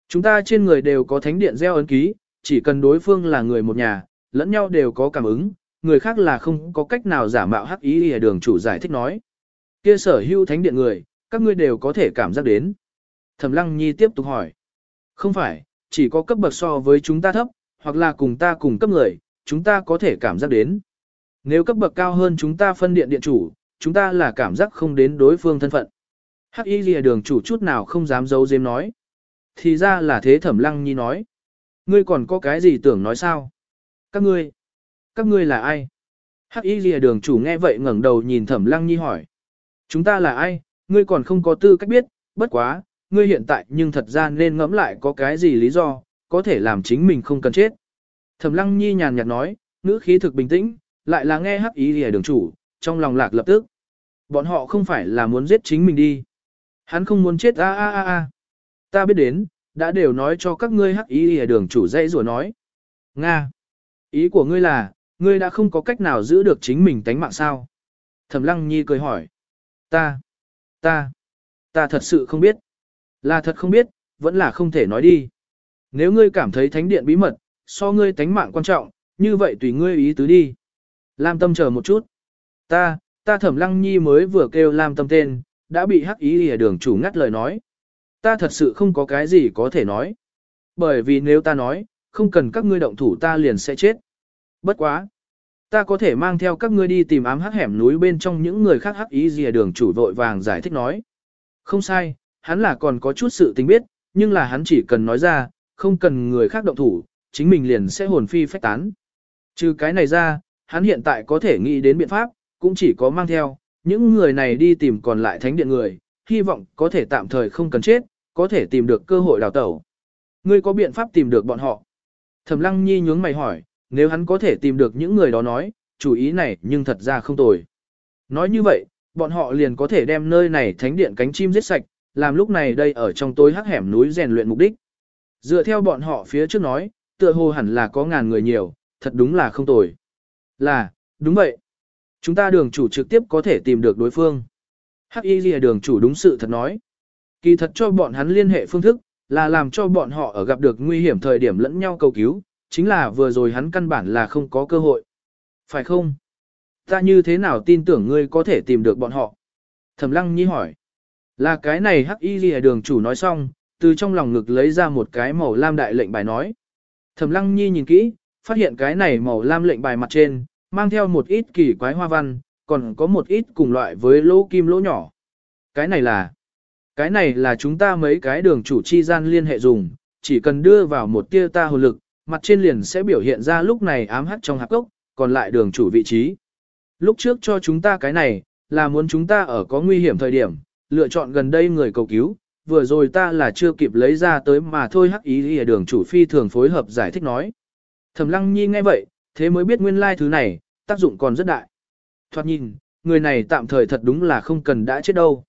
Chúng ta trên người đều có thánh điện gieo ấn ký, chỉ cần đối phương là người một nhà, lẫn nhau đều có cảm ứng, người khác là không có cách nào giả mạo hắc ý ở đường chủ giải thích nói. Kia sở hữu thánh điện người, các ngươi đều có thể cảm giác đến. Thẩm Lăng Nhi tiếp tục hỏi. Không phải, chỉ có cấp bậc so với chúng ta thấp, hoặc là cùng ta cùng cấp người, chúng ta có thể cảm giác đến. Nếu cấp bậc cao hơn chúng ta phân điện điện chủ, chúng ta là cảm giác không đến đối phương thân phận. Hắc y lìa đường chủ chút nào không dám giấu giếm nói. Thì ra là thế thẩm lăng nhi nói. Ngươi còn có cái gì tưởng nói sao? Các ngươi, các ngươi là ai? Hắc y lìa đường chủ nghe vậy ngẩng đầu nhìn thẩm lăng nhi hỏi. Chúng ta là ai? Ngươi còn không có tư cách biết, bất quá, ngươi hiện tại nhưng thật ra nên ngẫm lại có cái gì lý do, có thể làm chính mình không cần chết. Thẩm lăng nhi nhàn nhạt nói, ngữ khí thực bình tĩnh, lại là nghe hắc ý lìa đường chủ, trong lòng lạc lập tức. Bọn họ không phải là muốn giết chính mình đi. Hắn không muốn chết a a a a. Ta biết đến, đã đều nói cho các ngươi hắc ý lìa đường chủ dây rùa nói. Nga! Ý của ngươi là, ngươi đã không có cách nào giữ được chính mình tánh mạng sao? Thẩm lăng nhi cười hỏi. Ta! Ta! Ta thật sự không biết. Là thật không biết, vẫn là không thể nói đi. Nếu ngươi cảm thấy thánh điện bí mật, so ngươi tánh mạng quan trọng, như vậy tùy ngươi ý tứ đi. Lam tâm chờ một chút. Ta, ta thẩm lăng nhi mới vừa kêu Lam tâm tên, đã bị hắc ý ở đường chủ ngắt lời nói. Ta thật sự không có cái gì có thể nói. Bởi vì nếu ta nói, không cần các ngươi động thủ ta liền sẽ chết. Bất quá. Ta có thể mang theo các ngươi đi tìm ám hắc hẻm núi bên trong những người khác hắc ý gì à? đường chủ vội vàng giải thích nói. Không sai, hắn là còn có chút sự tình biết, nhưng là hắn chỉ cần nói ra, không cần người khác động thủ, chính mình liền sẽ hồn phi phách tán. Trừ cái này ra, hắn hiện tại có thể nghĩ đến biện pháp, cũng chỉ có mang theo, những người này đi tìm còn lại thánh điện người, hy vọng có thể tạm thời không cần chết, có thể tìm được cơ hội đào tẩu. Ngươi có biện pháp tìm được bọn họ? Thẩm Lăng Nhi nhướng mày hỏi, nếu hắn có thể tìm được những người đó nói, chủ ý này nhưng thật ra không tồi. Nói như vậy, bọn họ liền có thể đem nơi này thánh điện cánh chim giết sạch, làm lúc này đây ở trong tối hắc hẻm núi rèn luyện mục đích. Dựa theo bọn họ phía trước nói, tựa hồ hẳn là có ngàn người nhiều, thật đúng là không tồi. Là, đúng vậy. Chúng ta đường chủ trực tiếp có thể tìm được đối phương. Hắc y lìa đường chủ đúng sự thật nói. Kỳ thật cho bọn hắn liên hệ phương thức, là làm cho bọn họ ở gặp được nguy hiểm thời điểm lẫn nhau cầu cứu, chính là vừa rồi hắn căn bản là không có cơ hội. Phải không? Ta như thế nào tin tưởng ngươi có thể tìm được bọn họ? Thẩm lăng nhi hỏi. Là cái này hắc y ghi đường chủ nói xong, từ trong lòng ngực lấy ra một cái màu lam đại lệnh bài nói. Thẩm lăng nhi nhìn kỹ, phát hiện cái này màu lam lệnh bài mặt trên, mang theo một ít kỳ quái hoa văn, còn có một ít cùng loại với lỗ kim lỗ nhỏ. Cái này là, cái này là chúng ta mấy cái đường chủ chi gian liên hệ dùng, chỉ cần đưa vào một tia ta hồn lực, mặt trên liền sẽ biểu hiện ra lúc này ám hắc trong hạp gốc, còn lại đường chủ vị trí. Lúc trước cho chúng ta cái này, là muốn chúng ta ở có nguy hiểm thời điểm, lựa chọn gần đây người cầu cứu, vừa rồi ta là chưa kịp lấy ra tới mà thôi hắc ý ý đường chủ phi thường phối hợp giải thích nói. Thẩm lăng nhi nghe vậy, thế mới biết nguyên lai thứ này, tác dụng còn rất đại. Thoạt nhìn, người này tạm thời thật đúng là không cần đã chết đâu.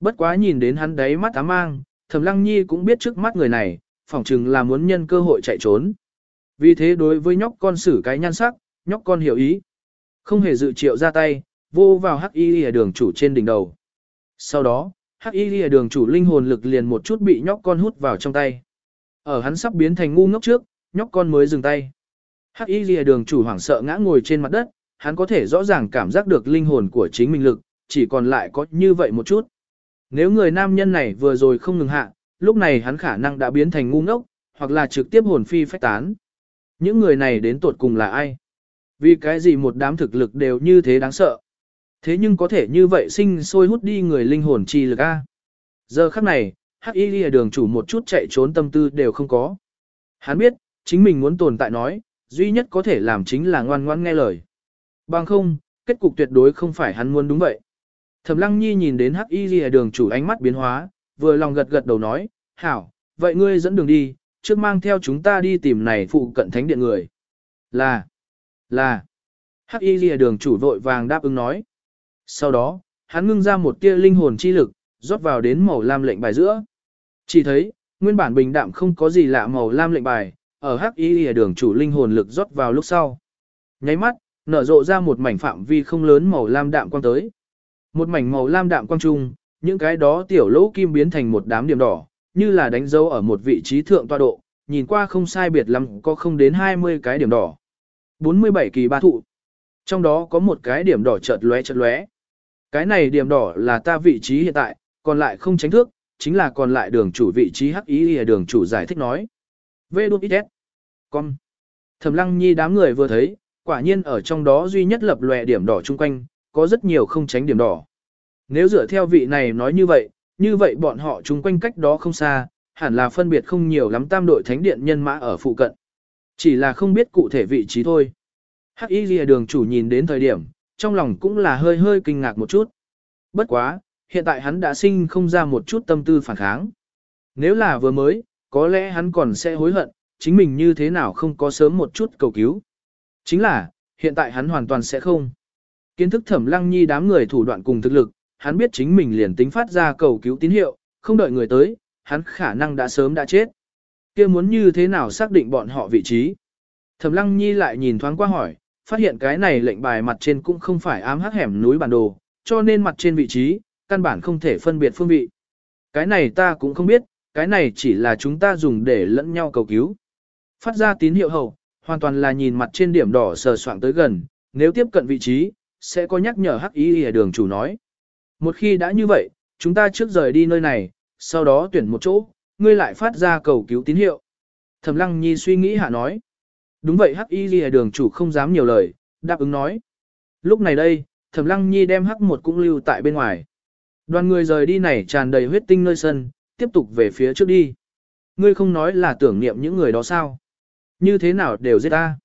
Bất quá nhìn đến hắn đấy mắt ám mang, thẩm lăng nhi cũng biết trước mắt người này, phỏng chừng là muốn nhân cơ hội chạy trốn. Vì thế đối với nhóc con xử cái nhan sắc, nhóc con hiểu ý. Không hề dự triệu ra tay, vô vào hắc y lìa đường chủ trên đỉnh đầu. Sau đó, hắc y lìa đường chủ linh hồn lực liền một chút bị nhóc con hút vào trong tay. Ở hắn sắp biến thành ngu ngốc trước, nhóc con mới dừng tay. Hắc y lìa đường chủ hoảng sợ ngã ngồi trên mặt đất, hắn có thể rõ ràng cảm giác được linh hồn của chính mình lực, chỉ còn lại có như vậy một chút. Nếu người nam nhân này vừa rồi không ngừng hạ, lúc này hắn khả năng đã biến thành ngu ngốc, hoặc là trực tiếp hồn phi phách tán. Những người này đến tuột cùng là ai? Vì cái gì một đám thực lực đều như thế đáng sợ? Thế nhưng có thể như vậy sinh sôi hút đi người linh hồn chi lực A. Giờ khắc này, hắc y lìa đường chủ một chút chạy trốn tâm tư đều không có. Hắn biết, chính mình muốn tồn tại nói, duy nhất có thể làm chính là ngoan ngoãn nghe lời. Bằng không, kết cục tuyệt đối không phải hắn muốn đúng vậy. Thẩm Lăng Nhi nhìn đến Hắc Y Lìa đường chủ ánh mắt biến hóa, vừa lòng gật gật đầu nói, "Hảo, vậy ngươi dẫn đường đi, trước mang theo chúng ta đi tìm này phụ cận thánh điện người." "Là, là." Hắc Y Lìa đường chủ vội vàng đáp ứng nói. Sau đó, hắn ngưng ra một tia linh hồn chi lực, rót vào đến màu lam lệnh bài giữa. Chỉ thấy, nguyên bản bình đạm không có gì lạ màu lam lệnh bài, ở hắc y lìa đường chủ linh hồn lực rót vào lúc sau. Nháy mắt, nở rộ ra một mảnh phạm vi không lớn màu lam đạm quang tới. Một mảnh màu lam đạm quang trung, những cái đó tiểu lỗ kim biến thành một đám điểm đỏ, như là đánh dấu ở một vị trí thượng tọa độ, nhìn qua không sai biệt lắm có không đến 20 cái điểm đỏ. 47 kỳ ba thụ. Trong đó có một cái điểm đỏ chợt lóe chợt lóe. Cái này điểm đỏ là ta vị trí hiện tại, còn lại không tránh thước, chính là còn lại đường chủ vị trí hắc ý là đường chủ giải thích nói. Vê đút ít Con. Thẩm lăng nhi đám người vừa thấy, quả nhiên ở trong đó duy nhất lập lòe điểm đỏ chung quanh, có rất nhiều không tránh điểm đỏ. Nếu dựa theo vị này nói như vậy, như vậy bọn họ chung quanh cách đó không xa, hẳn là phân biệt không nhiều lắm tam đội thánh điện nhân mã ở phụ cận. Chỉ là không biết cụ thể vị trí thôi. Hắc y lìa đường chủ nhìn đến thời điểm, trong lòng cũng là hơi hơi kinh ngạc một chút. Bất quá, hiện tại hắn đã sinh không ra một chút tâm tư phản kháng. Nếu là vừa mới, có lẽ hắn còn sẽ hối hận, chính mình như thế nào không có sớm một chút cầu cứu. Chính là, hiện tại hắn hoàn toàn sẽ không. Kiến thức thẩm lăng nhi đám người thủ đoạn cùng thực lực, hắn biết chính mình liền tính phát ra cầu cứu tín hiệu, không đợi người tới, hắn khả năng đã sớm đã chết. kia muốn như thế nào xác định bọn họ vị trí? Thẩm Lăng Nhi lại nhìn thoáng qua hỏi, phát hiện cái này lệnh bài mặt trên cũng không phải ám hắc hẻm núi bản đồ, cho nên mặt trên vị trí, căn bản không thể phân biệt phương vị. Cái này ta cũng không biết, cái này chỉ là chúng ta dùng để lẫn nhau cầu cứu. Phát ra tín hiệu hậu, hoàn toàn là nhìn mặt trên điểm đỏ sờ soạng tới gần, nếu tiếp cận vị trí, sẽ có nhắc nhở hắc ý ở đường chủ nói. Một khi đã như vậy, chúng ta trước rời đi nơi này, sau đó tuyển một chỗ, ngươi lại phát ra cầu cứu tín hiệu. Thẩm Lăng Nhi suy nghĩ hạ nói. Đúng vậy hắc y Lìa đường chủ không dám nhiều lời, đáp ứng nói. Lúc này đây, Thẩm Lăng Nhi đem hắc một cũng lưu tại bên ngoài. Đoàn người rời đi này tràn đầy huyết tinh nơi sân, tiếp tục về phía trước đi. Ngươi không nói là tưởng niệm những người đó sao? Như thế nào đều giết ta?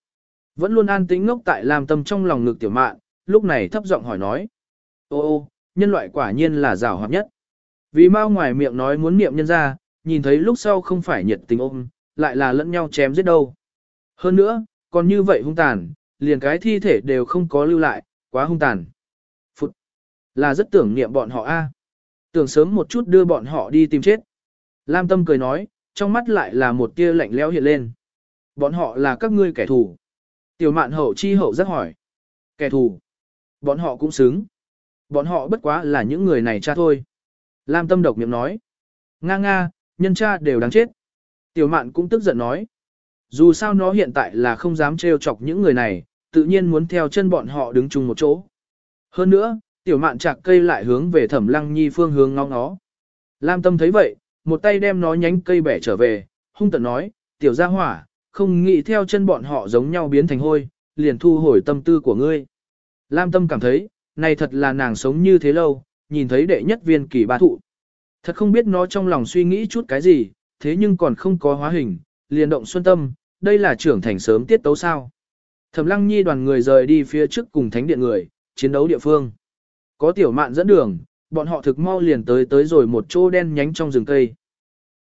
Vẫn luôn an tĩnh ngốc tại làm tâm trong lòng ngực tiểu mạn, lúc này thấp giọng hỏi nói. Ô ô, nhân loại quả nhiên là rào hoạt nhất. Vì mau ngoài miệng nói muốn niệm nhân ra, nhìn thấy lúc sau không phải nhiệt tình ôm, lại là lẫn nhau chém giết đâu. Hơn nữa, còn như vậy hung tàn, liền cái thi thể đều không có lưu lại, quá hung tàn. Phụt! Là rất tưởng niệm bọn họ a. Tưởng sớm một chút đưa bọn họ đi tìm chết. Lam Tâm cười nói, trong mắt lại là một tia lạnh lẽo hiện lên. Bọn họ là các ngươi kẻ thù. Tiểu mạn hậu chi hậu rất hỏi. Kẻ thù. Bọn họ cũng xứng. Bọn họ bất quá là những người này cha thôi. Lam Tâm độc miệng nói. Nga nga, nhân cha đều đáng chết. Tiểu mạn cũng tức giận nói. Dù sao nó hiện tại là không dám trêu chọc những người này, tự nhiên muốn theo chân bọn họ đứng chung một chỗ. Hơn nữa, tiểu mạn chạc cây lại hướng về thẩm lăng nhi phương hướng ngóng nó. Lam tâm thấy vậy, một tay đem nó nhánh cây bẻ trở về, hung tận nói, tiểu gia hỏa, không nghĩ theo chân bọn họ giống nhau biến thành hôi, liền thu hồi tâm tư của ngươi. Lam tâm cảm thấy, này thật là nàng sống như thế lâu, nhìn thấy đệ nhất viên kỳ ba thụ. Thật không biết nó trong lòng suy nghĩ chút cái gì, thế nhưng còn không có hóa hình, liền động xuân tâm, đây là trưởng thành sớm tiết tấu sao. Thẩm lăng nhi đoàn người rời đi phía trước cùng thánh điện người, chiến đấu địa phương. Có tiểu mạn dẫn đường, bọn họ thực mau liền tới tới rồi một chỗ đen nhánh trong rừng cây.